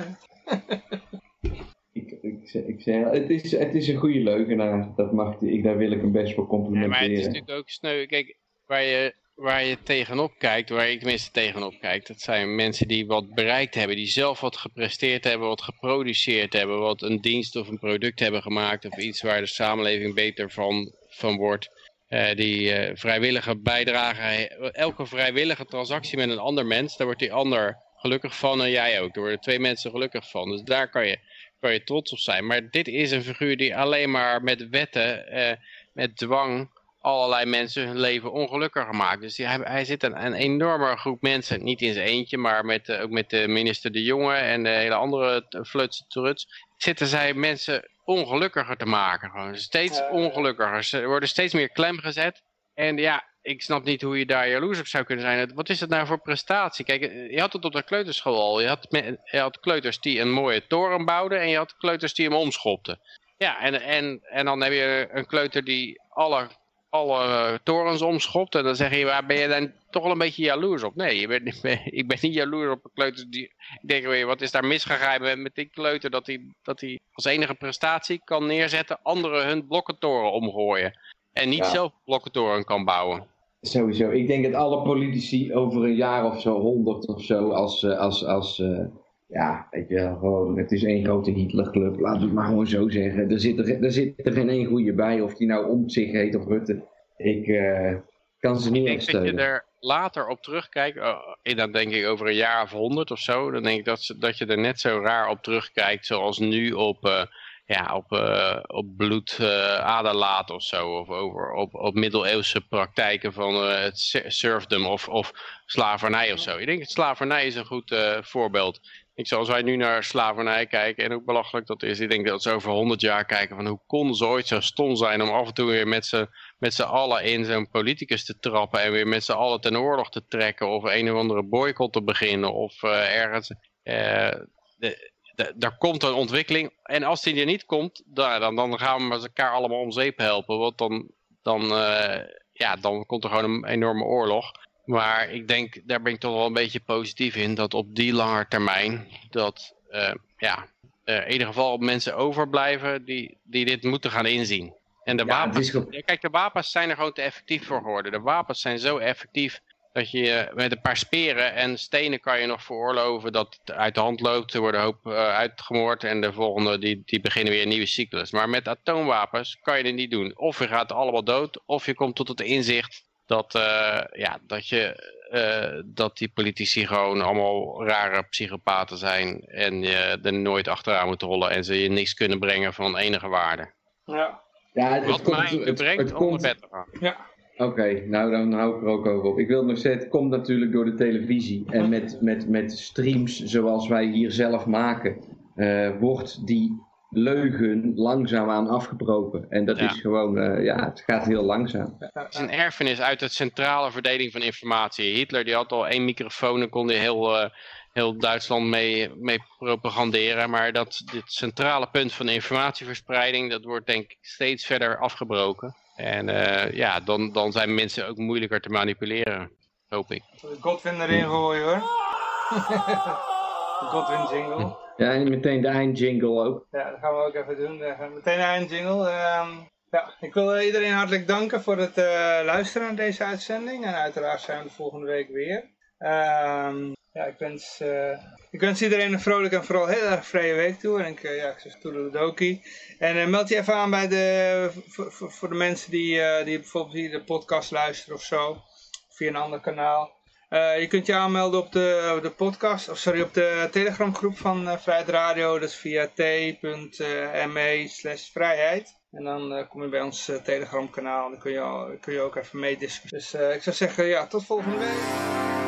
ik, ik, zeg- ik zeg, het is, het is een goede leugenaar. Dat mag, ik, daar wil ik hem best voor Nee, maar het is complimenteren. natuurlijk ook sneu. Kijk, waar je, waar je tegenop kijkt, waar ik tenminste tegenop kijk, dat zijn mensen die wat bereikt hebben, die zelf wat gepresteerd hebben, wat geproduceerd hebben, wat een dienst of een product hebben gemaakt of iets waar de samenleving beter van, van wordt. Eh, die eh, vrijwillige bijdrage, elke vrijwillige transactie met een ander mens, daar wordt die ander gelukkig van en jij ook. Daar worden twee mensen gelukkig van. Dus daar kan je, kan je trots op zijn. Maar dit is een figuur die alleen maar met wetten, eh, met dwang, allerlei mensen hun leven ongelukkiger maakt. Dus hij, hij zit een, een enorme groep mensen, niet in zijn eentje, maar met, eh, ook met de minister De Jonge en de hele andere flutse truts, zitten zij mensen ongelukkiger te maken. Gewoon steeds ongelukkiger. Ze worden steeds meer klem gezet. En ja, ik snap niet hoe je daar jaloers op zou kunnen zijn. Wat is het nou voor prestatie? Kijk, eh, je had het op de kleuterschool al. Je had, je had kleuters die een mooie toren bouwden en je had kleuters die hem omschopten. Ja, en, en, en dan heb je een kleuter die alle, alle eh, torens omschopt. En dan zeg je, waar ben je dan toch wel een beetje jaloers op? Nee, je bent, ik ben niet jaloers op een kleuter die... Ik denk weer, wat is daar misgegaan met, met die kleuter? Dat hij dat hij als enige prestatie kan neerzetten, anderen hun blokkentoren omgooien. En niet Ja. zelf blokkentoren kan bouwen. Sowieso. Ik denk dat alle politici over een jaar of zo, honderd of zo, als, eh, als, als eh, ja, weet je wel, gewoon, het is één grote Hitlerclub, laten we het maar gewoon zo zeggen. Er zit er, er, zit er geen één goede bij, of die nou om zich heet of Rutte. Ik eh, kan ze Ik niet denk echt dat je er later op terugkijkt, uh, dan denk ik over een jaar of honderd of zo, dan denk ik dat, ze- dat je er net zo raar op terugkijkt zoals nu op, eh, ja, op, eh, op bloed aderlaat of zo, of over, op, op middeleeuwse praktijken van het se- serfdom of, of slavernij of zo. Ik denk dat slavernij is een goed voorbeeld. Ik zoals wij nu naar slavernij kijken en hoe belachelijk dat is. Ik denk dat ze over honderd jaar kijken van hoe konden ze ooit zo stom zijn om af en toe weer met z'n met allen in zo'n politicus te trappen en weer met z'n allen ten oorlog te trekken of een of andere boycott te beginnen of eh, ergens. eh, de, daar komt een ontwikkeling en als die er niet komt, dan, dan, dan gaan we met elkaar allemaal om zeep helpen, want dan, dan, eh, ja, dan komt er gewoon een enorme oorlog. Maar ik denk, daar ben ik toch wel een beetje positief in, dat op die lange termijn, dat eh, ja, in ieder geval mensen overblijven die, die dit moeten gaan inzien. En de Ja, wapens, kijk, de wapens zijn er gewoon te effectief voor geworden. De wapens zijn zo effectief dat je met een paar speren en stenen kan je nog veroorloven dat het uit de hand loopt. Er worden een hoop eh, uitgemoord en de volgende die, die beginnen weer een nieuwe cyclus. Maar met atoomwapens kan je dit niet doen. Of je gaat allemaal dood, of je komt tot het inzicht dat, eh, ja, dat, je, eh, dat die politici gewoon allemaal rare psychopaten zijn en je er nooit achteraan moet rollen en ze je niks kunnen brengen van enige waarde. Ja. Ja, het, Wat komt, mij het, brengt het onder komt. Ja. Oké, nou dan hou ik er ook over op. Ik wil nog zeggen, het komt natuurlijk door de televisie. En met, met, met streams zoals wij hier zelf maken, eh, wordt die leugen langzaamaan afgebroken. En dat Ja. is gewoon, eh, ja, het gaat heel langzaam. Het is een erfenis uit de centrale verdeling van informatie. Hitler die had al één microfoon en kon hij heel, eh, heel Duitsland mee, mee propaganderen. Maar dat, dit centrale punt van informatieverspreiding, dat wordt denk ik steeds verder afgebroken. En eh, ja, dan, dan zijn mensen ook moeilijker te manipuleren, hoop ik. Godwin erin gooien hoor. De Godwin jingle. Ja, en meteen de eindjingle ook. Ja, dat gaan we ook even doen. meteen de eindjingle. Ehm, ja, ik wil iedereen hartelijk danken voor het luisteren naar deze uitzending. En uiteraard zijn we de volgende week weer. Ehm, ja, ik wens, uh, ik wens iedereen een vrolijk en vooral heel erg vrije week toe. En ik, uh, ja, ik zeg toedeledokie. En uh, meld je even aan bij de, voor, voor de mensen die, die bijvoorbeeld hier de podcast luisteren of zo. Via een ander kanaal. Je kunt je aanmelden op de, de podcast, of sorry, op de telegramgroep van Vrijheid Radio. Dat is via t.me slash vrijheid. En dan kom je bij ons telegramkanaal. Dan kun je, kun je ook even meediscussiëren. Dus ik zou zeggen, ja, tot volgende week.